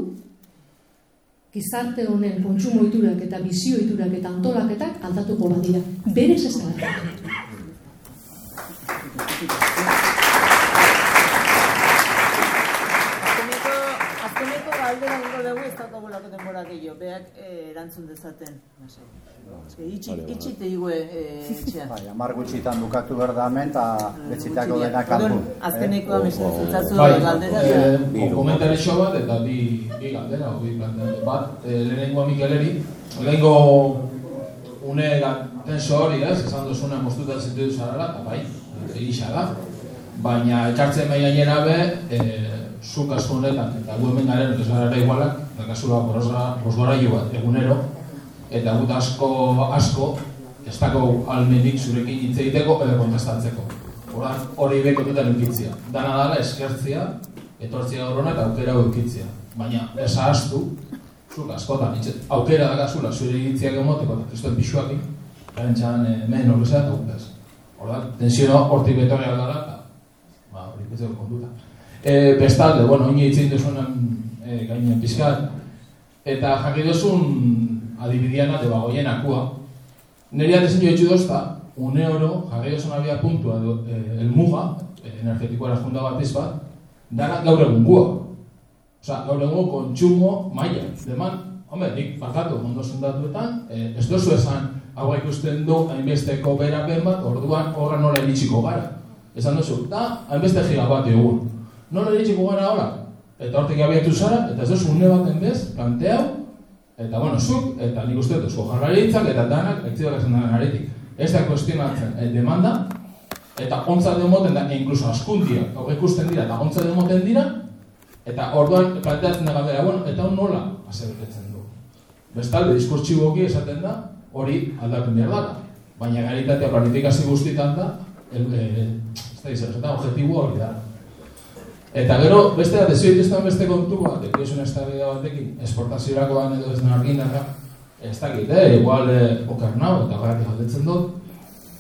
gizarte honen kontsumo iturak eta bizio iturak eta antolaketak aldatuko badira. Berez ez da. Azkeneko, azkeneko galdera ingo dugu ez daukagulako denbora gehiago, beak eh, erantzun dezaten. Itxi, itxi te igue eh, etxea. Bai, amar gutxitan bukatu behar da hemen, eta betzitako dena kanpo. Orduan, azkeneko mesedez, zutzazu Bai, galdera. eh, komentarixo bat eta bi, bi galdera, bi planteamendu. Bat, eh, lehenengoa Mikeleri, lehenengo une tenso hori, ez, esan duzuna moztuta zentu zarala, eta bai, egisa da. Baina ekartzen bai gainera be, eh, zuk asko honetan, eta gu hemen garen, ez gara igualak, eta kasura bosgorailu bat egunero, eta gut asko, asko, ez dako almenik zurekin hitz egiteko edo kontestatzeko. Horan, hori bekotutan eukitzia. Dana dala eskertzia, etortzia gaur hona eta aukera eukitzia. Baina, ez ahaztu, zuk askotan, itxe, aukera dakazula zure iritziak emoteko eta kristuen pixuakin, garen txan e, mehen horrezea eta tensioa hortik betorri aldara, eta, ba, hori konduta. E, bestalde, bueno, oin egin duzunan e, gainean pizkat, eta jarri duzun adibidiana de bagoien akua. Neri atezen jo dozta, une oro, jarri duzun abia puntua, edo, e, elmuga, e, energetikoa erazkunta bat bat, dara gaur egun gua. Osa, gaur egun kontsumo maila. Deman, hombre, nik barkatu, ondo datuetan, e, ez dozu esan, hau ikusten du, hainbesteko berapen bat, orduan horra nola iritsiko gara. Esan duzu, da, hainbeste gigabat egun. Nola iritsiko gara hola? Eta hortik abiatu zara, eta ez duzu une baten bez, planteau, eta bueno, zuk, eta nik uste dut, jarraritzak eta danak, ektzidak esan daren aretik. Ez da kuestionatzen, e, demanda, eta ontza demoten da, e, inkluso askundia, hau ikusten dira, eta ontza demoten dira, eta orduan planteatzen da galdera, bueno, eta hon nola asebetetzen du. Bestalde, diskurtsiboki esaten da, hori aldapen behar dara. baina garitatea planifikazio guztietan da, el, e, ez da izan, eta objetibo hori da. Eta gero, beste da, dezio dituzten beste kontu bat, eki esun ez batekin, esportaziorakoan edo ez den argindarra, ez dakit, eh, igual eh, okar nau, eta gara galdetzen dut.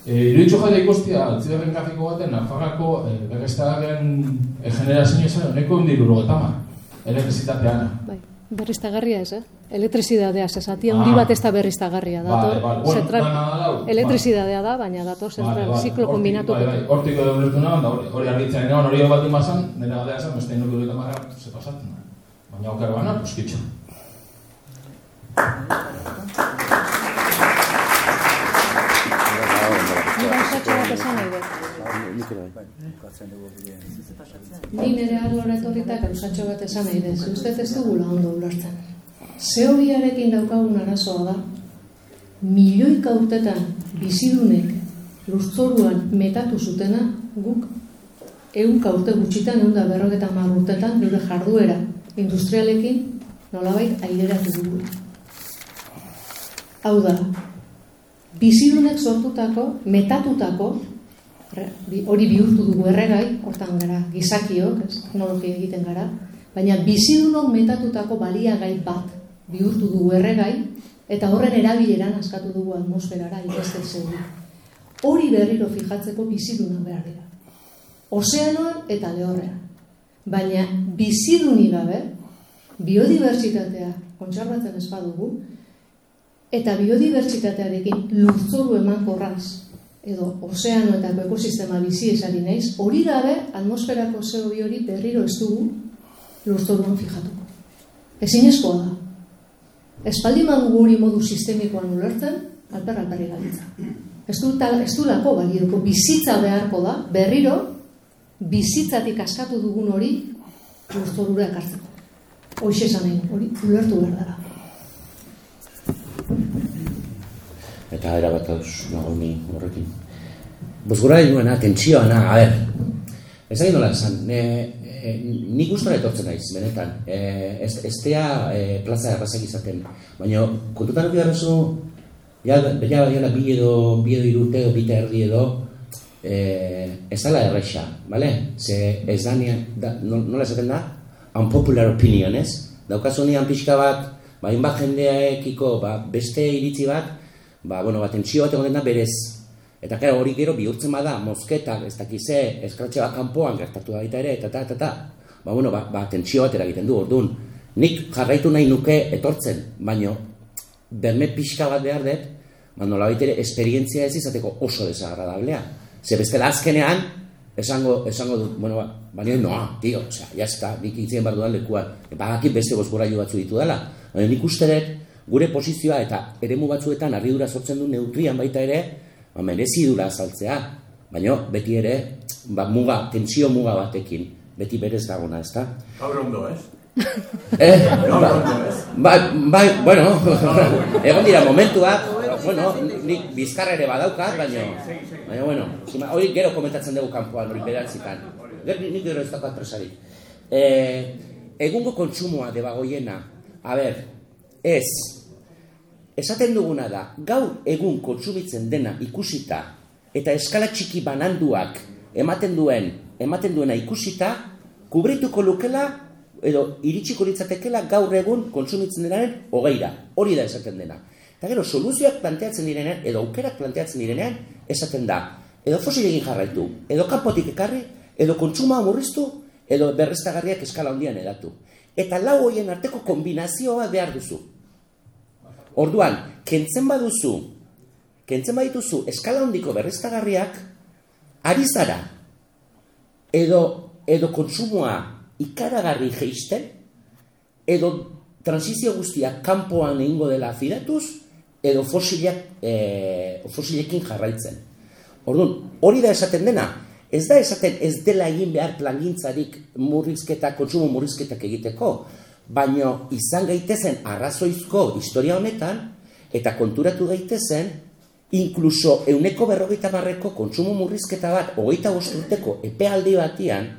E, Iruitxo jade ikustia, altziberren grafiko baten, Nafarrako e, berreztagaren e, generazio izan, honeko hundiru logotama, elektrizitateana. Bai, berriztagarria ez, eh? Elektrizidadea, ze zati handi bat ez da berriztagarria, dator. Vale, vale. Bueno, da, lau. elektrizidadea da, baina dator zentral, ziklo kombinatu. Bai, bai, hortik edo ulertu nahan, da hori, argitzen nahan, hori bat imazan, nire galdea esan, beste ino dut marra, ze pasatzen. Baina okar bana, puskitxo. Ni gauzatxo bat esan nahi dut. Ni nire arlora etorrita gauzatxo bat esan nahi dut. Uste ez dugula ondo ulertzen. Zeobiarekin daukagun arazoa da, milioika urtetan bizidunek lurtzoruan metatu zutena guk ehunka urte gutxitan, ehun da berrogeta hamar urtetan, gure jarduera industrialekin nolabait aideratu dugu. Hau da, bizidunek sortutako, metatutako, hori bihurtu dugu erregai, hortan gara, gizakiok, teknologia egiten gara, baina bizidunok metatutako baliagai bat bihurtu dugu erregai, eta horren erabileran askatu dugu atmosferara ikeste zeuri. Hori berriro fijatzeko bizidunak behar dira. Ozeanoan eta lehorrean. Baina biziduni gabe, biodibertsitatea kontserbatzen ez badugu, eta biodibertsitatearekin lurzoru eman korraz, edo ozeanoetako ekosistema bizi esari naiz, hori gabe atmosferako CO2 hori berriro ez dugu lurzoruan fijatuko. Ezinezkoa da. Espaldi badugu hori modu sistemikoan ulertzen, alper alperri gabiltza. Ez du, tal- ez du lako balioko, bizitza beharko da, berriro, bizitzatik askatu dugun hori lurzorura ekartzeko. Hoxe esan hori ulertu behar dara. Eta era bat dauz nago ni horrekin. Bozgora duena, tentsioana, a ber, ez nola esan, e, e, ni gustora etortzen naiz, benetan, e, ez, ez e, plaza errazak izaten, baina kontutan eduki garrazu, ja, ja badiala bi edo, bi edo irute edo bita erdi edo, e, ez dala erresa, bale? Ze ez da, nola esaten da? Unpopular opinion, ez? Daukazu pixka bat, ba, hainbat jendeekiko, ba, beste iritzi bat, ba, bueno, ba, tentsio bat egoten da berez. Eta karo, hori gero bihurtzen bada, mosketak, ez dakize, eskratxe bat kanpoan gertatu da baita ere, eta ta, eta ta. Ba, bueno, ba, ba, tentsio bat eragiten du, orduan. Nik jarraitu nahi nuke etortzen, baino, berme pixka bat behar dut, ba, nolabait ere, esperientzia ez izateko oso desagradablea. Ze bestela azkenean, esango, esango dut, bueno, ba, baina noa, tio, ya está, nik itzien behar dudan lekuan, badakit beste bozgorailu batzu ditu dela, baina nik uste dut, gure posizioa eta eremu batzuetan harridura sortzen du neutrian baita ere, ba, merezi dura azaltzea, baina beti ere, ba, muga, tentsio muga batekin, beti berez dagona, ezta? Gaur ondo, ez? Eh, Gaur ba, ez? bai, bai, bueno, egon dira momentuak, bueno, nik bizkarra ere badaukat, baina, baina, bueno, zima, hori gero komentatzen dugu kanpoan, hori beratzitan. Ger, nik gero ez daukat presarik. Eh, egungo kontsumoa debagoiena, a ber, ez, esaten duguna da, gaur egun kontsumitzen dena ikusita, eta eskala txiki bananduak ematen duen, ematen duena ikusita, kubrituko lukela, edo iritsiko litzatekela gaur egun kontsumitzen denaren hogeira. Hori da esaten dena. Eta gero, soluzioak planteatzen direnean, edo aukerak planteatzen direnean, esaten da, edo fosilekin jarraitu, edo kanpotik ekarri, edo kontsumoa murriztu, edo berreztagarriak eskala handian edatu. Eta lau hoien arteko kombinazioa behar duzu. Orduan, kentzen baduzu, kentzen badituzu eskala handiko berreztagarriak, ari zara, edo, edo kontsumoa ikaragarri geisten, edo transizio guztiak kanpoan egingo dela fidatuz, edo fosilak, e, fosilekin jarraitzen. Orduan, hori da esaten dena, ez da esaten ez dela egin behar plangintzarik murrizketa, kontsumo murrizketak egiteko, baino izan gaitezen arrazoizko historia honetan, eta konturatu gaitezen, inkluso euneko berrogeita marreko kontsumo murrizketa bat, hogeita urteko epealdi batian,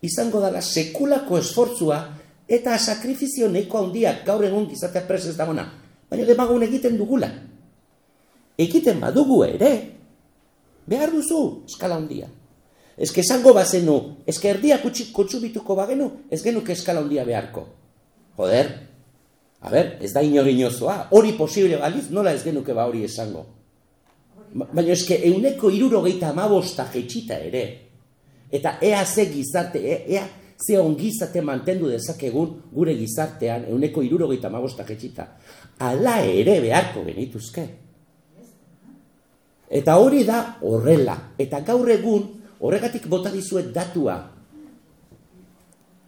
izango dela sekulako esfortzua eta sakrifizio nahiko handiak gaur egun gizatea presez dagona, baina demagun egiten dugula. egiten badugu ere, behar duzu eskala handia. Ez esango bazenu, ez erdiak kontsumituko bagenu, ez genuke eskala handia beharko. Joder, a ber, ez da inori inozoa, hori posible baliz, nola ez genuke ba hori esango. Ba, baina eske euneko irurogeita amabosta jetxita ere, eta ea ze gizarte, e, ea ze ongizate mantendu dezakegun gure gizartean, euneko irurogeita amabosta jetxita, ala ere beharko genituzke. Eta hori da horrela, eta gaur egun horregatik bota dizuet datua.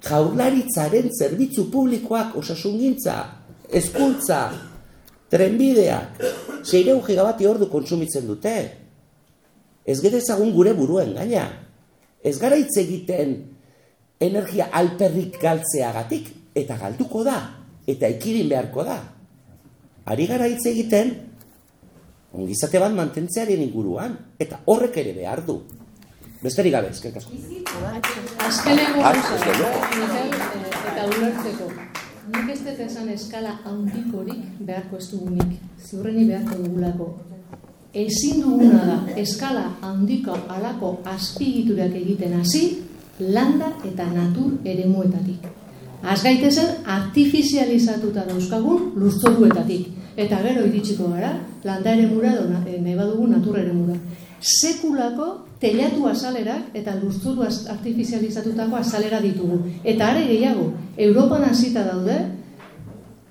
Jaurlaritzaren zerbitzu publikoak osasungintza, hezkuntza, trenbideak, zeireu gigabati ordu kontsumitzen dute. Ez gede ezagun gure buruen gaina. Ez gara hitz egiten energia alperrik galtzeagatik, eta galduko da, eta ekidin beharko da. Ari gara hitz egiten, ongizate bat mantentzearen inguruan, eta horrek ere behar du. Besterik gabe, eskerrik asko. Gauza, eh, eta ulertzeko. Nik ez dut esan eskala handikorik beharko ez dugunik, ziurreni beharko dugulako. Ezin duguna da, eskala handiko alako azpigiturak egiten hasi, landa eta natur ere muetatik. Az gaitezen artifizializatuta dauzkagun lurtzoruetatik. Eta gero iritsiko gara, landa ere mura, eh, nahi badugu natur ere mura. Sekulako telatu azalerak eta lurtzuru artifizializatutako azalera ditugu. Eta are gehiago, Europan hasita daude,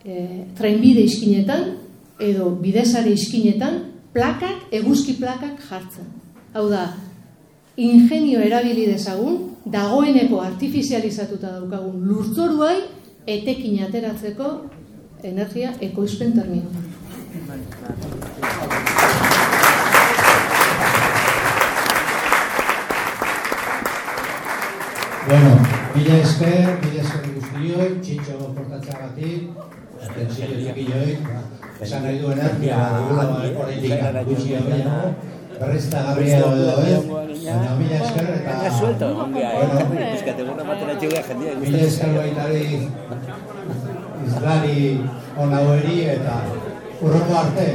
e, trenbide iskinetan, edo bidezare iskinetan, plakak, eguzki plakak jartzen. Hau da, ingenio erabili dezagun, dagoeneko artifizializatuta daukagun lurtzoruai, etekin ateratzeko energia ekoizpen termino. Bueno, mila esker, mila esker guztioi, txintxo portatxagatik, tensio txikioi, esan nahi duena, horretik gutxi hau berriz eta garria edo ez, baina mila esker eta... Baina suelto, ongia, eh? Eskate guna matera txuga jendia. Mila esker baitari izlari onaueri eta urroko arte,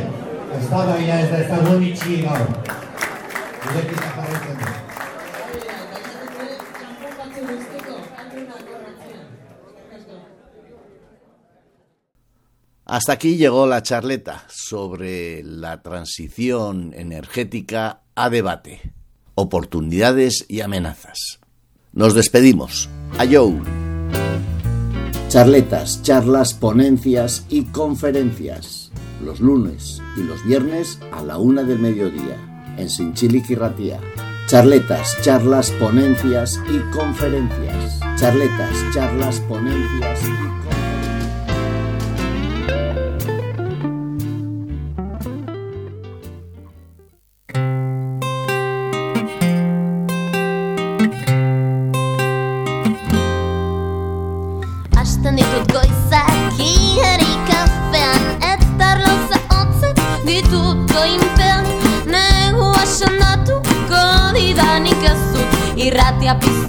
ez da baina ez da ez da guen itxi gaur. Hasta aquí llegó la charleta sobre la transición energética a debate, oportunidades y amenazas. Nos despedimos. Ayou. Charletas, charlas, ponencias y conferencias. Los lunes y los viernes a la una del mediodía en Sinchiliquirratía. Charletas, charlas, ponencias y conferencias. Charletas, charlas, ponencias y conferencias. te apisó.